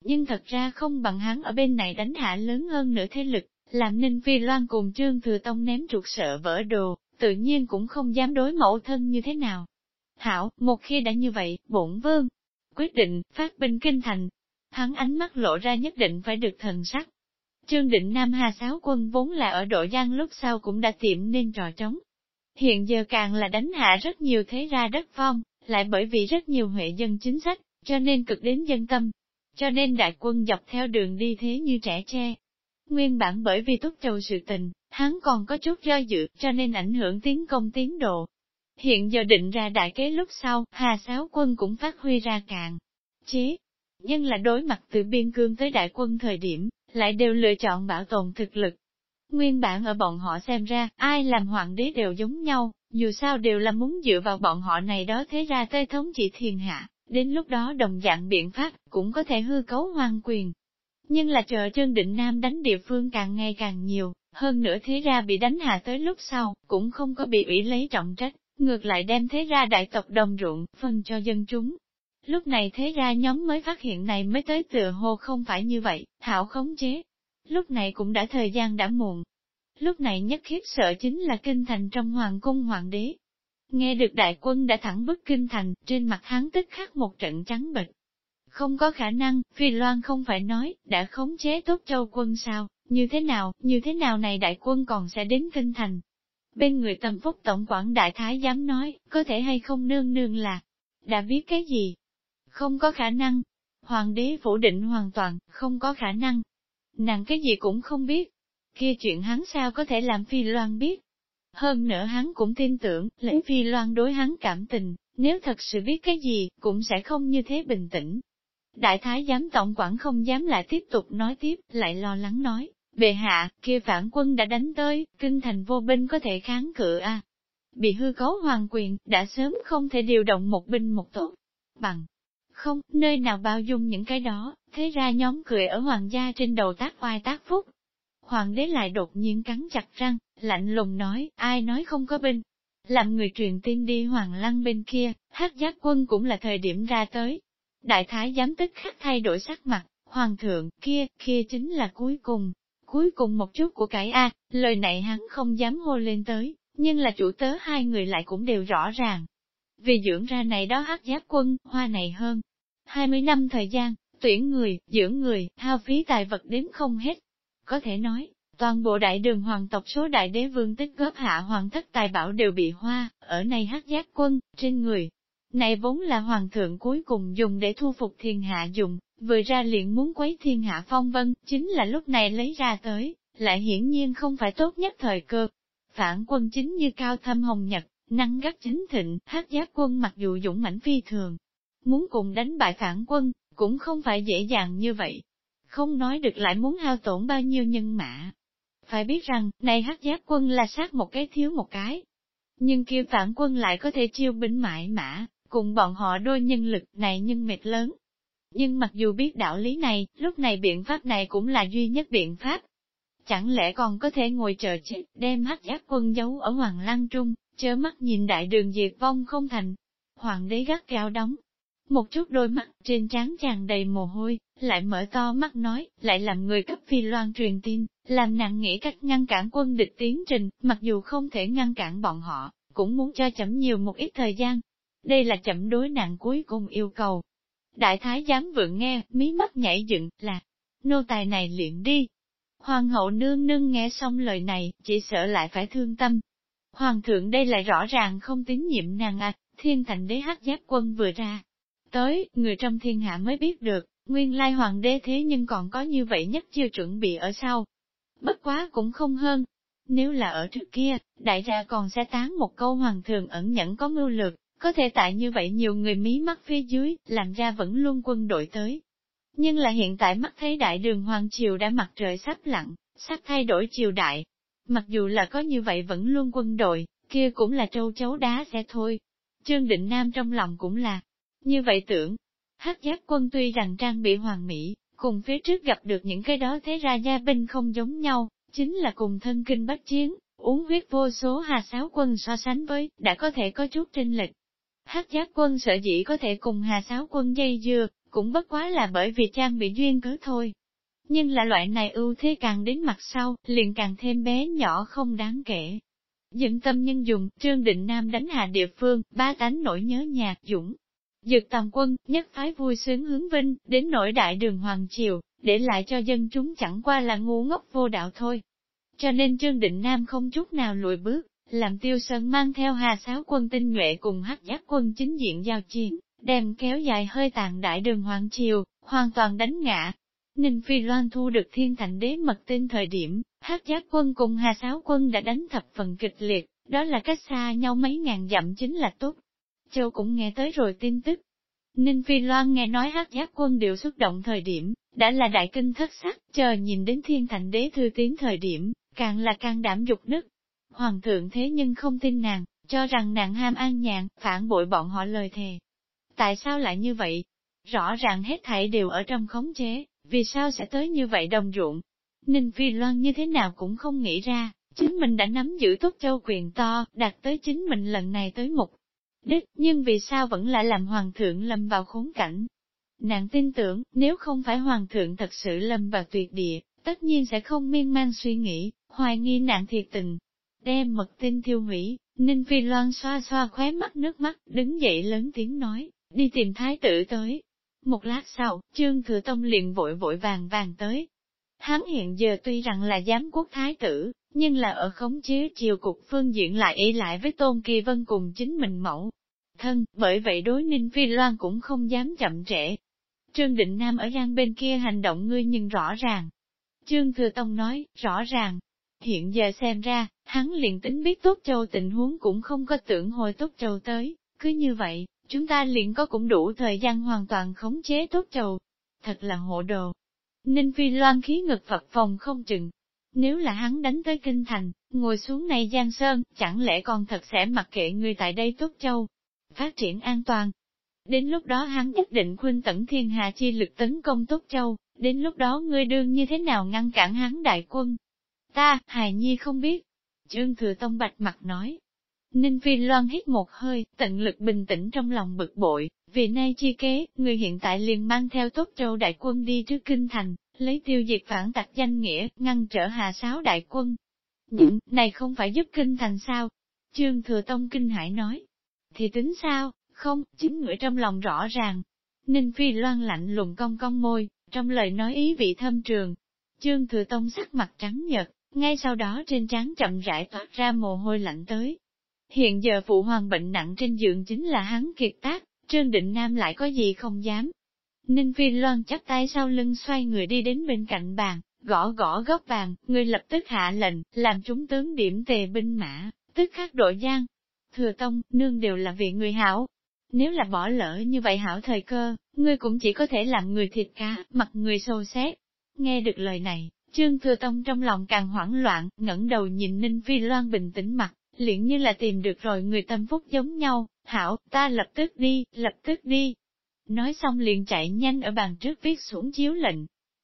Nhưng thật ra không bằng hắn ở bên này đánh hạ lớn hơn nữa thế lực, làm Ninh Phi Loan cùng Trương Thừa Tông ném trục sợ vỡ đồ, tự nhiên cũng không dám đối mẫu thân như thế nào. Hảo, một khi đã như vậy, bổn vương, quyết định, phát binh kinh thành. Hắn ánh mắt lộ ra nhất định phải được thần sắc. Trương định Nam Hà sáu quân vốn là ở độ giang lúc sau cũng đã tiệm nên trò trống. Hiện giờ càng là đánh hạ rất nhiều thế ra đất phong, lại bởi vì rất nhiều huệ dân chính sách, cho nên cực đến dân tâm. Cho nên đại quân dọc theo đường đi thế như trẻ tre. Nguyên bản bởi vì túc châu sự tình, hắn còn có chút do dự, cho nên ảnh hưởng tiến công tiến độ, Hiện giờ định ra đại kế lúc sau, Hà Sáo quân cũng phát huy ra càng chế. Nhưng là đối mặt từ biên cương tới đại quân thời điểm, lại đều lựa chọn bảo tồn thực lực. Nguyên bản ở bọn họ xem ra, ai làm hoàng đế đều giống nhau, dù sao đều là muốn dựa vào bọn họ này đó thế ra tới thống trị thiên hạ, đến lúc đó đồng dạng biện pháp, cũng có thể hư cấu hoàng quyền. Nhưng là chờ Trương Định Nam đánh địa phương càng ngày càng nhiều, hơn nữa thế ra bị đánh hạ tới lúc sau, cũng không có bị ủy lấy trọng trách, ngược lại đem thế ra đại tộc đồng ruộng, phân cho dân chúng. Lúc này thế ra nhóm mới phát hiện này mới tới tựa hồ không phải như vậy, thảo khống chế. Lúc này cũng đã thời gian đã muộn. Lúc này nhất khiếp sợ chính là kinh thành trong hoàng cung hoàng đế. Nghe được đại quân đã thẳng bức kinh thành, trên mặt hắn tức khắc một trận trắng bệch. Không có khả năng, Phi Loan không phải nói, đã khống chế tốt châu quân sao, như thế nào, như thế nào này đại quân còn sẽ đến kinh thành, Bên người tâm phúc tổng quản đại thái dám nói, có thể hay không nương nương là, đã biết cái gì? Không có khả năng. Hoàng đế phủ định hoàn toàn, không có khả năng. Nàng cái gì cũng không biết. Kia chuyện hắn sao có thể làm Phi Loan biết? Hơn nữa hắn cũng tin tưởng, lễ Phi Loan đối hắn cảm tình, nếu thật sự biết cái gì, cũng sẽ không như thế bình tĩnh. Đại thái giám tổng quản không dám lại tiếp tục nói tiếp, lại lo lắng nói, Bệ hạ, kia phản quân đã đánh tới, kinh thành vô binh có thể kháng cự a. À. Bị hư cấu hoàng quyền, đã sớm không thể điều động một binh một tổ. Bằng. Không, nơi nào bao dung những cái đó, thế ra nhóm cười ở hoàng gia trên đầu tác oai tác phúc. Hoàng đế lại đột nhiên cắn chặt răng, lạnh lùng nói, ai nói không có binh. Làm người truyền tin đi hoàng lăng bên kia, hát giác quân cũng là thời điểm ra tới. Đại thái giám tức khắc thay đổi sắc mặt, hoàng thượng, kia, kia chính là cuối cùng. Cuối cùng một chút của cải A, lời này hắn không dám hô lên tới, nhưng là chủ tớ hai người lại cũng đều rõ ràng. Vì dưỡng ra này đó hát giáp quân, hoa này hơn. 20 năm thời gian, tuyển người, dưỡng người, hao phí tài vật đếm không hết. Có thể nói, toàn bộ đại đường hoàng tộc số đại đế vương tích góp hạ hoàng thất tài bảo đều bị hoa, ở này hát giác quân, trên người. Này vốn là hoàng thượng cuối cùng dùng để thu phục thiên hạ dùng, vừa ra liền muốn quấy thiên hạ phong vân, chính là lúc này lấy ra tới, lại hiển nhiên không phải tốt nhất thời cơ. Phản quân chính như cao thâm hồng nhật, năng gắt chính thịnh, hát giác quân mặc dù dũng mãnh phi thường, muốn cùng đánh bại phản quân, cũng không phải dễ dàng như vậy. Không nói được lại muốn hao tổn bao nhiêu nhân mã. Phải biết rằng, này hắc giác quân là sát một cái thiếu một cái. Nhưng kia phản quân lại có thể chiêu binh mãi mã, cùng bọn họ đôi nhân lực này nhưng mệt lớn. Nhưng mặc dù biết đạo lý này, lúc này biện pháp này cũng là duy nhất biện pháp. Chẳng lẽ còn có thể ngồi chờ chết, đem hắc giác quân giấu ở Hoàng Lăng Trung, chớ mắt nhìn đại đường diệt vong không thành. Hoàng đế gắt gao đóng. Một chút đôi mắt trên trán tràn đầy mồ hôi, lại mở to mắt nói, lại làm người cấp phi loan truyền tin, làm nàng nghĩ cách ngăn cản quân địch tiến trình, mặc dù không thể ngăn cản bọn họ, cũng muốn cho chậm nhiều một ít thời gian. Đây là chậm đối nàng cuối cùng yêu cầu. Đại thái giám vượng nghe, mí mắt nhảy dựng, là, nô tài này luyện đi. Hoàng hậu nương nương nghe xong lời này, chỉ sợ lại phải thương tâm, Hoàng thượng đây lại rõ ràng không tín nhiệm nàng à, thiên thành đế hát giáp quân vừa ra. Tới, người trong thiên hạ mới biết được, nguyên lai hoàng đế thế nhưng còn có như vậy nhất chưa chuẩn bị ở sau. Bất quá cũng không hơn. Nếu là ở trước kia, đại gia còn sẽ tán một câu hoàng thượng ẩn nhẫn có mưu lược, có thể tại như vậy nhiều người mí mắt phía dưới, làm ra vẫn luôn quân đội tới. Nhưng là hiện tại mắt thấy đại đường hoàng triều đã mặt trời sắp lặn, sắp thay đổi triều đại, Mặc dù là có như vậy vẫn luôn quân đội, kia cũng là trâu chấu đá sẽ thôi. Trương Định Nam trong lòng cũng là như vậy tưởng. Hát giác quân tuy rằng trang bị hoàng mỹ, cùng phía trước gặp được những cái đó thế ra gia binh không giống nhau, chính là cùng thân kinh bách chiến, uống huyết vô số hà sáo quân so sánh với, đã có thể có chút trinh lịch. Hát giác quân sợ dĩ có thể cùng hà sáo quân dây dưa, cũng bất quá là bởi vì trang bị duyên cớ thôi. Nhưng là loại này ưu thế càng đến mặt sau, liền càng thêm bé nhỏ không đáng kể. Dựng tâm nhân dùng, Trương Định Nam đánh hạ địa phương, ba tánh nổi nhớ nhạc dũng. Dược tàm quân, nhất phái vui sướng hướng vinh, đến nổi đại đường Hoàng Triều, để lại cho dân chúng chẳng qua là ngu ngốc vô đạo thôi. Cho nên Trương Định Nam không chút nào lùi bước, làm tiêu sơn mang theo hà sáo quân tinh nhuệ cùng hắc giác quân chính diện giao chiến, đem kéo dài hơi tàn đại đường Hoàng Triều, hoàn toàn đánh ngã, Ninh Phi Loan thu được thiên thành đế mật tin thời điểm, hát giác quân cùng hà sáo quân đã đánh thập phần kịch liệt, đó là cách xa nhau mấy ngàn dặm chính là tốt. Châu cũng nghe tới rồi tin tức. Ninh Phi Loan nghe nói hát giác quân điệu xuất động thời điểm, đã là đại kinh thất sắc, chờ nhìn đến thiên thành đế thư tiến thời điểm, càng là càng đảm dục nức. Hoàng thượng thế nhưng không tin nàng, cho rằng nàng ham an nhàn, phản bội bọn họ lời thề. Tại sao lại như vậy? Rõ ràng hết thảy đều ở trong khống chế, vì sao sẽ tới như vậy đồng ruộng? Ninh Phi Loan như thế nào cũng không nghĩ ra, chính mình đã nắm giữ tốt châu quyền to, đạt tới chính mình lần này tới mục đích, nhưng vì sao vẫn lại làm hoàng thượng lâm vào khốn cảnh? Nàng tin tưởng, nếu không phải hoàng thượng thật sự lâm vào tuyệt địa, tất nhiên sẽ không miên man suy nghĩ, hoài nghi nàng thiệt tình. Đem mật tin thiêu hủy, Ninh Phi Loan xoa xoa khóe mắt nước mắt, đứng dậy lớn tiếng nói, đi tìm thái tử tới. Một lát sau, Trương Thừa Tông liền vội vội vàng vàng tới. Hắn hiện giờ tuy rằng là giám quốc thái tử, nhưng là ở khống chế triều cục phương diện lại ý lại với Tôn Kỳ Vân cùng chính mình mẫu. Thân, bởi vậy đối Ninh Phi Loan cũng không dám chậm trễ. Trương Định Nam ở giang bên kia hành động ngươi nhưng rõ ràng. Trương Thừa Tông nói, rõ ràng. Hiện giờ xem ra, hắn liền tính biết Tốt Châu tình huống cũng không có tưởng hồi Tốt Châu tới, cứ như vậy, chúng ta liền có cũng đủ thời gian hoàn toàn khống chế tốt châu. Thật là hộ đồ. Ninh Phi Loan khí ngực Phật phòng không chừng. Nếu là hắn đánh tới kinh thành, ngồi xuống này Giang Sơn, chẳng lẽ còn thật sẽ mặc kệ người tại đây tốt châu. Phát triển an toàn. Đến lúc đó hắn nhất định khuyên tẩn thiên hà chi lực tấn công Tốt Châu, đến lúc đó ngươi đương như thế nào ngăn cản hắn đại quân. Ta, hài nhi không biết. Trương Thừa Tông bạch mặt nói. Ninh Phi Loan hít một hơi, tận lực bình tĩnh trong lòng bực bội, vì nay chi kế, người hiện tại liền mang theo Tốt Châu đại quân đi trước kinh thành, lấy tiêu diệt phản tặc danh nghĩa, ngăn trở hà sáo đại quân. Những này không phải giúp kinh thành sao? Trương Thừa Tông kinh hải nói. Thì tính sao? Không, chính người trong lòng rõ ràng. Ninh Phi loan lạnh lùng cong cong môi, trong lời nói ý vị thâm trường. Trương Thừa Tông sắc mặt trắng nhợt, ngay sau đó trên trán chậm rãi toát ra mồ hôi lạnh tới. Hiện giờ phụ hoàng bệnh nặng trên giường chính là hắn kiệt tác, Trương Định Nam lại có gì không dám, Ninh Phi Loan chắp tay sau lưng xoay người đi đến bên cạnh bàn, gõ gõ góc bàn, người lập tức hạ lệnh, làm chúng tướng điểm tề binh mã, tức khắc đội giang. Thừa Tông, nương đều là vị người hảo. Nếu là bỏ lỡ như vậy hảo thời cơ, ngươi cũng chỉ có thể làm người thịt cá, mặt người sâu xét. Nghe được lời này, Trương Thừa Tông trong lòng càng hoảng loạn, ngẩng đầu nhìn Ninh Phi Loan bình tĩnh mặt, liền như là tìm được rồi người tâm phúc giống nhau, hảo, ta lập tức đi, lập tức đi, Nói xong liền chạy nhanh ở bàn trước viết xuống chiếu lệnh.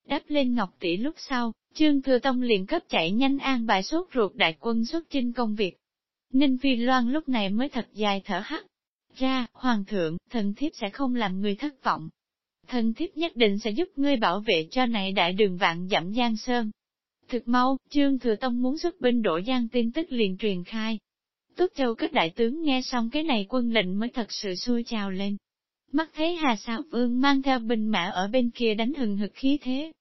Đắp lên ngọc tỷ lúc sau, Trương Thừa Tông liền cấp chạy nhanh an bài sốt ruột đại quân xuất chinh công việc. Ninh Phi Loan lúc này mới thật dài thở hắt. Ra, Hoàng thượng, thần thiếp sẽ không làm người thất vọng. Thần thiếp nhất định sẽ giúp ngươi bảo vệ cho này đại đường vạn dặm Giang Sơn. Thực mau, Trương Thừa Tông muốn xuất binh đổ Giang tin tức liền truyền khai. Túc Châu các đại tướng nghe xong cái này quân lệnh mới thật sự xui trào lên. Mắt thấy Hà Sào Vương mang theo binh mã ở bên kia đánh hừng hực khí thế.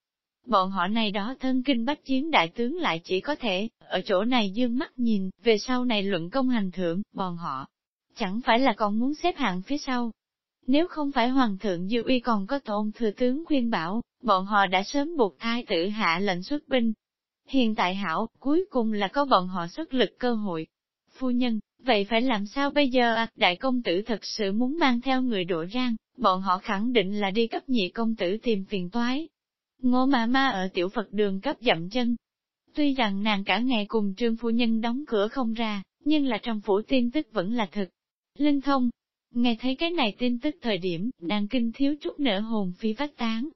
Bọn họ này đó thân kinh bách chiến đại tướng lại chỉ có thể, ở chỗ này dương mắt nhìn, về sau này luận công hành thưởng, bọn họ. Chẳng phải là còn muốn xếp hạng phía sau. Nếu không phải Hoàng thượng Dư Uy còn có tôn thừa tướng khuyên bảo, bọn họ đã sớm buộc thai tử hạ lệnh xuất binh. Hiện tại hảo, cuối cùng là có bọn họ xuất lực cơ hội. Phu nhân, Vậy phải làm sao bây giờ à? Đại công tử thật sự muốn mang theo người đổ rang, bọn họ khẳng định là đi cấp nhị công tử tìm phiền toái. Ngô mà ma ở tiểu Phật đường cấp dậm chân. Tuy rằng nàng cả ngày cùng trương phu nhân đóng cửa không ra, nhưng là trong phủ tin tức vẫn là thực. Linh thông, nghe thấy cái này tin tức thời điểm, nàng kinh thiếu chút nở hồn phi vách tán.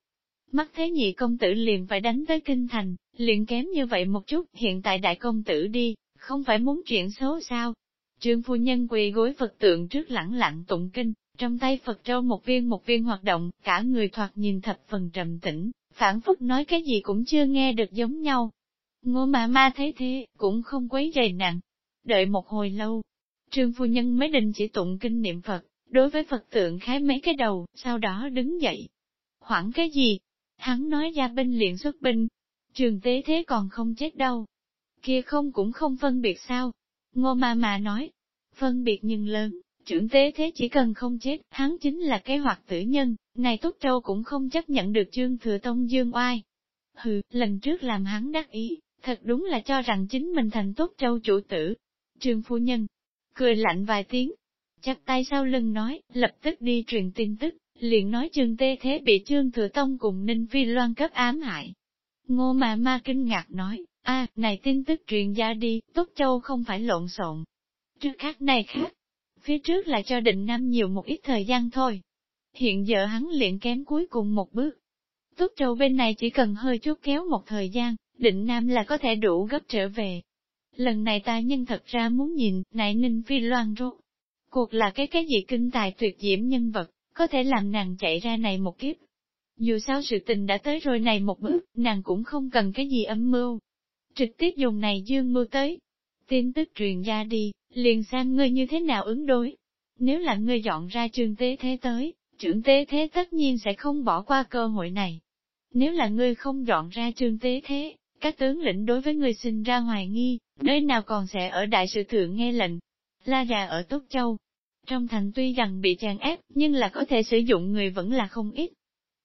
Mắt thế nhị công tử liền phải đánh tới kinh thành, liền kém như vậy một chút, hiện tại đại công tử đi, không phải muốn chuyện xấu sao, Trương phu nhân quỳ gối Phật tượng trước lẳng lặng tụng kinh, trong tay Phật trâu một viên một viên hoạt động, cả người thoạt nhìn thập phần trầm tĩnh, phản phúc nói cái gì cũng chưa nghe được giống nhau. Ngô mà ma thấy thế, cũng không quấy rầy nặng. Đợi một hồi lâu, trương phu nhân mới định chỉ tụng kinh niệm Phật, đối với Phật tượng khái mấy cái đầu, sau đó đứng dậy. Hoảng cái gì? Hắn nói ra binh liền xuất binh. Trường tế thế còn không chết đâu. Kia không cũng không phân biệt sao, Ngô ma mà nói, phân biệt nhưng lớn, trưởng tế thế chỉ cần không chết, hắn chính là cái hoạt tử nhân, này Túc Châu cũng không chấp nhận được trương thừa tông dương oai. Hừ, lần trước làm hắn đắc ý, thật đúng là cho rằng chính mình thành Túc Châu chủ tử. Trương phu nhân, cười lạnh vài tiếng, chặt tay sau lưng nói, lập tức đi truyền tin tức, liền nói trương tê thế bị trương thừa tông cùng Ninh Phi Loan cấp ám hại. Ngô mà ma kinh ngạc nói, a này tin tức truyền ra đi, Tốt Châu không phải lộn xộn. Trước khác này khác, phía trước là cho định nam nhiều một ít thời gian thôi. Hiện giờ hắn liền kém cuối cùng một bước. Tốt Châu bên này chỉ cần hơi chút kéo một thời gian, định nam là có thể đủ gấp trở về. Lần này ta nhân thật ra muốn nhìn, nại ninh phi loan rốt. Cuộc là cái cái gì kinh tài tuyệt diễm nhân vật, có thể làm nàng chạy ra này một kiếp. Dù sao sự tình đã tới rồi này một bước, nàng cũng không cần cái gì âm mưu, trực tiếp dùng này dương mưu tới. Tin tức truyền ra đi, liền xem ngươi như thế nào ứng đối. Nếu là ngươi dọn ra trường tế thế tới, trưởng tế thế tất nhiên sẽ không bỏ qua cơ hội này. Nếu là ngươi không dọn ra trường tế thế, các tướng lĩnh đối với ngươi sinh ra hoài nghi, nơi nào còn sẽ ở đại sự thượng nghe lệnh. La già ở Tốt Châu, trong thành tuy rằng bị chàng ép, nhưng là có thể sử dụng người vẫn là không ít.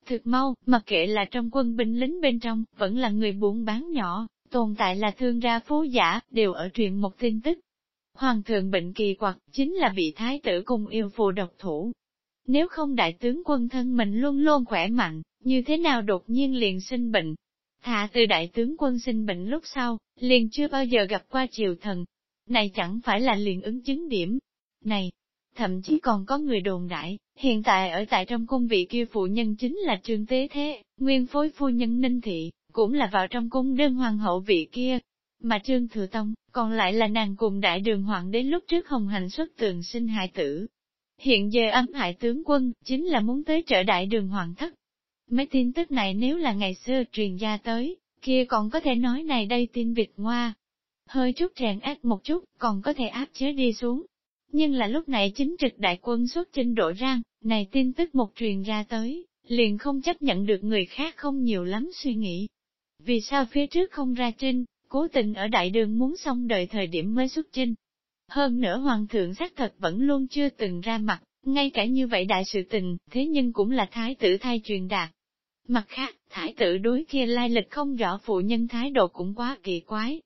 Thực mau, mặc kệ là trong quân binh lính bên trong, vẫn là người buôn bán nhỏ, tồn tại là thương ra phú giả, đều ở truyền một tin tức. Hoàng thượng bệnh kỳ quặc, chính là bị thái tử cùng yêu phù độc thủ. Nếu không đại tướng quân thân mình luôn luôn khỏe mạnh, như thế nào đột nhiên liền sinh bệnh? Thà từ đại tướng quân sinh bệnh lúc sau, liền chưa bao giờ gặp qua triều thần. Này chẳng phải là liền ứng chứng điểm. Này, thậm chí còn có người đồn đại, hiện tại ở tại trong cung vị kia phụ nhân chính là trương tế thế, nguyên phối phu nhân ninh thị, cũng là vào trong cung đơn hoàng hậu vị kia. Mà trương thừa tông, còn lại là nàng cùng đại đường hoàng đến lúc trước hồng hành xuất tường sinh hại tử. Hiện giờ âm hại tướng quân, chính là muốn tới trở đại đường hoàng thất. Mấy tin tức này nếu là ngày xưa truyền ra tới, kia còn có thể nói này đây tin Việt Ngoa. Hơi chút rèn ác một chút, còn có thể áp chế đi xuống. Nhưng là lúc này chính trực đại quân xuất chinh đội rang, này tin tức một truyền ra tới, liền không chấp nhận được người khác không nhiều lắm suy nghĩ. Vì sao phía trước không ra trinh, cố tình ở đại đường muốn xong đợi thời điểm mới xuất trinh. Hơn nữa hoàng thượng xác thật vẫn luôn chưa từng ra mặt, ngay cả như vậy đại sự tình, thế nhưng cũng là thái tử thay truyền đạt. Mặt khác, thái tử đối kia lai lịch không rõ phụ nhân thái độ cũng quá kỳ quái.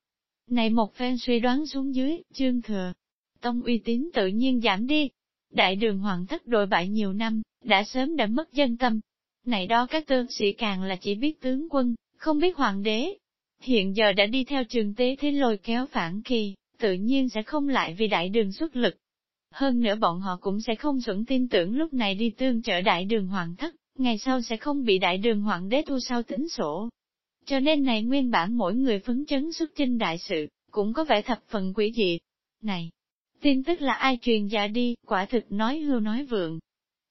Này một phen suy đoán xuống dưới, chương thừa, tông uy tín tự nhiên giảm đi. Đại đường hoàng thất đội bại nhiều năm, đã sớm đã mất dân tâm. Này đó các tướng sĩ càng là chỉ biết tướng quân, không biết hoàng đế. Hiện giờ đã đi theo trường tế thế lôi kéo phản kỳ, tự nhiên sẽ không lại vì đại đường xuất lực. Hơn nữa bọn họ cũng sẽ không chuẩn tin tưởng lúc này đi tương trợ đại đường hoàng thất, ngày sau sẽ không bị đại đường hoàng đế thu sau tính sổ. Cho nên này nguyên bản mỗi người phấn chấn xuất chinh đại sự, cũng có vẻ thập phần quỷ dị. Này, tin tức là ai truyền ra đi, quả thực nói hưu nói vượng.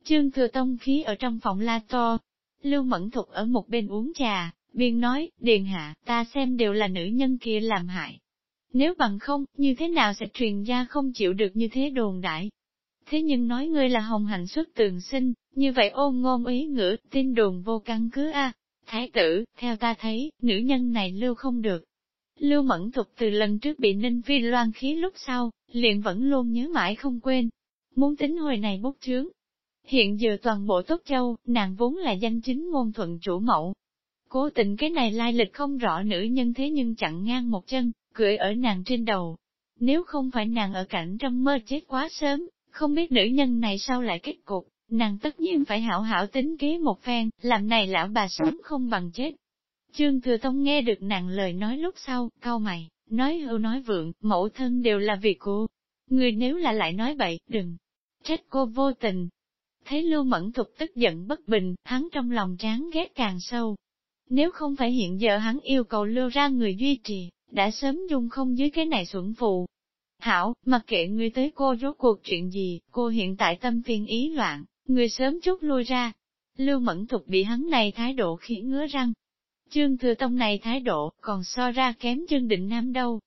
Trương Thừa Tông khí ở trong phòng la to, Lưu Mẫn Thục ở một bên uống trà, biên nói, Điền Hạ, ta xem đều là nữ nhân kia làm hại. Nếu bằng không, như thế nào sẽ truyền ra không chịu được như thế đồn đại? Thế nhưng nói ngươi là hồng hạnh xuất tường sinh, như vậy ôn ngôn ý ngữ, tin đồn vô căn cứ a. Thái tử, theo ta thấy, nữ nhân này lưu không được. Lưu mẫn thục từ lần trước bị ninh phi loan khí lúc sau, liền vẫn luôn nhớ mãi không quên. Muốn tính hồi này bốc chướng. Hiện giờ toàn bộ tốt châu, nàng vốn là danh chính ngôn thuận chủ mẫu. Cố tình cái này lai lịch không rõ nữ nhân thế nhưng chặn ngang một chân, cưỡi ở nàng trên đầu. Nếu không phải nàng ở cảnh trong mơ chết quá sớm, không biết nữ nhân này sao lại kết cục, nàng tất nhiên phải hảo hảo tính kế một phen, làm này lão bà sống không bằng chết. Trương Thừa Tông nghe được nàng lời nói lúc sau, cau mày, nói hưu nói vượng, mẫu thân đều là vì cô. Người nếu là lại nói bậy, đừng trách cô vô tình. Thấy Lưu Mẫn Thục tức giận bất bình, hắn trong lòng tráng ghét càng sâu. Nếu không phải hiện giờ hắn yêu cầu lưu ra người duy trì, đã sớm dung không dưới cái này xuẩn phù, Hảo, mặc kệ ngươi tới cô rốt cuộc chuyện gì, cô hiện tại tâm phiền ý loạn, người sớm chút lui ra. Lưu Mẫn Thục bị hắn này thái độ khiến ngứa răng. Trương Thừa Tông này thái độ còn so ra kém Trương Định Nam đâu.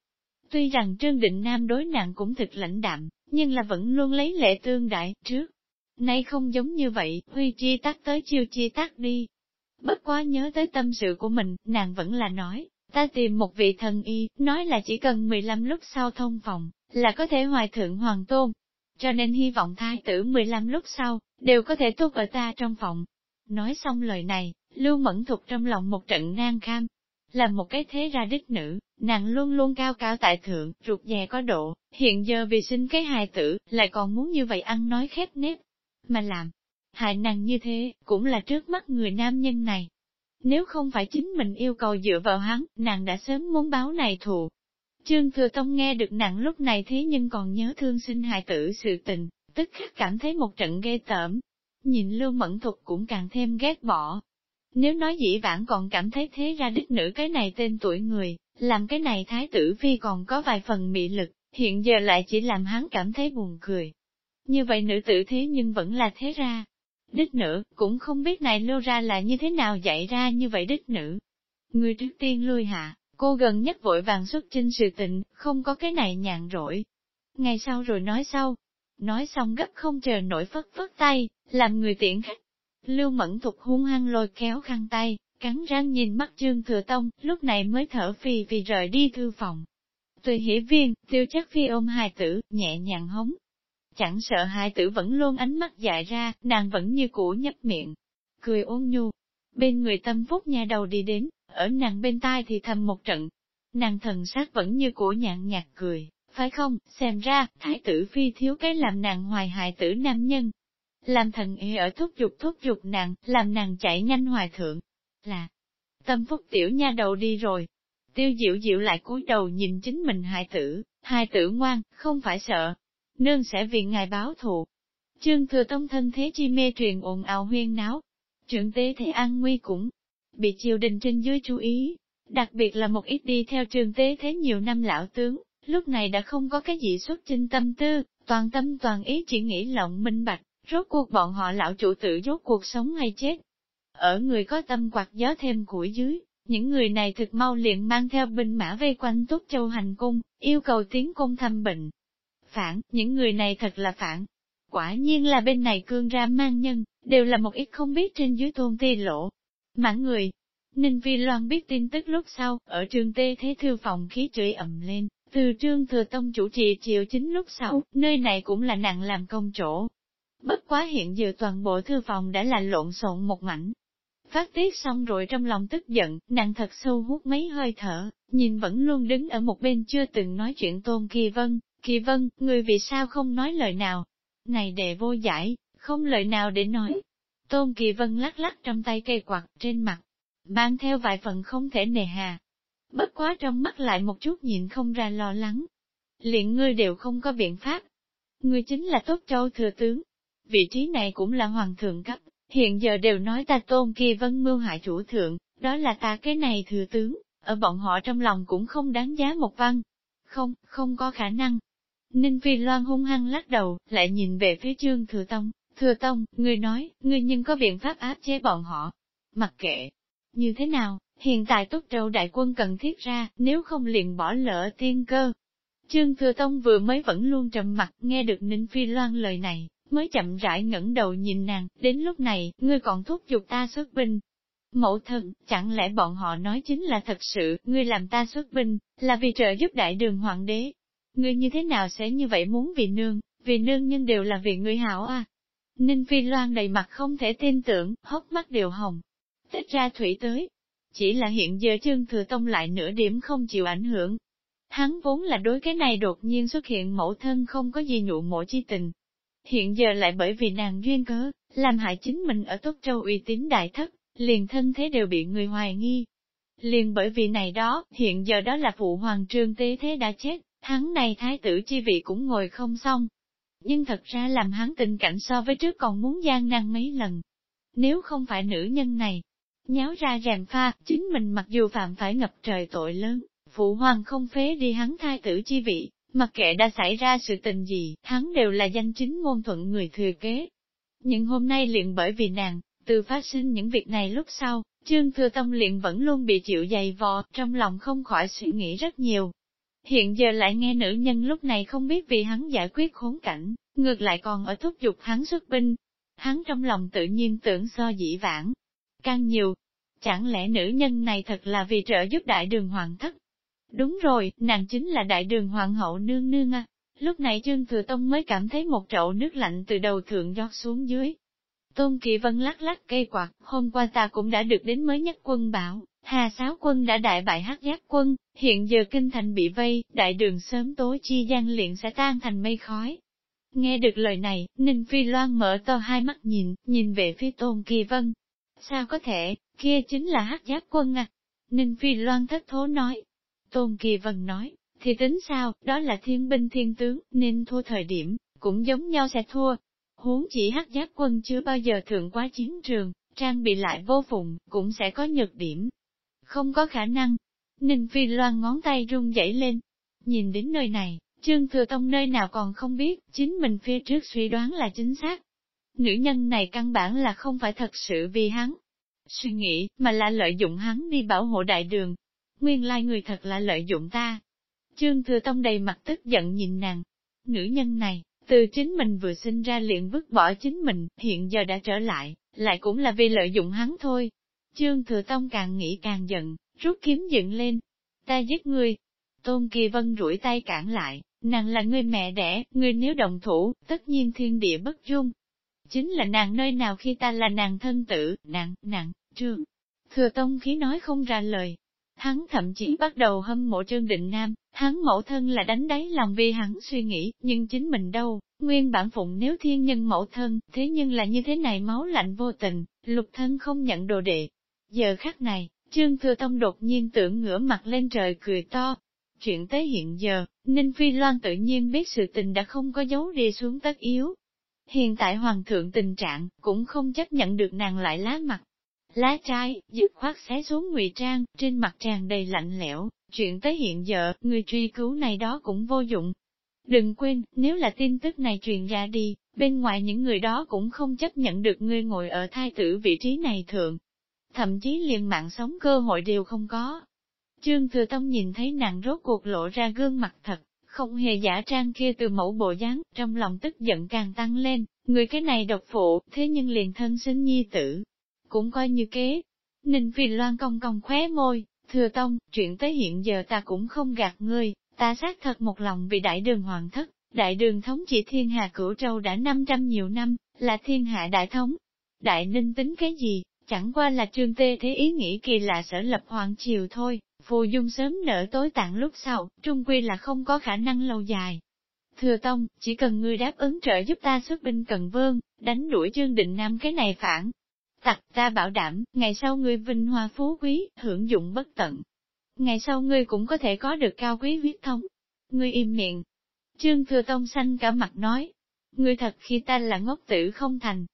Tuy rằng Trương Định Nam đối nặng cũng thực lãnh đạm, nhưng là vẫn luôn lấy lệ tương đại trước. Nay không giống như vậy, Huy chi tắc tới chiêu chi tắc đi. Bất quá nhớ tới tâm sự của mình, nàng vẫn là nói, ta tìm một vị thần y, nói là chỉ cần 15 lúc sau thông phòng, là có thể hoài thượng hoàng tôn. Cho nên hy vọng thai tử 15 lúc sau, đều có thể tốt ở ta trong phòng. Nói xong lời này, Lưu Mẫn Thục trong lòng một trận nan kham. Là một cái thế ra đích nữ, nàng luôn luôn cao cao tại thượng, ruột dè có độ, hiện giờ vì sinh cái hài tử, lại còn muốn như vậy ăn nói khép nếp. Mà làm, hại nàng như thế, cũng là trước mắt người nam nhân này. Nếu không phải chính mình yêu cầu dựa vào hắn, nàng đã sớm muốn báo này thù, Trương Thừa Tông nghe được nặng lúc này thế nhưng còn nhớ thương sinh hài tử sự tình, tức khắc cảm thấy một trận ghê tởm. Nhìn Lưu Mẫn Thục cũng càng thêm ghét bỏ. Nếu nói dĩ vãng còn cảm thấy thế ra đích nữ cái này tên tuổi người, làm cái này thái tử phi còn có vài phần mị lực, hiện giờ lại chỉ làm hắn cảm thấy buồn cười. Như vậy nữ tử thế nhưng vẫn là thế ra. Đích nữ, cũng không biết này lưu ra là như thế nào dạy ra như vậy đích nữ. Người trước tiên lui hạ, Cô gần nhất vội vàng xuất chinh sự tình không có cái này nhàn rỗi. Ngày sau rồi nói sau. Nói xong gấp không chờ nổi phất phất tay, làm người tiện khách. Lưu mẫn thục hung hăng lôi kéo khăn tay, cắn răng nhìn mắt Trương Thừa Tông, lúc này mới thở phì vì rời đi thư phòng. Tùy hỷ viên, tiêu chắc phi ôm hài tử, nhẹ nhàng hống. Chẳng sợ hai tử vẫn luôn ánh mắt dại ra, nàng vẫn như cũ nhấp miệng. Cười ôn nhu. Bên người tâm phúc nhà đầu đi đến, ở nàng bên tai thì thầm một trận. Nàng thần sát vẫn như cũ nhạn nhạt cười, phải không, xem ra, thái tử phi thiếu cái làm nàng hoài hại tử nam nhân. Làm thần y ở thúc dục thúc dục nàng, làm nàng chạy nhanh hoài thượng. Là, tâm phúc tiểu nha đầu đi rồi. Tiêu diệu diệu lại cúi đầu nhìn chính mình hại tử, hai tử ngoan, không phải sợ. Nương sẽ vì ngài báo thù. Trương Thừa Tông thân thế chi mê truyền ồn ào huyên náo. Trưởng tế thế an nguy cũng bị triều đình trên dưới chú ý, đặc biệt là một ít đi theo trường tế thế nhiều năm lão tướng, lúc này đã không có cái gì xuất chinh tâm tư, toàn tâm toàn ý chỉ nghĩ lộng minh bạch, rốt cuộc bọn họ lão chủ tự rốt cuộc sống hay chết. Ở người có tâm quạt gió thêm củi dưới, những người này thực mau liền mang theo binh mã vây quanh Túc Châu hành cung, yêu cầu tiến cung thăm bệnh. Phản, những người này thật là phản. Quả nhiên là bên này cương ra mang nhân, đều là một ít không biết trên dưới tôn ti lộ. Mãn người, Ninh Vi Loan biết tin tức lúc sau, ở trường tê thế thư phòng khí chửi ầm lên, từ trương thừa tông chủ trì chiều chính lúc sau, nơi này cũng là nặng làm công chỗ. Bất quá hiện giờ toàn bộ thư phòng đã là lộn xộn một mảnh, Phát tiết xong rồi trong lòng tức giận, nàng thật sâu hút mấy hơi thở, nhìn vẫn luôn đứng ở một bên chưa từng nói chuyện tôn kỳ vân, kỳ vân, người vì sao không nói lời nào? Này đệ vô giải, không lời nào để nói. Tôn kỳ vân lắc lắc trong tay cây quạt trên mặt, mang theo vài phần không thể nề hà. Bất quá trong mắt lại một chút nhìn không ra lo lắng. Liền ngươi đều không có biện pháp. Ngươi chính là tốt châu thừa tướng. Vị trí này cũng là hoàng thượng cấp, hiện giờ đều nói ta tôn kỳ vân mưu hại chủ thượng, đó là ta cái này thừa tướng, ở bọn họ trong lòng cũng không đáng giá một văn. Không, không có khả năng. Ninh Phi Loan hung hăng lắc đầu, lại nhìn về phía trương thừa tông, thừa tông, người nói, người nhưng có biện pháp áp chế bọn họ. Mặc kệ, như thế nào, hiện tại tốt trâu đại quân cần thiết ra, nếu không liền bỏ lỡ tiên cơ. Trương Thừa Tông vừa mới vẫn luôn trầm mặt nghe được Ninh Phi Loan lời này, mới chậm rãi ngẩng đầu nhìn nàng, đến lúc này, ngươi còn thúc giục ta xuất binh. Mẫu thân, chẳng lẽ bọn họ nói chính là thật sự, ngươi làm ta xuất binh, là vì trợ giúp đại đường hoàng đế. Ngươi như thế nào sẽ như vậy muốn vì nương, vì nương nhưng đều là vì ngươi hảo à. Ninh Phi Loan đầy mặt không thể tin tưởng, hốc mắt đều hồng. Tích ra thủy tới. Chỉ là hiện giờ chương thừa tông lại nửa điểm không chịu ảnh hưởng. Hắn vốn là đối cái này đột nhiên xuất hiện mẫu thân không có gì nhụ mộ chi tình, hiện giờ lại bởi vì nàng duyên cớ, làm hại chính mình ở Tốt Châu uy tín đại thất, liền thân thế đều bị người hoài nghi. Liền bởi vì này đó, hiện giờ đó là phụ hoàng trương tế thế đã chết, hắn này thái tử chi vị cũng ngồi không xong. Nhưng thật ra làm hắn tình cảnh so với trước còn muốn gian nan mấy lần. Nếu không phải nữ nhân này, nháo ra rèm pha, chính mình mặc dù phạm phải ngập trời tội lớn, phụ hoàng không phế đi hắn thái tử chi vị, Mặc kệ đã xảy ra sự tình gì, hắn đều là danh chính ngôn thuận người thừa kế. Nhưng hôm nay liền bởi vì nàng, từ phát sinh những việc này lúc sau, Trương Thừa Tông liền vẫn luôn bị chịu dày vò, trong lòng không khỏi suy nghĩ rất nhiều. Hiện giờ lại nghe nữ nhân lúc này không biết vì hắn giải quyết khốn cảnh, ngược lại còn ở thúc giục hắn xuất binh. Hắn trong lòng tự nhiên tưởng so dĩ vãng, càng nhiều. Chẳng lẽ nữ nhân này thật là vì trợ giúp đại đường hoàng thất, Đúng rồi, nàng chính là đại đường hoàng hậu nương nương à. Lúc này Trương Thừa Tông mới cảm thấy một chậu nước lạnh từ đầu thượng giọt xuống dưới. Tôn Kỳ Vân lắc lắc cây quạt, hôm qua ta cũng đã được đến mới nhất quân bảo, Hà Sáo quân đã đại bại hắc giác quân, hiện giờ kinh thành bị vây, đại đường sớm tối chi gian liền sẽ tan thành mây khói. Nghe được lời này, Ninh Phi Loan mở to hai mắt nhìn, nhìn về phía Tôn Kỳ Vân. Sao có thể, kia chính là hắc giác quân à? Ninh Phi Loan thất thố nói, Tôn Kỳ Vân nói, thì tính sao, đó là thiên binh thiên tướng, nên thua thời điểm, cũng giống nhau sẽ thua. Huống chỉ hắc giáp quân chưa bao giờ thượng quá chiến trường, trang bị lại vô phụng, cũng sẽ có nhược điểm. Không có khả năng. Ninh Phi loan ngón tay run dậy lên. Nhìn đến nơi này, Trương Thừa Tông nơi nào còn không biết, chính mình phía trước suy đoán là chính xác. Nữ nhân này căn bản là không phải thật sự vì hắn. Suy nghĩ, mà là lợi dụng hắn đi bảo hộ đại đường, nguyên lai người thật là lợi dụng ta. Trương Thừa Tông đầy mặt tức giận nhìn nàng. Nữ nhân này, từ chính mình vừa sinh ra liền vứt bỏ chính mình, hiện giờ đã trở lại, lại cũng là vì lợi dụng hắn thôi. Trương Thừa Tông càng nghĩ càng giận, rút kiếm dựng lên. Ta giết ngươi. Tôn Kỳ Vân rủi tay cản lại, nàng là người mẹ đẻ, người nếu đồng thủ, tất nhiên thiên địa bất dung. Chính là nàng nơi nào khi ta là nàng thân tử, nàng, nàng, trương. Thừa Tông khí nói không ra lời, Hắn thậm chí bắt đầu hâm mộ Trương Định Nam, hắn mẫu thân là đánh đáy lòng vì hắn suy nghĩ, nhưng chính mình đâu, nguyên bản phụng nếu thiên nhân mẫu thân, thế nhưng là như thế này máu lạnh vô tình, lục thân không nhận đồ đệ. Giờ khắc này, Trương Thừa Tông đột nhiên tưởng ngửa mặt lên trời cười to. Chuyện tới hiện giờ, Ninh Phi Loan tự nhiên biết sự tình đã không có dấu đi xuống tất yếu. hiện tại hoàng thượng tình trạng, cũng không chấp nhận được nàng lại lá mặt. Lá trái, dứt khoát xé xuống ngụy trang, trên mặt tràn đầy lạnh lẽo, chuyện tới hiện giờ, người truy cứu này đó cũng vô dụng. Đừng quên, nếu là tin tức này truyền ra đi, bên ngoài những người đó cũng không chấp nhận được ngươi ngồi ở thai tử vị trí này thượng. Thậm chí liền mạng sống cơ hội đều không có. Trương Thừa Tông nhìn thấy nàng rốt cuộc lộ ra gương mặt thật, không hề giả trang kia từ mẫu bộ dáng, trong lòng tức giận càng tăng lên, người cái này độc phụ, thế nhưng liền thân sinh nhi tử, cũng coi như kế. Ninh Phi Loan cong cong khóe môi, thừa tông, chuyện tới hiện giờ ta cũng không gạt ngươi, ta xác thật một lòng vì đại đường hoàng thất, đại đường thống trị thiên hạ cửu châu đã 500 nhiều năm, là thiên hạ đại thống. Đại ninh tính cái gì, chẳng qua là trương tê thế ý nghĩ kỳ lạ sở lập hoàng triều thôi, phù dung sớm nở tối tạng lúc sau, trung quy là không có khả năng lâu dài. Thừa Tông, chỉ cần ngươi đáp ứng trợ giúp ta xuất binh cần vương, đánh đuổi trương định nam cái này phản. Tặc ta bảo đảm, ngày sau ngươi vinh hoa phú quý, hưởng dụng bất tận. Ngày sau ngươi cũng có thể có được cao quý huyết thống. Ngươi im miệng. Trương Thừa Tông xanh cả mặt nói. Ngươi thật khi ta là ngốc tử không thành.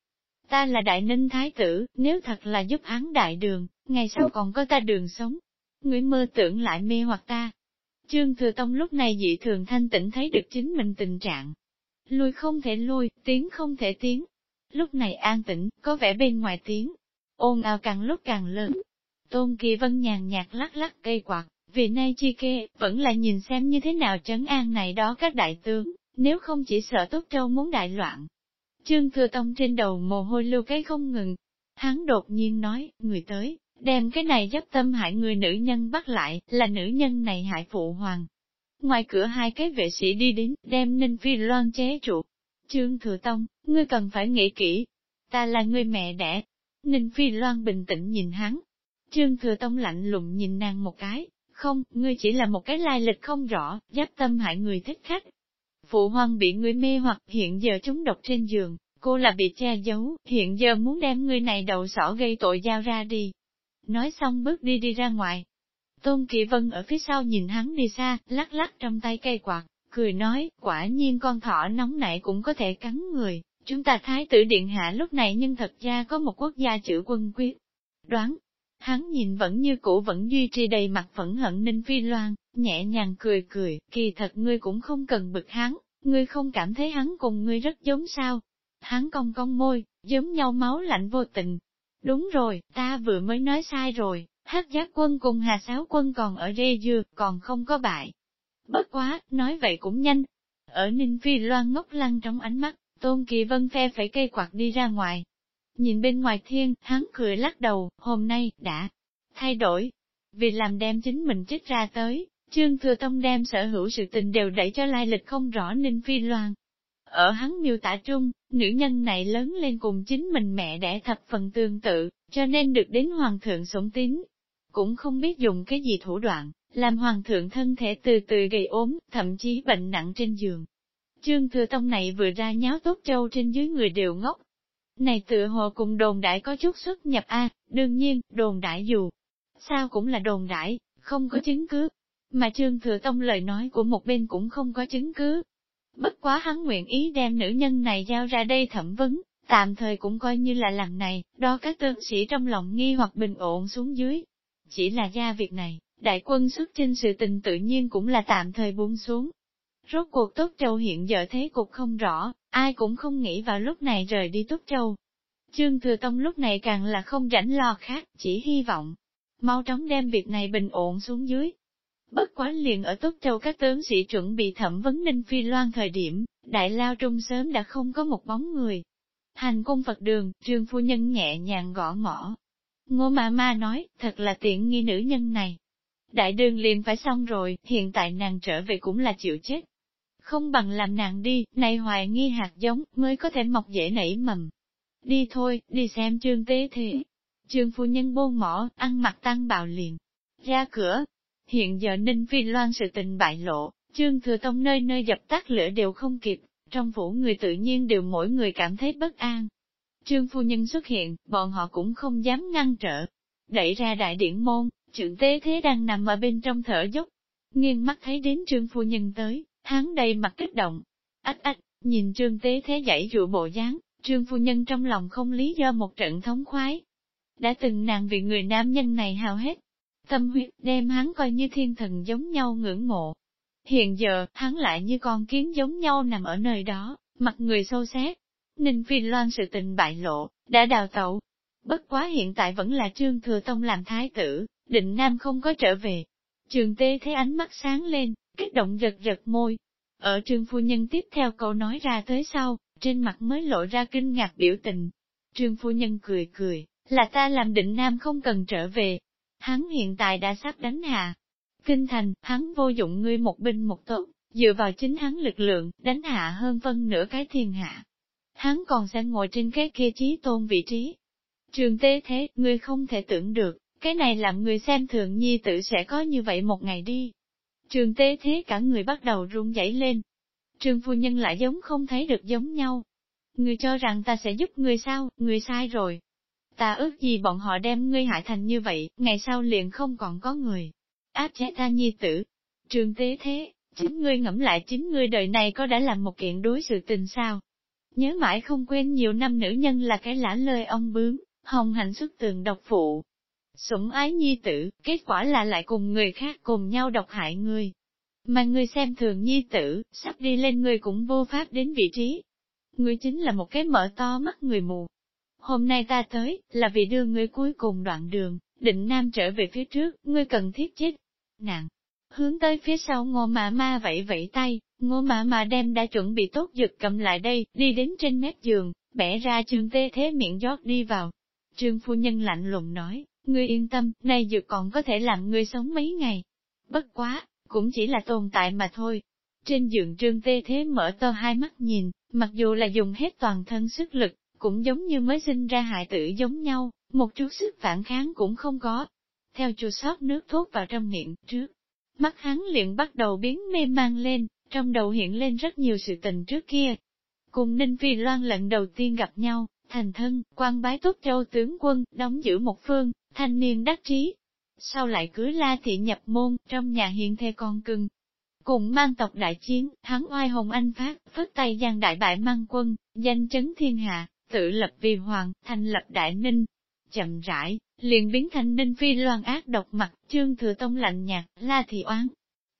Ta là đại ninh thái tử, nếu thật là giúp hắn đại đường, ngày sau còn có ta đường sống. nguyễn mơ tưởng lại mê hoặc ta. Trương Thừa Tông lúc này dị thường thanh tĩnh thấy được chính mình tình trạng. Lui không thể lui, tiếng không thể tiếng Lúc này an tĩnh, có vẻ bên ngoài tiếng. Ôn ào càng lúc càng lớn. Tôn Kỳ Vân nhàn nhạt lắc lắc cây quạt, vì nay chi kê, vẫn là nhìn xem như thế nào trấn an này đó các đại tướng, nếu không chỉ sợ Tốt Châu muốn đại loạn. Trương Thừa Tông trên đầu mồ hôi lưu cái không ngừng. Hắn đột nhiên nói, người tới, đem cái này dấp tâm hại người nữ nhân bắt lại, là nữ nhân này hại phụ hoàng. Ngoài cửa hai cái vệ sĩ đi đến, đem Ninh Phi Loan chế trụ. Trương Thừa Tông, ngươi cần phải nghĩ kỹ. Ta là người mẹ đẻ. Ninh Phi Loan bình tĩnh nhìn hắn. Trương Thừa Tông lạnh lùng nhìn nàng một cái. Không, ngươi chỉ là một cái lai lịch không rõ, giáp tâm hại người thích khách. Phụ hoàng bị ngươi mê hoặc hiện giờ chúng độc trên giường, cô là bị che giấu, hiện giờ muốn đem người này đầu sỏ gây tội giao ra đi, Nói xong bước đi đi ra ngoài. Tôn Kỳ Vân ở phía sau nhìn hắn đi xa, lắc lắc trong tay cây quạt, cười nói, quả nhiên con thỏ nóng nảy cũng có thể cắn người. Chúng ta thái tử điện hạ lúc này nhưng thật ra có một quốc gia chữ quân quyết. Đoán, hắn nhìn vẫn như cũ vẫn duy trì đầy mặt phẫn hận Ninh Phi Loan, nhẹ nhàng cười cười, kỳ thật ngươi cũng không cần bực hắn, ngươi không cảm thấy hắn cùng ngươi rất giống sao. Hắn cong cong môi, giống nhau máu lạnh vô tình, Đúng rồi, ta vừa mới nói sai rồi, hát giác quân cùng hà sáo quân còn ở rê dừa còn không có bại. Bất quá, nói vậy cũng nhanh. Ở Ninh Phi loan ngốc lăng trong ánh mắt, Tôn Kỳ Vân phe phải cây quạt đi ra ngoài. Nhìn bên ngoài thiên, hắn cười lắc đầu, hôm nay, đã thay đổi. Vì làm đem chính mình trích ra tới, Trương Thừa Tông đem sở hữu sự tình đều đẩy cho lai lịch không rõ Ninh Phi Loan, ở hắn miêu tả trung, nữ nhân này lớn lên cùng chính mình mẹ đẻ thập phần tương tự, cho nên được đến hoàng thượng sống tín. Cũng không biết dùng cái gì thủ đoạn, làm hoàng thượng thân thể từ từ gây ốm, thậm chí bệnh nặng trên giường. Trương Thừa Tông này vừa ra nháo tốt châu trên dưới người đều ngốc. Này tựa hồ cùng đồn đại có chút xuất nhập A, đương nhiên, đồn đại dù. Sao cũng là đồn đại, không có chứng cứ. Mà Trương Thừa Tông lời nói của một bên cũng không có chứng cứ, Bất quá hắn nguyện ý đem nữ nhân này giao ra đây thẩm vấn, tạm thời cũng coi như là lần này, đó các tướng sĩ trong lòng nghi hoặc bình ổn xuống dưới. Chỉ là ra việc này, đại quân xuất trên sự tình tự nhiên cũng là tạm thời buông xuống. Rốt cuộc Tốt Châu hiện giờ thế cục không rõ, ai cũng không nghĩ vào lúc này rời đi Tốt Châu. Trương Thừa Tông lúc này càng là không rảnh lo khác, chỉ hy vọng, mau chóng đem việc này bình ổn xuống dưới, Bất quá liền ở Tốt Châu các tướng sĩ chuẩn bị thẩm vấn Ninh Phi Loan thời điểm, đại lao trung sớm đã không có một bóng người. Hành cung Phật đường, trương phu nhân nhẹ nhàng gõ mỏ. Ngô ma ma nói, thật là tiện nghi nữ nhân này. Đại đường liền phải xong rồi, hiện tại nàng trở về cũng là chịu chết. Không bằng làm nàng đi, này hoài nghi hạt giống, mới có thể mọc dễ nảy mầm. Đi thôi, đi xem trương tế thế. Trương phu nhân bôn mỏ, ăn mặc tăng bạo liền. Ra cửa, Hiện giờ Ninh Phi Loan sự tình bại lộ, Trương Thừa Tông nơi nơi dập tắt lửa đều không kịp, trong phủ người tự nhiên đều mỗi người cảm thấy bất an. Trương Phu Nhân xuất hiện, bọn họ cũng không dám ngăn trở. Đẩy ra đại điển môn, trưởng tế thế đang nằm ở bên trong thở dốc. Nghiêng mắt thấy đến Trương Phu Nhân tới, hắn đầy mặt kích động. Ách ách, Nhìn trương tế thế dãy dụ bộ dáng, trương phu nhân trong lòng không lý do một trận thống khoái. Đã từng nàng vì người nam nhân này hào hết. Tâm huyết đem hắn coi như thiên thần giống nhau ngưỡng mộ. Hiện giờ, hắn lại như con kiến giống nhau nằm ở nơi đó, mặt người sâu xét. Ninh Phi Loan sự tình bại lộ, đã đào tẩu. Bất quá hiện tại vẫn là Trương Thừa Tông làm thái tử, định nam không có trở về. Trường tê thấy ánh mắt sáng lên, kích động giật giật môi. Ở trương phu nhân tiếp theo câu nói ra tới sau, trên mặt mới lộ ra kinh ngạc biểu tình. Trương phu nhân cười cười, là ta làm định nam không cần trở về. Hắn hiện tại đã sắp đánh hạ. Kinh thành, hắn vô dụng ngươi một binh một tốt, dựa vào chính hắn lực lượng, đánh hạ hơn phân nửa cái thiên hạ. Hắn còn sẽ ngồi trên cái kia trí tôn vị trí. Trường tế thế, ngươi không thể tưởng được, cái này làm người xem thường nhi tử sẽ có như vậy một ngày đi. Trường tế thế cả người bắt đầu run rẩy lên. Trường phu nhân lại giống không thấy được giống nhau. Người cho rằng ta sẽ giúp người sao, người sai rồi. Ta ước gì bọn họ đem ngươi hại thành như vậy, ngày sau liền không còn có người. Áp chế ta nhi tử. Trường tế thế, chính ngươi ngẫm lại chính ngươi đời này có đã làm một kiện đối sự tình sao? Nhớ mãi không quên nhiều năm nữ nhân là cái lã lơi ông bướm, hồng hạnh xuất tường độc phụ, sủng ái nhi tử, kết quả là lại cùng người khác cùng nhau độc hại người. Mà người xem thường nhi tử, sắp đi lên người cũng vô pháp đến vị trí. Người chính là một cái mở to mắt người mù. Hôm nay ta tới, là vì đưa người cuối cùng đoạn đường, định nam trở về phía trước, ngươi cần thiết chết. Nàng, hướng tới phía sau ngô mạ ma vẫy vẫy tay, ngô mạ ma đem đã chuẩn bị tốt giật cầm lại đây, đi đến trên mép giường, bẻ ra trường tê thế miệng giót đi vào. Trương phu nhân lạnh lùng nói, Ngươi yên tâm, nay dược còn có thể làm ngươi sống mấy ngày. Bất quá, cũng chỉ là tồn tại mà thôi. Trên giường trương tê thế mở to hai mắt nhìn, mặc dù là dùng hết toàn thân sức lực, cũng giống như mới sinh ra hại tử giống nhau, một chút sức phản kháng cũng không có. Theo chua sót nước thuốc vào trong miệng, trước, mắt hắn liền bắt đầu biến mê mang lên, trong đầu hiện lên rất nhiều sự tình trước kia. Cùng Ninh Phi Loan lần đầu tiên gặp nhau, thành thân, quan bái tốt châu tướng quân, đóng giữ một phương, thanh niên đắc trí. Sau lại cưới la thị nhập môn, trong nhà hiện thê con cưng. Cùng mang tộc đại chiến, hắn oai hồng anh phát, phất tay giang đại bại mang quân, danh chấn thiên hạ, tự lập vì hoàng, thành lập đại ninh. Chậm rãi, liền biến thành ninh phi loan ác độc mặt, trương thừa tông lạnh nhạt, la thị oán.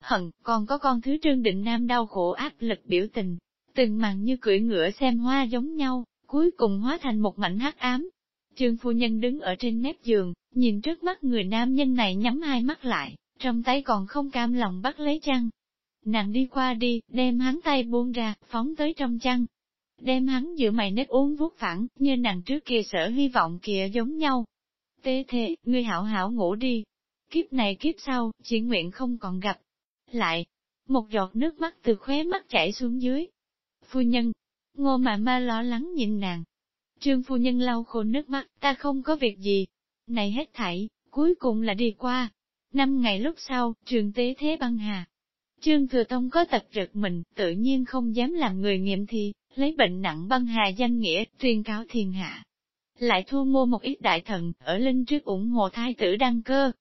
Hận, còn có con thứ trương định nam đau khổ áp lực biểu tình, từng màn như cưỡi ngựa xem hoa giống nhau, cuối cùng hóa thành một mảnh hắc ám. Trương phu nhân đứng ở trên mép giường, nhìn trước mắt người nam nhân này nhắm hai mắt lại, trong tay còn không cam lòng bắt lấy chăn. Nàng đi qua đi, đem hắn tay buông ra, phóng tới trong chăn. Đem hắn giữa mày nếp uống vuốt phẳng, như nàng trước kia sở hy vọng kia giống nhau. Tế thế, ngươi hảo hảo ngủ đi. Kiếp này kiếp sau, chỉ nguyện không còn gặp. Lại, một giọt nước mắt từ khóe mắt chảy xuống dưới. Phu nhân, ngô mà ma lo lắng nhìn nàng. Trương phu nhân lau khô nước mắt, ta không có việc gì, này hết thảy, cuối cùng là đi qua. Năm ngày lúc sau, trường tế thế băng hà. Trương Thừa Tông có tật rực mình, tự nhiên không dám làm người nghiệm thi, lấy bệnh nặng băng hà danh nghĩa, tuyên cáo thiên hạ. Lại thu mua một ít đại thần, ở linh trước ủng hộ thái tử đăng cơ.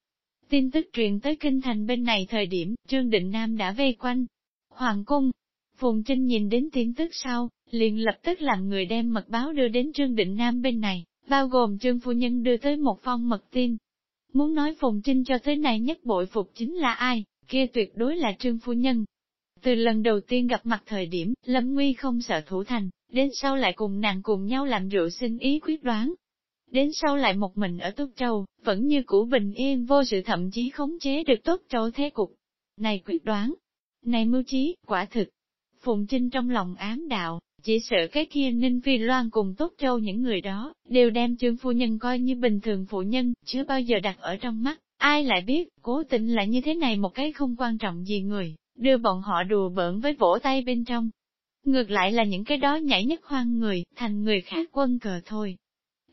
Tin tức truyền tới kinh thành bên này thời điểm, Trương Định Nam đã vây quanh. Hoàng cung, Phùng Trinh nhìn đến tin tức sau, liền lập tức làm người đem mật báo đưa đến Trương Định Nam bên này bao gồm trương phu nhân đưa tới một phong mật tin. Muốn nói Phùng Trinh cho tới nay nhất bội phục chính là ai, kia tuyệt đối là trương phu nhân. Từ lần đầu tiên gặp mặt thời điểm, Lâm Nguy không sợ thủ thành, đến sau lại cùng nàng cùng nhau làm rượu xin ý quyết đoán. Đến sau lại một mình ở Tốt Châu, vẫn như cũ bình yên vô sự thậm chí khống chế được Tốt Châu thế cục. Này quyết đoán, này mưu trí, quả thực. Phùng Trinh trong lòng ám đạo, chỉ sợ cái kia Ninh Phi Loan cùng Tốt Châu những người đó, đều đem trương phu nhân coi như bình thường phụ nhân, chưa bao giờ đặt ở trong mắt. Ai lại biết, cố tình là như thế này một cái không quan trọng gì người, đưa bọn họ đùa bỡn với vỗ tay bên trong. Ngược lại là những cái đó nhảy nhất hoang người, thành người khác quân cờ thôi.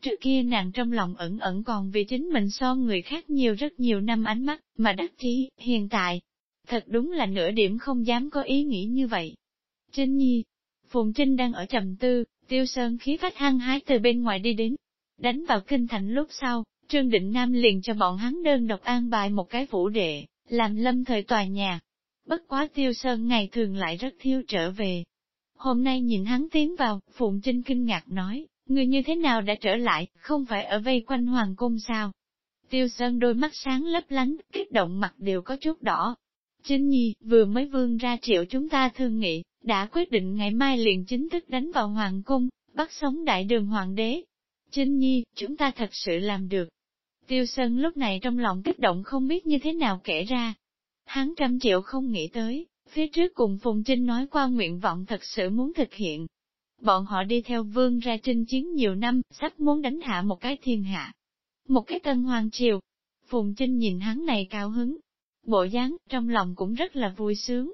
Trước kia nàng trong lòng ẩn ẩn còn vì chính mình so người khác nhiều rất nhiều năm ánh mắt, mà đắc chí hiện tại. Thật đúng là nửa điểm không dám có ý nghĩ như vậy. Trinh Nhi, Phùng Trinh đang ở trầm tư, tiêu sơn khí phách hăng hái từ bên ngoài đi đến. Đánh vào kinh thành lúc sau, Trương Định Nam liền cho bọn hắn đơn độc an bài một cái vũ đệ, làm lâm thời tòa nhà. Bất quá tiêu sơn ngày thường lại rất thiêu trở về. Hôm nay nhìn hắn tiến vào, Phụng Trinh kinh ngạc nói, người như thế nào đã trở lại, không phải ở vây quanh hoàng cung sao? Tiêu Sơn đôi mắt sáng lấp lánh, kích động mặt đều có chút đỏ. Trinh Nhi, vừa mới vương ra triệu chúng ta thương nghị, đã quyết định ngày mai liền chính thức đánh vào hoàng cung, bắt sống đại đường hoàng đế. Trinh Nhi, chúng ta thật sự làm được. Tiêu Sơn lúc này trong lòng kích động không biết như thế nào kể ra. Hắn trăm triệu không nghĩ tới, phía trước cùng Phùng Trinh nói qua nguyện vọng thật sự muốn thực hiện. Bọn họ đi theo vương ra trinh chiến nhiều năm, sắp muốn đánh hạ một cái thiên hạ. Một cái tân hoàng triều. Phùng Trinh nhìn hắn này cao hứng. Bộ dáng, trong lòng cũng rất là vui sướng.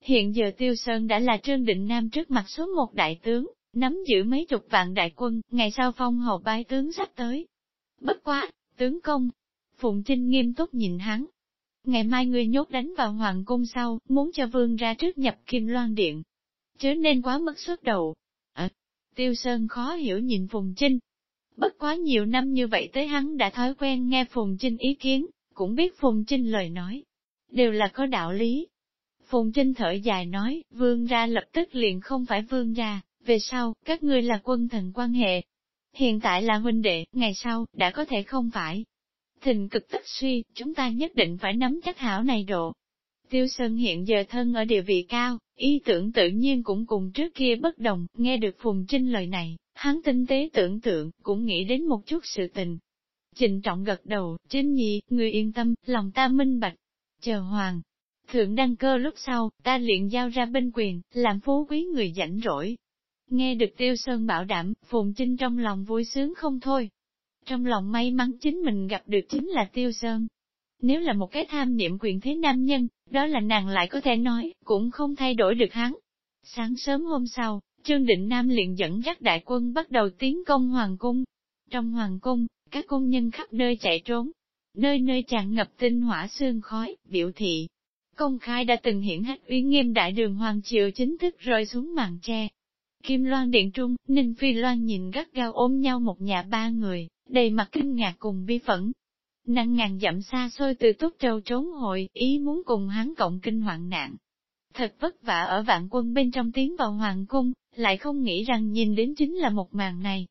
Hiện giờ Tiêu Sơn đã là Trương Định Nam trước mặt số một đại tướng, nắm giữ mấy chục vạn đại quân, ngày sau phong hầu bái tướng sắp tới. Bất quá, tướng công. Phụng Trinh nghiêm túc nhìn hắn. Ngày mai ngươi nhốt đánh vào hoàng cung sau, muốn cho vương ra trước nhập kim loan điện. Chớ nên quá mất suốt đầu. À, Tiêu Sơn khó hiểu nhìn Phùng Trinh. Bất quá nhiều năm như vậy tới hắn đã thói quen nghe Phùng Trinh ý kiến, cũng biết Phùng Trinh lời nói. Đều là có đạo lý. Phùng Trinh thở dài nói, vương ra lập tức liền không phải vương ra, về sau, các ngươi là quân thần quan hệ. Hiện tại là huynh đệ, ngày sau, đã có thể không phải. Thình cực tất suy, chúng ta nhất định phải nắm chắc hảo này độ. Tiêu Sơn hiện giờ thân ở địa vị cao, ý tưởng tự nhiên cũng cùng trước kia bất đồng, nghe được Phùng Trinh lời này, hắn tinh tế tưởng tượng, cũng nghĩ đến một chút sự tình. Trịnh trọng gật đầu, Trinh Nhi, người yên tâm, lòng ta minh bạch. Chờ Hoàng, thượng đăng cơ lúc sau, ta liền giao ra bên quyền, làm phú quý người rảnh rỗi, Nghe được Tiêu Sơn bảo đảm, Phùng Trinh trong lòng vui sướng không thôi. Trong lòng may mắn chính mình gặp được chính là Tiêu Sơn. Nếu là một cái tham niệm quyền thế nam nhân, đó là nàng lại có thể nói, cũng không thay đổi được hắn. Sáng sớm hôm sau, Trương Định Nam liền dẫn dắt đại quân bắt đầu tiến công Hoàng Cung. Trong Hoàng Cung, các công nhân khắp nơi chạy trốn. Nơi nơi tràn ngập tinh hỏa sương khói, biểu thị. Công khai đã từng hiển hách uy nghiêm đại đường Hoàng Triều chính thức rơi xuống màn tre, Kim Loan Điện Trung, Ninh Phi Loan nhìn gắt gao ôm nhau một nhà ba người, đầy mặt kinh ngạc cùng bi phẫn. Năng ngàn dặm xa xôi từ Túc Châu trốn hội, ý muốn cùng hắn cộng kinh hoạn nạn. Thật vất vả ở vạn quân bên trong tiến vào hoàng cung, lại không nghĩ rằng nhìn đến chính là một màn này.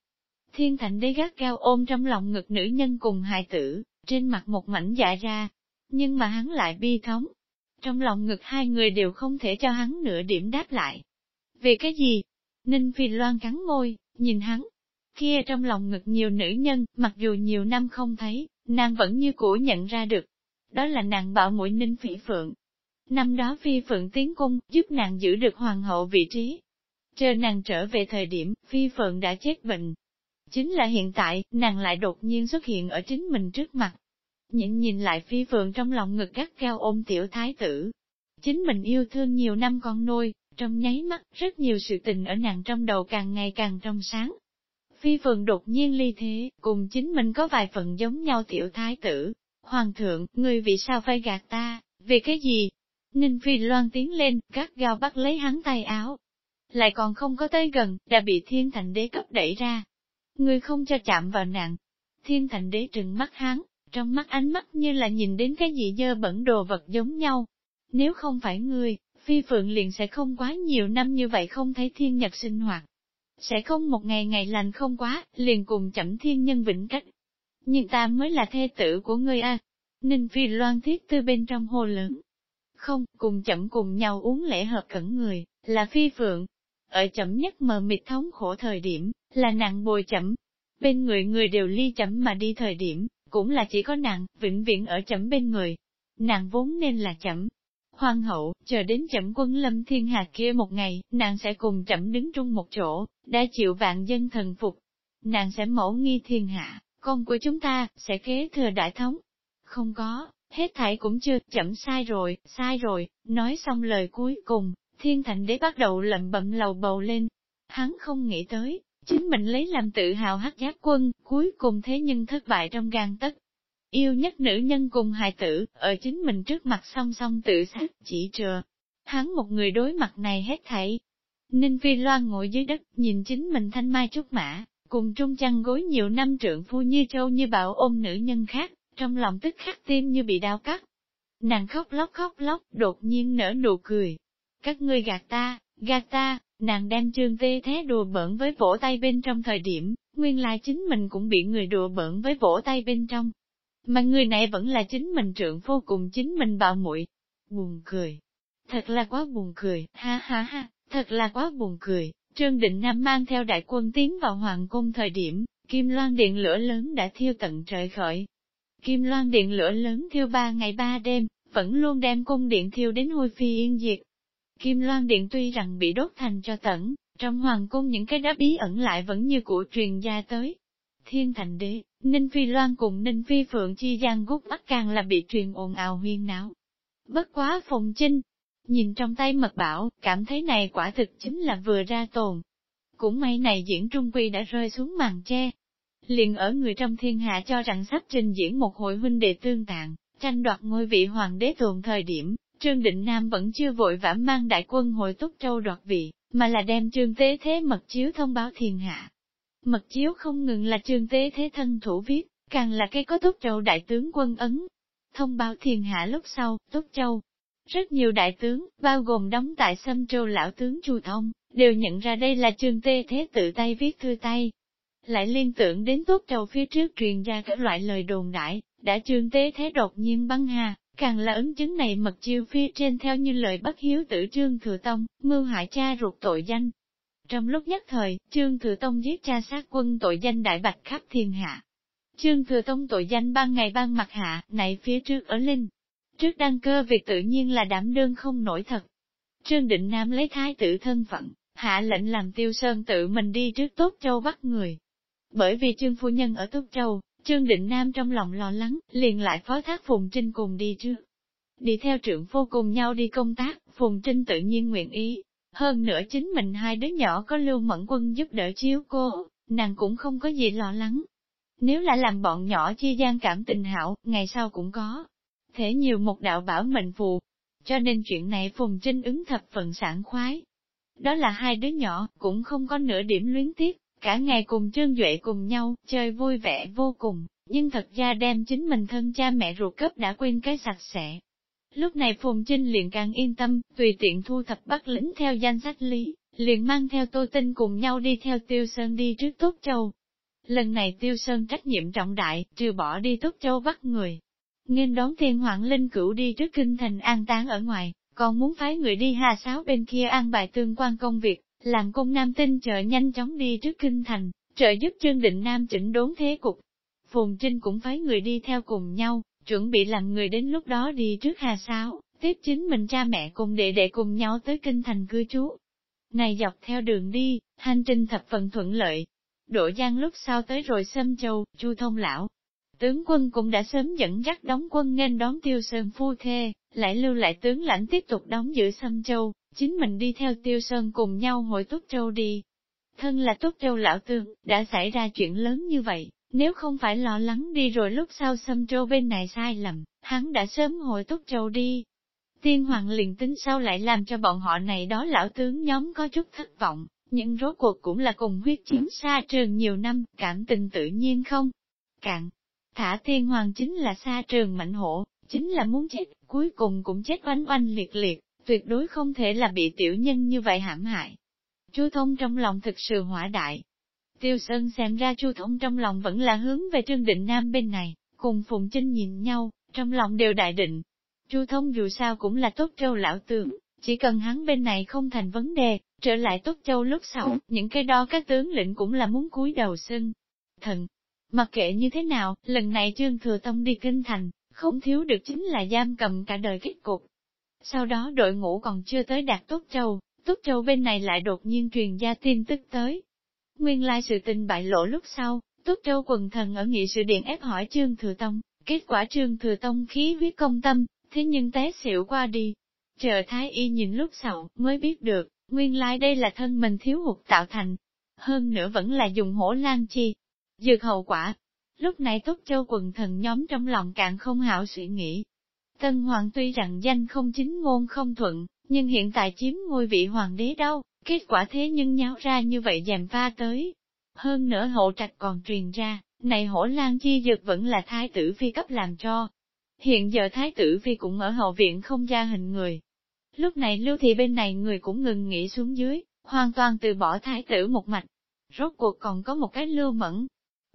Thiên thành đế gắt gao ôm trong lòng ngực nữ nhân cùng hài tử, trên mặt một mảnh dạ ra. Nhưng mà hắn lại bi thống. Trong lòng ngực hai người đều không thể cho hắn nửa điểm đáp lại. Vì cái gì? Ninh Phi Loan cắn môi, nhìn hắn. Kia trong lòng ngực nhiều nữ nhân, mặc dù nhiều năm không thấy, nàng vẫn như cũ nhận ra được. Đó là nàng bảo mũi Ninh Phỉ Phượng. Năm đó Phi Phượng tiến cung, giúp nàng giữ được hoàng hậu vị trí. Chờ nàng trở về thời điểm, Phi Phượng đã chết bệnh. Chính là hiện tại, nàng lại đột nhiên xuất hiện ở chính mình trước mặt. Nhịn nhìn lại Phi Phượng trong lòng ngực gắt cao ôm tiểu thái tử. Chính mình yêu thương nhiều năm con nuôi, trong nháy mắt, rất nhiều sự tình ở nàng trong đầu càng ngày càng trong sáng. Phi phượng đột nhiên ly thế, cùng chính mình có vài phần giống nhau tiểu thái tử. Hoàng thượng, người vì sao phải gạt ta, vì cái gì? Ninh Phi loan tiến lên, gắt gao bắt lấy hắn tay áo. Lại còn không có tới gần, đã bị thiên thành đế cấp đẩy ra. Người không cho chạm vào nàng. Thiên thành đế trừng mắt hắn, trong mắt ánh mắt như là nhìn đến cái gì dơ bẩn đồ vật giống nhau. Nếu không phải ngươi, Phi Phượng liền sẽ không quá nhiều năm như vậy không thấy thiên nhật sinh hoạt. Sẽ không một ngày ngày lành không quá, liền cùng chậm thiên nhân vĩnh cách. Nhưng ta mới là thê tử của ngươi a. Ninh Phi loan thiết tư bên trong hồ lớn. Không, cùng chậm cùng nhau uống lễ hợp cẩn người, là Phi Phượng. Ở chậm nhất mờ mịt thống khổ thời điểm, là nặng bồi chậm. Bên người người đều ly chậm mà đi thời điểm, cũng là chỉ có nàng, vĩnh viễn ở chậm bên người. Nàng vốn nên là chậm, Hoàng hậu, chờ đến chậm quân lâm thiên hà kia một ngày, nàng sẽ cùng chậm đứng chung một chỗ, đã chịu vạn dân thần phục. Nàng sẽ mẫu nghi thiên hạ, con của chúng ta, sẽ kế thừa đại thống. Không có, hết thảy cũng chưa, chậm sai rồi, sai rồi, nói xong lời cuối cùng, thiên thành đế bắt đầu lẩm bẩm lầu bầu lên. Hắn không nghĩ tới, chính mình lấy làm tự hào hắc giác quân, cuối cùng thế nhưng thất bại trong gan tất. Yêu nhất nữ nhân cùng hài tử, ở chính mình trước mặt song song tự sát, chỉ trừa. Hắn một người đối mặt này hết thảy. Ninh Phi Loan ngồi dưới đất, nhìn chính mình thanh mai trúc mã, cùng trung chăn gối nhiều năm trượng phu như châu như bảo ôm nữ nhân khác, trong lòng tức khắc tim như bị đau cắt. Nàng khóc lóc khóc lóc, đột nhiên nở nụ cười. Các ngươi gạt ta, gạt ta, Nàng đem trương tê thế đùa bỡn với vỗ tay bên trong thời điểm, nguyên lai chính mình cũng bị người đùa bỡn với vỗ tay bên trong. Mà người này vẫn là chính mình trượng vô cùng chính mình bạo muội Buồn cười. Thật là quá buồn cười, ha ha ha, thật là quá buồn cười. Trương Định Nam mang theo đại quân tiến vào hoàng cung thời điểm, Kim Loan điện lửa lớn đã thiêu tận trời khởi. Kim Loan điện lửa lớn thiêu ba ngày ba đêm, vẫn luôn đem cung điện thiêu đến hôi phi yên diệt. Kim Loan điện tuy rằng bị đốt thành cho tận, trong hoàng cung những cái đá bí ẩn lại vẫn như của truyền gia tới. Thiên thành đế, Ninh Phi Loan cùng Ninh Phi Phượng chi gian gút mắt càng là bị truyền ồn ào huyên náo. Bất quá phùng chinh, nhìn trong tay mật bảo, cảm thấy này quả thực chính là vừa ra tồn. Cũng may này diễn trung quy đã rơi xuống màn che. Liền ở người trong thiên hạ cho rằng sắp trình diễn một hội huynh đệ tương tạng, tranh đoạt ngôi vị hoàng đế tồn thời điểm, Trương Định Nam vẫn chưa vội vã mang đại quân hội túc châu đoạt vị, mà là đem trương tế thế mật chiếu thông báo thiên hạ. Mật chiếu không ngừng là trương tế thế thân thủ viết, càng là cái có túc châu đại tướng quân ấn. Thông báo thiên hạ lúc sau, túc châu. Rất nhiều đại tướng, bao gồm đóng tại Sâm Châu lão tướng Chu Thông, đều nhận ra đây là trương tế thế tự tay viết thư tay. Lại liên tưởng đến tốt châu phía trước truyền ra các loại lời đồn đại, đã trương tế thế đột nhiên băng hà, Càng là ứng chứng này mật chiêu phía trên theo như lời bất hiếu tử Trương Thừa Tông, mưu hại cha ruột tội danh. Trong lúc nhất thời, Trương Thừa Tông giết cha sát quân tội danh đại bạch khắp thiên hạ. Trương Thừa Tông tội danh ban ngày ban mặt hạ, này phía trước ở Linh. Trước đăng cơ việc tự nhiên là đảm đương không nổi thật. Trương Định Nam lấy thái tử thân phận, hạ lệnh làm tiêu sơn tự mình đi trước Tốt Châu bắt người. Bởi vì Trương Phu Nhân ở Tốt Châu, Trương Định Nam trong lòng lo lắng, liền lại phó thác Phùng Trinh cùng đi trước. Đi theo trưởng vô cùng nhau đi công tác, Phùng Trinh tự nhiên nguyện ý. Hơn nữa chính mình hai đứa nhỏ có lưu mẫn quân giúp đỡ chiếu cô, nàng cũng không có gì lo lắng. Nếu là làm bọn nhỏ chi gian cảm tình hảo, ngày sau cũng có. Thể nhiều một đạo bảo mệnh phù. Cho nên chuyện này Phùng Trinh ứng thập phần sản khoái. Đó là hai đứa nhỏ, cũng không có nửa điểm luyến tiếc, Cả ngày cùng Trương Duệ cùng nhau, chơi vui vẻ vô cùng, nhưng thật ra đem chính mình thân cha mẹ ruột cấp đã quên cái sạch sẽ. Lúc này Phùng Trinh liền càng yên tâm, tùy tiện thu thập bắt lĩnh theo danh sách lý, liền mang theo Tô Tinh cùng nhau đi theo Tiêu Sơn đi trước Tốt Châu. Lần này Tiêu Sơn trách nhiệm trọng đại, trừ bỏ đi Tốt Châu bắt người. Nên đón thiên hoàng linh cửu đi trước kinh thành an táng ở ngoài, còn muốn phái người đi hà sáo bên kia an bài tương quan công việc, làm công nam tinh chợ nhanh chóng đi trước kinh thành, trợ giúp Trương Định Nam chỉnh đốn thế cục. Phùng Trinh cũng phái người đi theo cùng nhau, chuẩn bị làm người đến lúc đó đi trước hà Sáo, tiếp chính mình cha mẹ cùng đệ đệ cùng nhau tới kinh thành cư trú. Này dọc theo đường đi, hành trình thập phần thuận lợi. Đỗ Giang lúc sau tới rồi Sâm Châu, Chu Thông Lão. Tướng quân cũng đã sớm dẫn dắt đóng quân nên đón tiêu sơn phu thê, lại lưu lại tướng lãnh tiếp tục đóng giữ Sâm Châu, chính mình đi theo Tiêu Sơn cùng nhau hồi Túc Châu đi. Thân là Túc Châu lão tương, đã xảy ra chuyện lớn như vậy, nếu không phải lo lắng đi rồi lúc sau Sâm Châu bên này sai lầm, hắn đã sớm hồi Túc Châu đi. Tiên hoàng liền tính sao lại làm cho bọn họ này đó lão tướng nhóm có chút thất vọng, nhưng rốt cuộc cũng là cùng huyết chiến xa trường nhiều năm, cảm tình tự nhiên không. Cạn, thả tiên hoàng chính là xa trường mạnh hổ, chính là muốn chết, cuối cùng cũng chết oanh oanh liệt liệt, tuyệt đối không thể là bị tiểu nhân như vậy hãm hại. Chu thông trong lòng thực sự hỏa đại. Tiêu Sơn xem ra Chu thông trong lòng vẫn là hướng về Trương Định Nam bên này, cùng Phùng Trinh nhìn nhau, trong lòng đều đại định. Chu thông dù sao cũng là tốt châu lão tướng, chỉ cần hắn bên này không thành vấn đề, trở lại tốt châu lúc sau, những cái đó các tướng lĩnh cũng là muốn cúi đầu xưng. Thần, mặc kệ như thế nào, lần này Trương Thừa Tông đi kinh thành, không thiếu được chính là giam cầm cả đời kết cục. Sau đó đội ngũ còn chưa tới đạt Tốt Châu, Tốt Châu bên này lại đột nhiên truyền ra tin tức tới. Nguyên lai sự tình bại lộ lúc sau, Tốt Châu quần thần ở nghị sự điện ép hỏi Trương Thừa Tông, kết quả Trương Thừa Tông khí huyết công tâm, thế nhưng té xỉu qua đi. Chờ Thái Y nhìn lúc sau, mới biết được, nguyên lai đây là thân mình thiếu hụt tạo thành. Hơn nữa vẫn là dùng hổ lan chi. Dược hậu quả. Lúc này Tốt Châu quần thần nhóm trong lòng càng không hảo suy nghĩ, Tân Hoàng tuy rằng danh không chính ngôn không thuận, nhưng hiện tại chiếm ngôi vị hoàng đế đâu, kết quả thế nhưng nháo ra như vậy dèm pha tới. Hơn nữa hộ trạch còn truyền ra, này hổ lan chi dược vẫn là thái tử phi cấp làm cho. Hiện giờ thái tử phi cũng ở hậu viện không ra hình người. Lúc này lưu thị bên này người cũng ngừng nghỉ xuống dưới, hoàn toàn từ bỏ thái tử một mạch. Rốt cuộc còn có một cái lưu mẫn.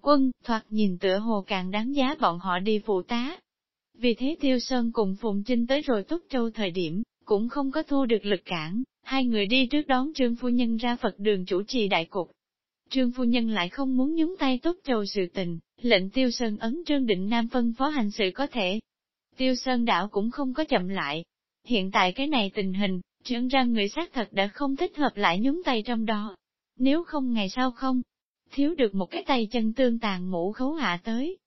Quân, thoạt nhìn tựa hồ càng đáng giá bọn họ đi phụ tá. Vì thế Tiêu Sơn cùng Phùng Trinh tới rồi Túc Châu thời điểm, cũng không có thu được lực cản, hai người đi trước đón Trương Phu Nhân ra Phật đường chủ trì đại cục. Trương Phu Nhân lại không muốn nhúng tay Túc Châu sự tình, lệnh Tiêu Sơn ấn Trương Định Nam phân phó hành sự có thể. Tiêu Sơn đảo cũng không có chậm lại. Hiện tại cái này tình hình, trưởng ra người xác thật đã không thích hợp lại nhúng tay trong đó. Nếu không ngày sau không, thiếu được một cái tay chân tương tàn mũ khấu hạ tới.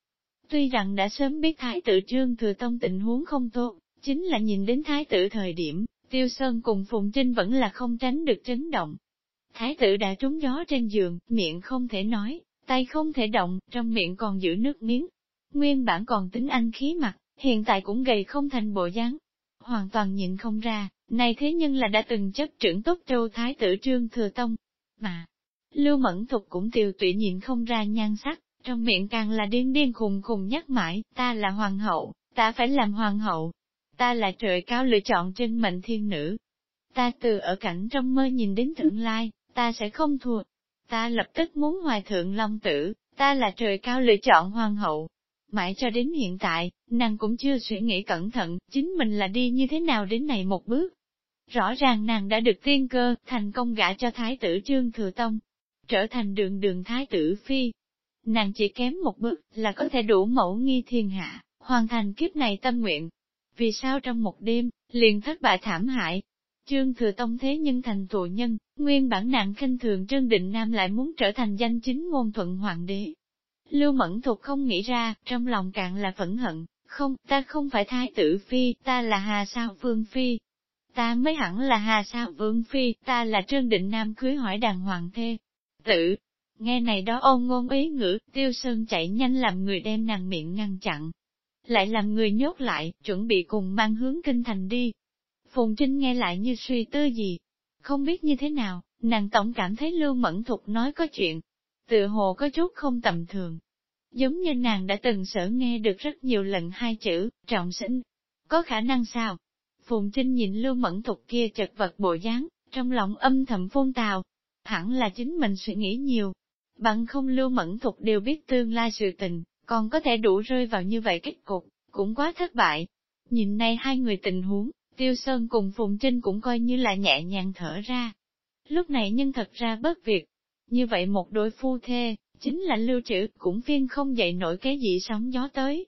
Tuy rằng đã sớm biết Thái tử Trương Thừa Tông tình huống không tốt, chính là nhìn đến Thái tử thời điểm, Tiêu Sơn cùng Phùng Trinh vẫn là không tránh được chấn động. Thái tử đã trúng gió trên giường, miệng không thể nói, tay không thể động, trong miệng còn giữ nước miếng. Nguyên bản còn tính anh khí mặt, hiện tại cũng gầy không thành bộ dáng. Hoàn toàn nhìn không ra, này thế nhưng là đã từng chấp trưởng tốt châu Thái tử Trương Thừa Tông. Mà, Lưu Mẫn Thục cũng tiều tụy nhìn không ra nhan sắc, trong miệng càng là điên điên khùng khùng nhắc mãi, ta là hoàng hậu, ta phải làm hoàng hậu, ta là trời cao lựa chọn trên mệnh thiên nữ. Ta từ ở cảnh trong mơ nhìn đến tương lai, ta sẽ không thua. Ta lập tức muốn hoài thượng long tử, ta là trời cao lựa chọn hoàng hậu. Mãi cho đến hiện tại, nàng cũng chưa suy nghĩ cẩn thận, chính mình là đi như thế nào đến này một bước. Rõ ràng nàng đã được tiên cơ, thành công gả cho thái tử Trương Thừa Tông, trở thành đường đường thái tử Phi. Nàng chỉ kém một bước là có thể đủ mẫu nghi thiên hạ, hoàn thành kiếp này tâm nguyện. Vì sao trong một đêm, liền thất bại thảm hại? Trương Thừa Tông thế nhưng thành tù nhân, nguyên bản nạn khinh thường Trương Định Nam lại muốn trở thành danh chính ngôn thuận hoàng đế. Lưu Mẫn Thục không nghĩ ra, trong lòng càng là phẫn hận, không, ta không phải thái tử phi, ta là Hà Sao Vương Phi. Ta mới hẳn là Hà Sao Vương Phi, ta là Trương Định Nam cưới hỏi đàng hoàng thê. Tử, nghe này đó ôn ngôn ý ngữ, tiêu sơn chạy nhanh làm người đem nàng miệng ngăn chặn. Lại làm người nhốt lại, chuẩn bị cùng mang hướng kinh thành đi. Phùng Trinh nghe lại như suy tư gì. Không biết như thế nào, nàng tổng cảm thấy Lưu Mẫn Thục nói có chuyện. Tự hồ có chút không tầm thường. Giống như nàng đã từng sở nghe được rất nhiều lần hai chữ, trọng sinh. Có khả năng sao? Phùng Trinh nhìn Lưu Mẫn Thục kia chật vật bộ dáng, trong lòng âm thầm phun tào. Hẳn là chính mình suy nghĩ nhiều. Bằng không Lưu Mẫn Thục đều biết tương lai sự tình, còn có thể đủ rơi vào như vậy kết cục, cũng quá thất bại. Nhìn nay hai người tình huống, Tiêu Sơn cùng Phùng Trinh cũng coi như là nhẹ nhàng thở ra. Lúc này nhân thật ra bớt việc. Như vậy một đôi phu thê, chính là lưu trữ, cũng phiên không dậy nổi cái gì sóng gió tới.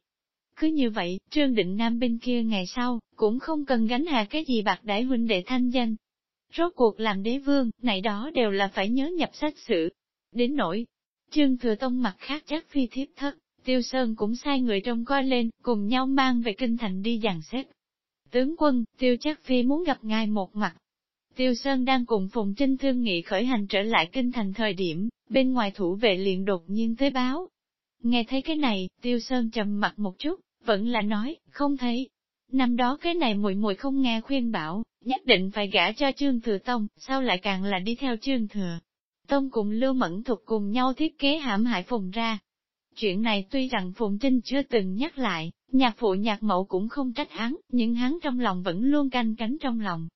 Cứ như vậy, Trương Định Nam bên kia ngày sau, cũng không cần gánh hạ cái gì bạc đãi huynh đệ thanh danh. Rốt cuộc làm đế vương, này đó đều là phải nhớ nhập sách sử. Đến nỗi, Trương Thừa Tông mặt khác chắc phi thiếp thất, Tiêu Sơn cũng sai người trông coi lên, cùng nhau mang về kinh thành đi dàn xếp. Tướng quân, Tiêu chắc phi muốn gặp ngài một mặt. Tiêu Sơn đang cùng Phùng Trinh thương nghị khởi hành trở lại kinh thành thời điểm, bên ngoài thủ vệ liền đột nhiên tới báo. Nghe thấy cái này, Tiêu Sơn trầm mặt một chút, vẫn là nói, không thấy. Năm đó cái này muội muội không nghe khuyên bảo, nhất định phải gả cho Trương Thừa Tông, sao lại càng là đi theo Trương Thừa. Tông cùng Lưu Mẫn Thục cùng nhau thiết kế hãm hại Phùng ra, Chuyện này tuy rằng Phùng Trinh chưa từng nhắc lại, nhạc phụ nhạc mẫu cũng không trách hắn, nhưng hắn trong lòng vẫn luôn canh cánh trong lòng.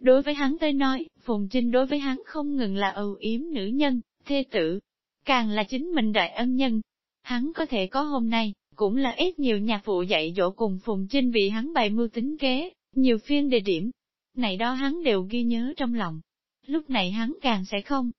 Đối với hắn tới nói, Phùng Trinh đối với hắn không ngừng là ưu yếm nữ nhân, thê tử, càng là chính mình đại ân nhân. Hắn có thể có hôm nay, cũng là ít nhiều nhạc phụ dạy dỗ cùng Phùng Trinh bị hắn bày mưu tính kế, nhiều phiên đề điểm. Này đó hắn đều ghi nhớ trong lòng. Lúc này hắn càng sẽ không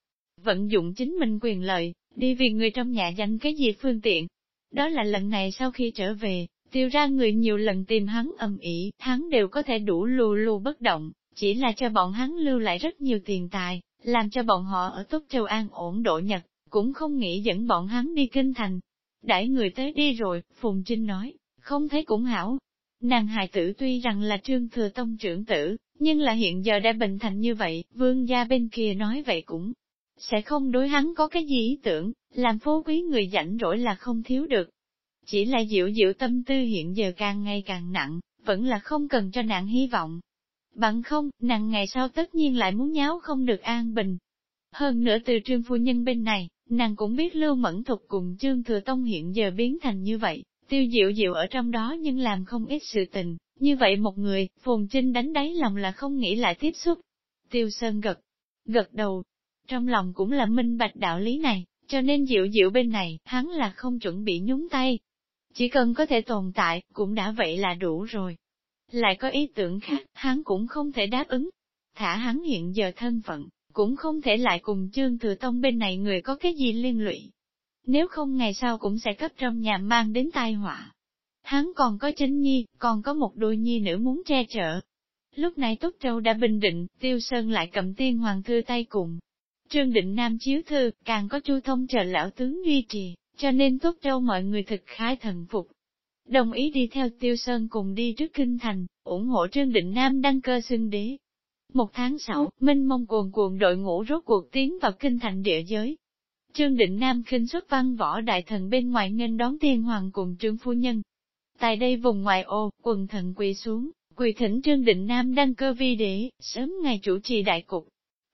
vận dụng chính mình quyền lợi, đi vì người trong nhà danh cái gì phương tiện. Đó là lần này sau khi trở về, tiêu ra người nhiều lần tìm hắn ầm ĩ, hắn đều có thể đủ lù lù bất động, chỉ là cho bọn hắn lưu lại rất nhiều tiền tài, làm cho bọn họ ở Tốt Châu An ổn độ nhật, cũng không nghĩ dẫn bọn hắn đi kinh thành. Đãi người tới đi rồi, Phùng Trinh nói, không thấy cũng hảo. Nàng hài tử tuy rằng là trương thừa tông trưởng tử, nhưng là hiện giờ đã bệnh thành như vậy, vương gia bên kia nói vậy cũng sẽ không đối hắn có cái gì ý tưởng, làm phố quý người rảnh rỗi là không thiếu được. Chỉ là dịu dịu tâm tư hiện giờ càng ngày càng nặng, vẫn là không cần cho nàng hy vọng. Bằng không, nàng ngày sau tất nhiên lại muốn nháo không được an bình. Hơn nữa từ trương phu nhân bên này, nàng cũng biết lưu mẫn thục cùng trương thừa tông hiện giờ biến thành như vậy, tiêu diệu diệu ở trong đó nhưng làm không ít sự tình, như vậy một người, Phùng trinh đánh đáy lòng là không nghĩ lại tiếp xúc. Tiêu Sơn gật gật đầu. Trong lòng cũng là minh bạch đạo lý này, cho nên Diệu Diệu bên này, hắn là không chuẩn bị nhúng tay. Chỉ cần có thể tồn tại, cũng đã vậy là đủ rồi. Lại có ý tưởng khác, hắn cũng không thể đáp ứng. Thả hắn hiện giờ thân phận, cũng không thể lại cùng Trương Thừa Tông bên này người có cái gì liên lụy. Nếu không ngày sau cũng sẽ cấp trong nhà mang đến tai họa. Hắn còn có chánh nhi, còn có một đôi nhi nữ muốn che chở. Lúc này Túc Châu đã bình định, Tiêu Sơn lại cầm tiên hoàng thư tay cùng. Trương Định Nam chiếu thư, càng có chu thông chờ lão tướng duy trì, cho nên Túc Châu mọi người thực khái thần phục. Đồng ý đi theo Tiêu Sơn cùng đi trước kinh thành, ủng hộ Trương Định Nam đăng cơ xưng đế. Một tháng sau, Minh mông cuồn cuộn đội ngũ rốt cuộc tiến vào kinh thành địa giới. Trương Định Nam khinh xuất văn võ đại thần bên ngoài nghênh đón tiên hoàng cùng trương phu nhân. Tại đây vùng ngoại ô, quần thần quỳ xuống, quỳ thỉnh Trương Định Nam đăng cơ vi đế, sớm ngày chủ trì đại cục.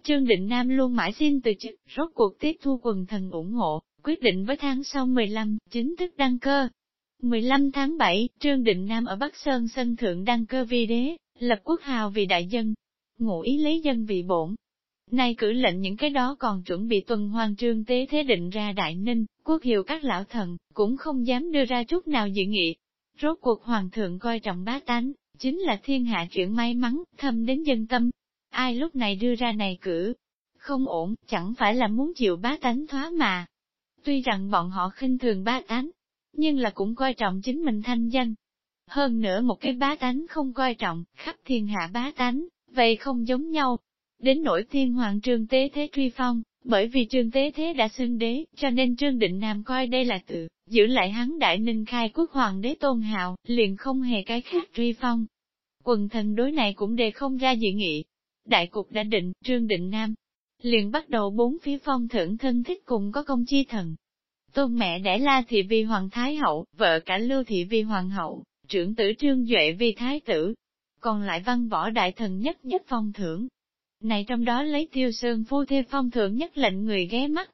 Trương Định Nam luôn mãi xin từ chức, rốt cuộc tiếp thu quần thần ủng hộ, quyết định với tháng sau 15, chính thức đăng cơ. 15 tháng 7, Trương Định Nam ở Bắc Sơn Sân Thượng đăng cơ vi đế, lập quốc hào vì đại dân, ngụ ý lấy dân vì bổn. Nay cử lệnh những cái đó còn chuẩn bị tuần hoàng trương tế thế định ra đại ninh, quốc hiệu các lão thần, cũng không dám đưa ra chút nào dự nghị. Rốt cuộc hoàng thượng coi trọng bá tánh, chính là thiên hạ chuyển may mắn, thâm đến dân tâm. Ai lúc này đưa ra này cử, không ổn, chẳng phải là muốn chịu bá tánh thoá mà. Tuy rằng bọn họ khinh thường bá tánh, nhưng là cũng coi trọng chính mình thanh danh. Hơn nữa một cái bá tánh không coi trọng, khắp thiên hạ bá tánh, vậy không giống nhau. Đến nỗi thiên hoàng trương tế thế truy phong, bởi vì trương tế thế đã xưng đế, cho nên trương định nam coi đây là tự, giữ lại hắn đại ninh khai quốc hoàng đế tôn hào, liền không hề cái khác truy phong. Quần thần đối này cũng đề không ra dị nghị. Đại cục đã định, trương định nam, liền bắt đầu bốn phía phong thưởng thân thích cùng có công chi thần. Tôn mẹ đẻ la thị vi hoàng thái hậu, vợ cả lưu thị vi hoàng hậu, trưởng tử trương duệ vi thái tử, còn lại văn võ đại thần nhất nhất phong thưởng. Này trong đó lấy tiêu sơn phu thê phong thưởng nhất lệnh người ghé mắt.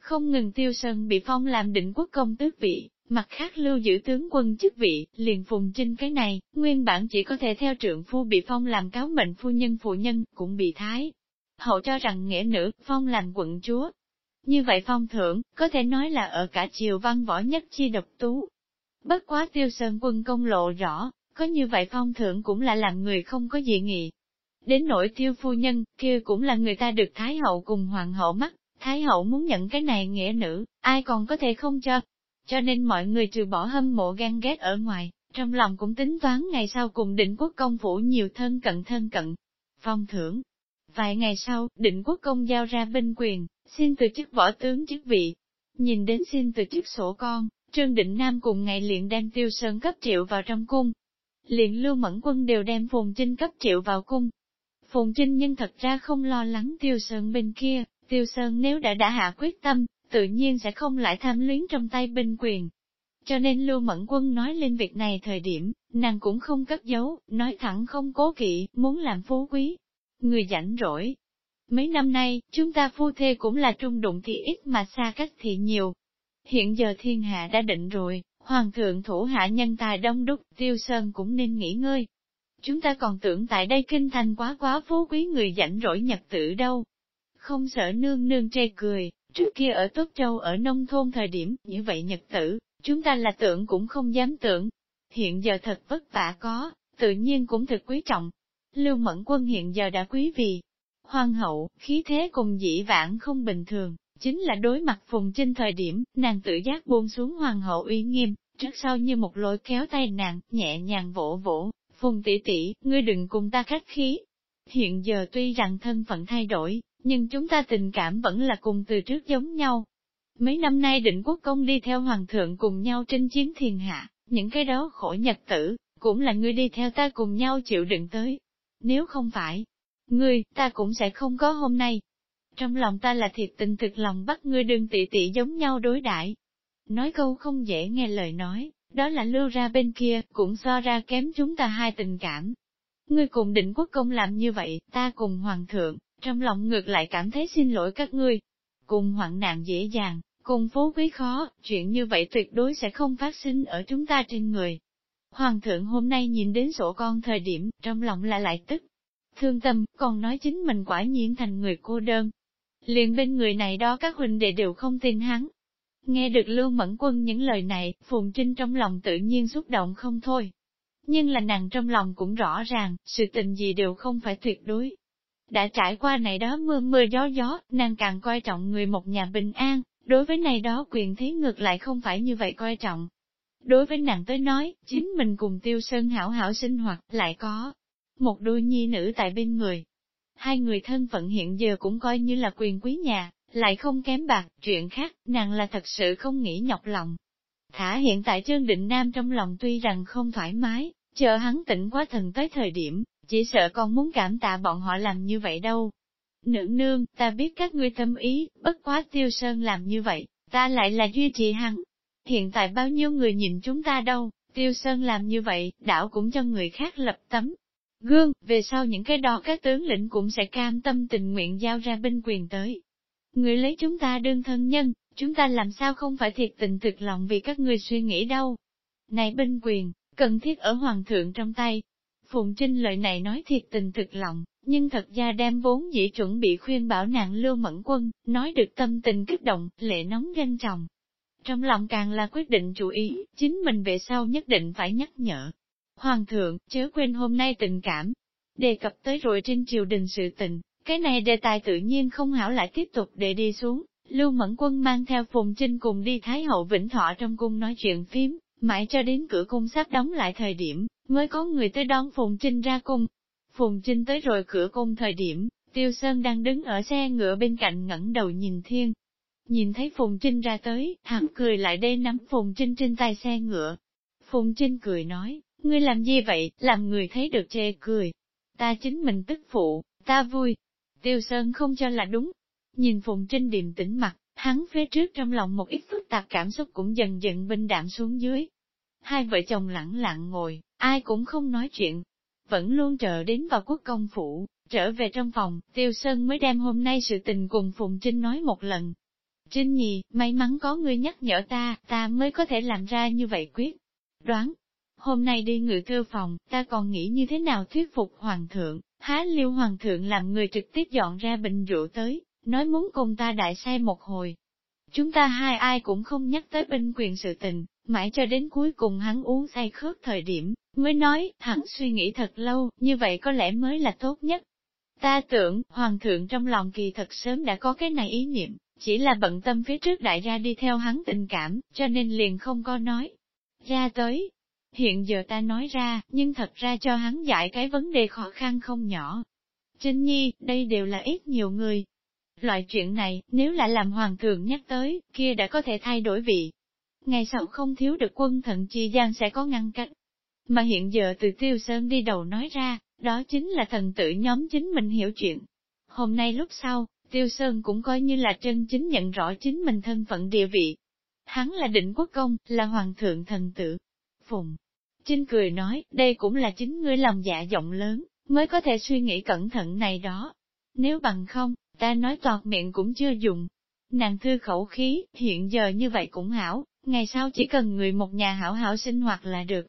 Không ngừng tiêu sơn bị phong làm định quốc công tước vị, mặt khác lưu giữ tướng quân chức vị, liền phùng trinh cái này, nguyên bản chỉ có thể theo trượng phu bị phong làm cáo mệnh phu nhân phụ nhân, cũng bị thái. Hậu cho rằng nghĩa nữ, phong làm quận chúa. Như vậy phong thưởng, có thể nói là ở cả triều văn võ nhất chi độc tú. Bất quá tiêu sơn quân công lộ rõ, có như vậy phong thưởng cũng là làm người không có dị nghị. Đến nỗi tiêu phu nhân, kia cũng là người ta được Thái hậu cùng Hoàng hậu mắt, Thái hậu muốn nhận cái này nghĩa nữ, ai còn có thể không cho. Cho nên mọi người trừ bỏ hâm mộ gan ghét ở ngoài, trong lòng cũng tính toán ngày sau cùng định quốc công phủ nhiều thân cận thân cận. Phong thưởng. Vài ngày sau, định quốc công giao ra binh quyền, xin từ chức võ tướng chức vị. Nhìn đến xin từ chức sổ con, Trương Định Nam cùng ngày liền đem tiêu sơn cấp triệu vào trong cung, liền lưu mẫn quân đều đem Phùng Trinh cấp triệu vào cung. Phùng Trinh nhưng thật ra không lo lắng Tiêu Sơn bên kia, Tiêu Sơn nếu đã đã hạ quyết tâm, tự nhiên sẽ không lại tham luyến trong tay binh quyền. Cho nên Lưu Mẫn Quân nói lên việc này thời điểm, nàng cũng không cất giấu, nói thẳng không cố kỵ, muốn làm phú quý. Người rảnh rỗi. Mấy năm nay, chúng ta phu thê cũng là trung đụng thì ít mà xa cách thì nhiều. Hiện giờ thiên hạ đã định rồi, Hoàng thượng thủ hạ nhân tài đông đúc, tiêu sơn cũng nên nghỉ ngơi. Chúng ta còn tưởng tại đây kinh thành quá quá phú quý người rảnh rỗi nhật tử đâu. Không sợ nương nương chê cười, trước kia ở Tốt Châu ở nông thôn thời điểm, như vậy nhật tử, chúng ta là tưởng cũng không dám tưởng. Hiện giờ thật vất vả có, tự nhiên cũng thật quý trọng. Lưu Mẫn Quân hiện giờ đã quý vì hoàng hậu, khí thế cùng dĩ vãng không bình thường, chính là đối mặt Phùng Trinh thời điểm, nàng tự giác buông xuống hoàng hậu uy nghiêm, trước sau như một lối kéo tay nàng, nhẹ nhàng vỗ vỗ, Phùng tỷ tỷ, ngươi đừng cùng ta khách khí. Hiện giờ tuy rằng thân phận thay đổi, nhưng chúng ta tình cảm vẫn là cùng từ trước giống nhau. Mấy năm nay định quốc công đi theo hoàng thượng cùng nhau trên chiến thiên hạ, những cái đó khổ nhật tử, cũng là ngươi đi theo ta cùng nhau chịu đựng tới. Nếu không phải, ngươi, ta cũng sẽ không có hôm nay, trong lòng ta là thiệt tình thực lòng bắt ngươi đừng tị tị giống nhau đối đãi Nói câu không dễ nghe lời nói, đó là lưu ra bên kia, cũng so ra kém chúng ta hai tình cảm. Ngươi cùng định quốc công làm như vậy, ta cùng hoàng thượng, trong lòng ngược lại cảm thấy xin lỗi các ngươi. Cùng hoạn nạn dễ dàng, cùng phú quý khó, chuyện như vậy tuyệt đối sẽ không phát sinh ở chúng ta trên người. Hoàng thượng hôm nay nhìn đến sổ con thời điểm, trong lòng lại lại tức. thương tâm, còn nói chính mình quả nhiên thành người cô đơn. Liền bên người này đó các huynh đệ đều không tin hắn. Nghe được Lưu Mẫn Quân những lời này, Phùng Trinh trong lòng tự nhiên xúc động không thôi. Nhưng là nàng trong lòng cũng rõ ràng, sự tình gì đều không phải tuyệt đối. Đã trải qua này đó mưa mưa gió gió, nàng càng coi trọng người một nhà bình an, đối với này đó quyền thế ngược lại không phải như vậy coi trọng. Đối với nàng tới nói, chính mình cùng tiêu sơn hảo hảo sinh hoạt, lại có một đôi nhi nữ tại bên người. Hai người thân phận hiện giờ cũng coi như là quyền quý nhà, lại không kém bạc, chuyện khác, nàng là thật sự không nghĩ nhọc lòng. Thả hiện tại Trương Định Nam trong lòng tuy rằng không thoải mái, chờ hắn tỉnh quá thần tới thời điểm, chỉ sợ con muốn cảm tạ bọn họ làm như vậy đâu. Nữ nương, ta biết các ngươi tâm ý, bất quá tiêu sơn làm như vậy, ta lại là duy trì hắn. Hiện tại bao nhiêu người nhìn chúng ta đâu, tiêu sơn làm như vậy, đảo cũng cho người khác lập tấm. Gương, về sau những cái đó các tướng lĩnh cũng sẽ cam tâm tình nguyện giao ra binh quyền tới. Người lấy chúng ta đương thân nhân, chúng ta làm sao không phải thiệt tình thực lòng vì các người suy nghĩ đâu. Này binh quyền, cần thiết ở hoàng thượng trong tay. Phùng Trinh lời này nói thiệt tình thực lòng, nhưng thật ra đem vốn dĩ chuẩn bị khuyên bảo nạn lưu mẫn quân, nói được tâm tình kích động, lệ nóng ganh chồng. Trong lòng càng là quyết định chủ ý, chính mình về sau nhất định phải nhắc nhở. Hoàng thượng, chớ quên hôm nay tình cảm. Đề cập tới rồi trên triều đình sự tình, cái này đề tài tự nhiên không hảo lại tiếp tục để đi xuống. Lưu Mẫn Quân mang theo Phùng Trinh cùng đi Thái Hậu Vĩnh Thọ trong cung nói chuyện phím, mãi cho đến cửa cung sắp đóng lại thời điểm, mới có người tới đón Phùng Trinh ra cung. Phùng Trinh tới rồi cửa cung thời điểm, Tiêu Sơn đang đứng ở xe ngựa bên cạnh ngẩng đầu nhìn thiên. Nhìn thấy Phùng Trinh ra tới, hắn cười lại đây nắm Phùng Trinh trên tay xe ngựa. Phùng Trinh cười nói, ngươi làm gì vậy, làm người thấy được chê cười. Ta chính mình tức phụ, ta vui. Tiêu Sơn không cho là đúng. Nhìn Phùng Trinh điềm tĩnh mặt, hắn phía trước trong lòng một ít phức tạp cảm xúc cũng dần dần bình đạm xuống dưới. Hai vợ chồng lặng lặng ngồi, ai cũng không nói chuyện. Vẫn luôn chờ đến vào quốc công phủ, trở về trong phòng, Tiêu Sơn mới đem hôm nay sự tình cùng Phùng Trinh nói một lần. Trinh nhì, may mắn có người nhắc nhở ta, ta mới có thể làm ra như vậy quyết. Đoán, hôm nay đi ngự thư phòng, ta còn nghĩ như thế nào thuyết phục hoàng thượng, há liêu hoàng thượng làm người trực tiếp dọn ra bình rượu tới, nói muốn cùng ta đại say một hồi. Chúng ta hai ai cũng không nhắc tới binh quyền sự tình, mãi cho đến cuối cùng hắn uống say khớp thời điểm, mới nói, hắn suy nghĩ thật lâu, như vậy có lẽ mới là tốt nhất. Ta tưởng, hoàng thượng trong lòng kỳ thật sớm đã có cái này ý niệm, chỉ là bận tâm phía trước đại ra đi theo hắn tình cảm, cho nên liền không có nói. Ra tới, hiện giờ ta nói ra, nhưng thật ra cho hắn giải cái vấn đề khó khăn không nhỏ. Trinh Nhi, đây đều là ít nhiều người. Loại chuyện này, nếu lại làm hoàng thượng nhắc tới, kia đã có thể thay đổi vị. Ngày sau không thiếu được quân thận chi gian sẽ có ngăn cách. Mà hiện giờ từ Tiêu Sơn đi đầu nói ra, đó chính là thần tử nhóm chính mình hiểu chuyện. Hôm nay lúc sau, Tiêu Sơn cũng coi như là chân chính nhận rõ chính mình thân phận địa vị. Hắn là định quốc công, là hoàng thượng thần tử. Phùng, Trinh cười nói, đây cũng là chính ngươi lòng dạ rộng lớn, mới có thể suy nghĩ cẩn thận này đó. Nếu bằng không, ta nói toạt miệng cũng chưa dùng. Nàng thư khẩu khí, hiện giờ như vậy cũng hảo, ngày sau chỉ cần người một nhà hảo hảo sinh hoạt là được.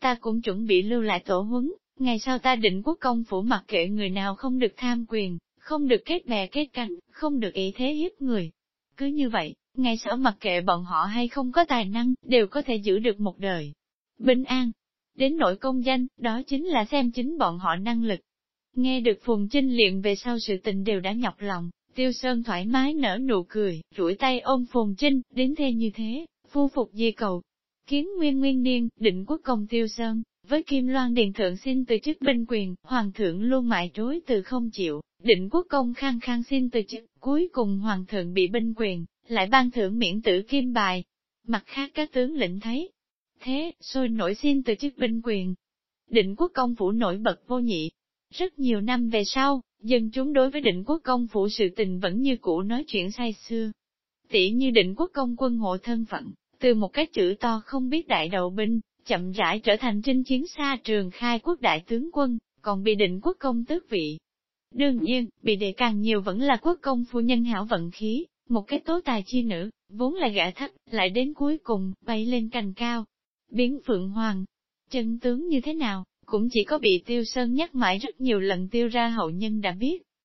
Ta cũng chuẩn bị lưu lại tổ huấn, ngày sau ta định quốc công phủ mặc kệ người nào không được tham quyền, không được kết bè kết cánh, không được ý thế hiếp người. Cứ như vậy, ngày sau mặc kệ bọn họ hay không có tài năng, đều có thể giữ được một đời bình an. Đến nội công danh, đó chính là xem chính bọn họ năng lực. Nghe được Phùng Trinh luyện về sau sự tình đều đã nhọc lòng, Tiêu Sơn thoải mái nở nụ cười, chuỗi tay ôm Phùng Trinh, đến thế như thế, phu phục di cầu. Kiến nguyên nguyên niên, định quốc công Tiêu Sơn, với Kim Loan Điền Thượng xin từ chức binh quyền, Hoàng thượng luôn mại trối từ không chịu, định quốc công khang khang xin từ chức, cuối cùng Hoàng thượng bị binh quyền, lại ban thưởng miễn tử kim bài. Mặt khác các tướng lĩnh thấy, thế, sôi nổi xin từ chức binh quyền. Định quốc công phủ nổi bật vô nhị. Rất nhiều năm về sau, dân chúng đối với định quốc công phủ sự tình vẫn như cũ nói chuyện say xưa. Tỷ như định quốc công quân hộ thân phận, từ một cái chữ to không biết đại đầu binh, chậm rãi trở thành trinh chiến xa trường khai quốc đại tướng quân, còn bị định quốc công tước vị. Đương nhiên, bị đề càng nhiều vẫn là quốc công phu nhân hảo vận khí, một cái tố tài chi nữ, vốn là gã thấp, lại đến cuối cùng, bay lên cành cao, biến phượng hoàng. Chân tướng như thế nào, cũng chỉ có bị tiêu sơn nhắc mãi rất nhiều lần tiêu ra hậu nhân đã biết.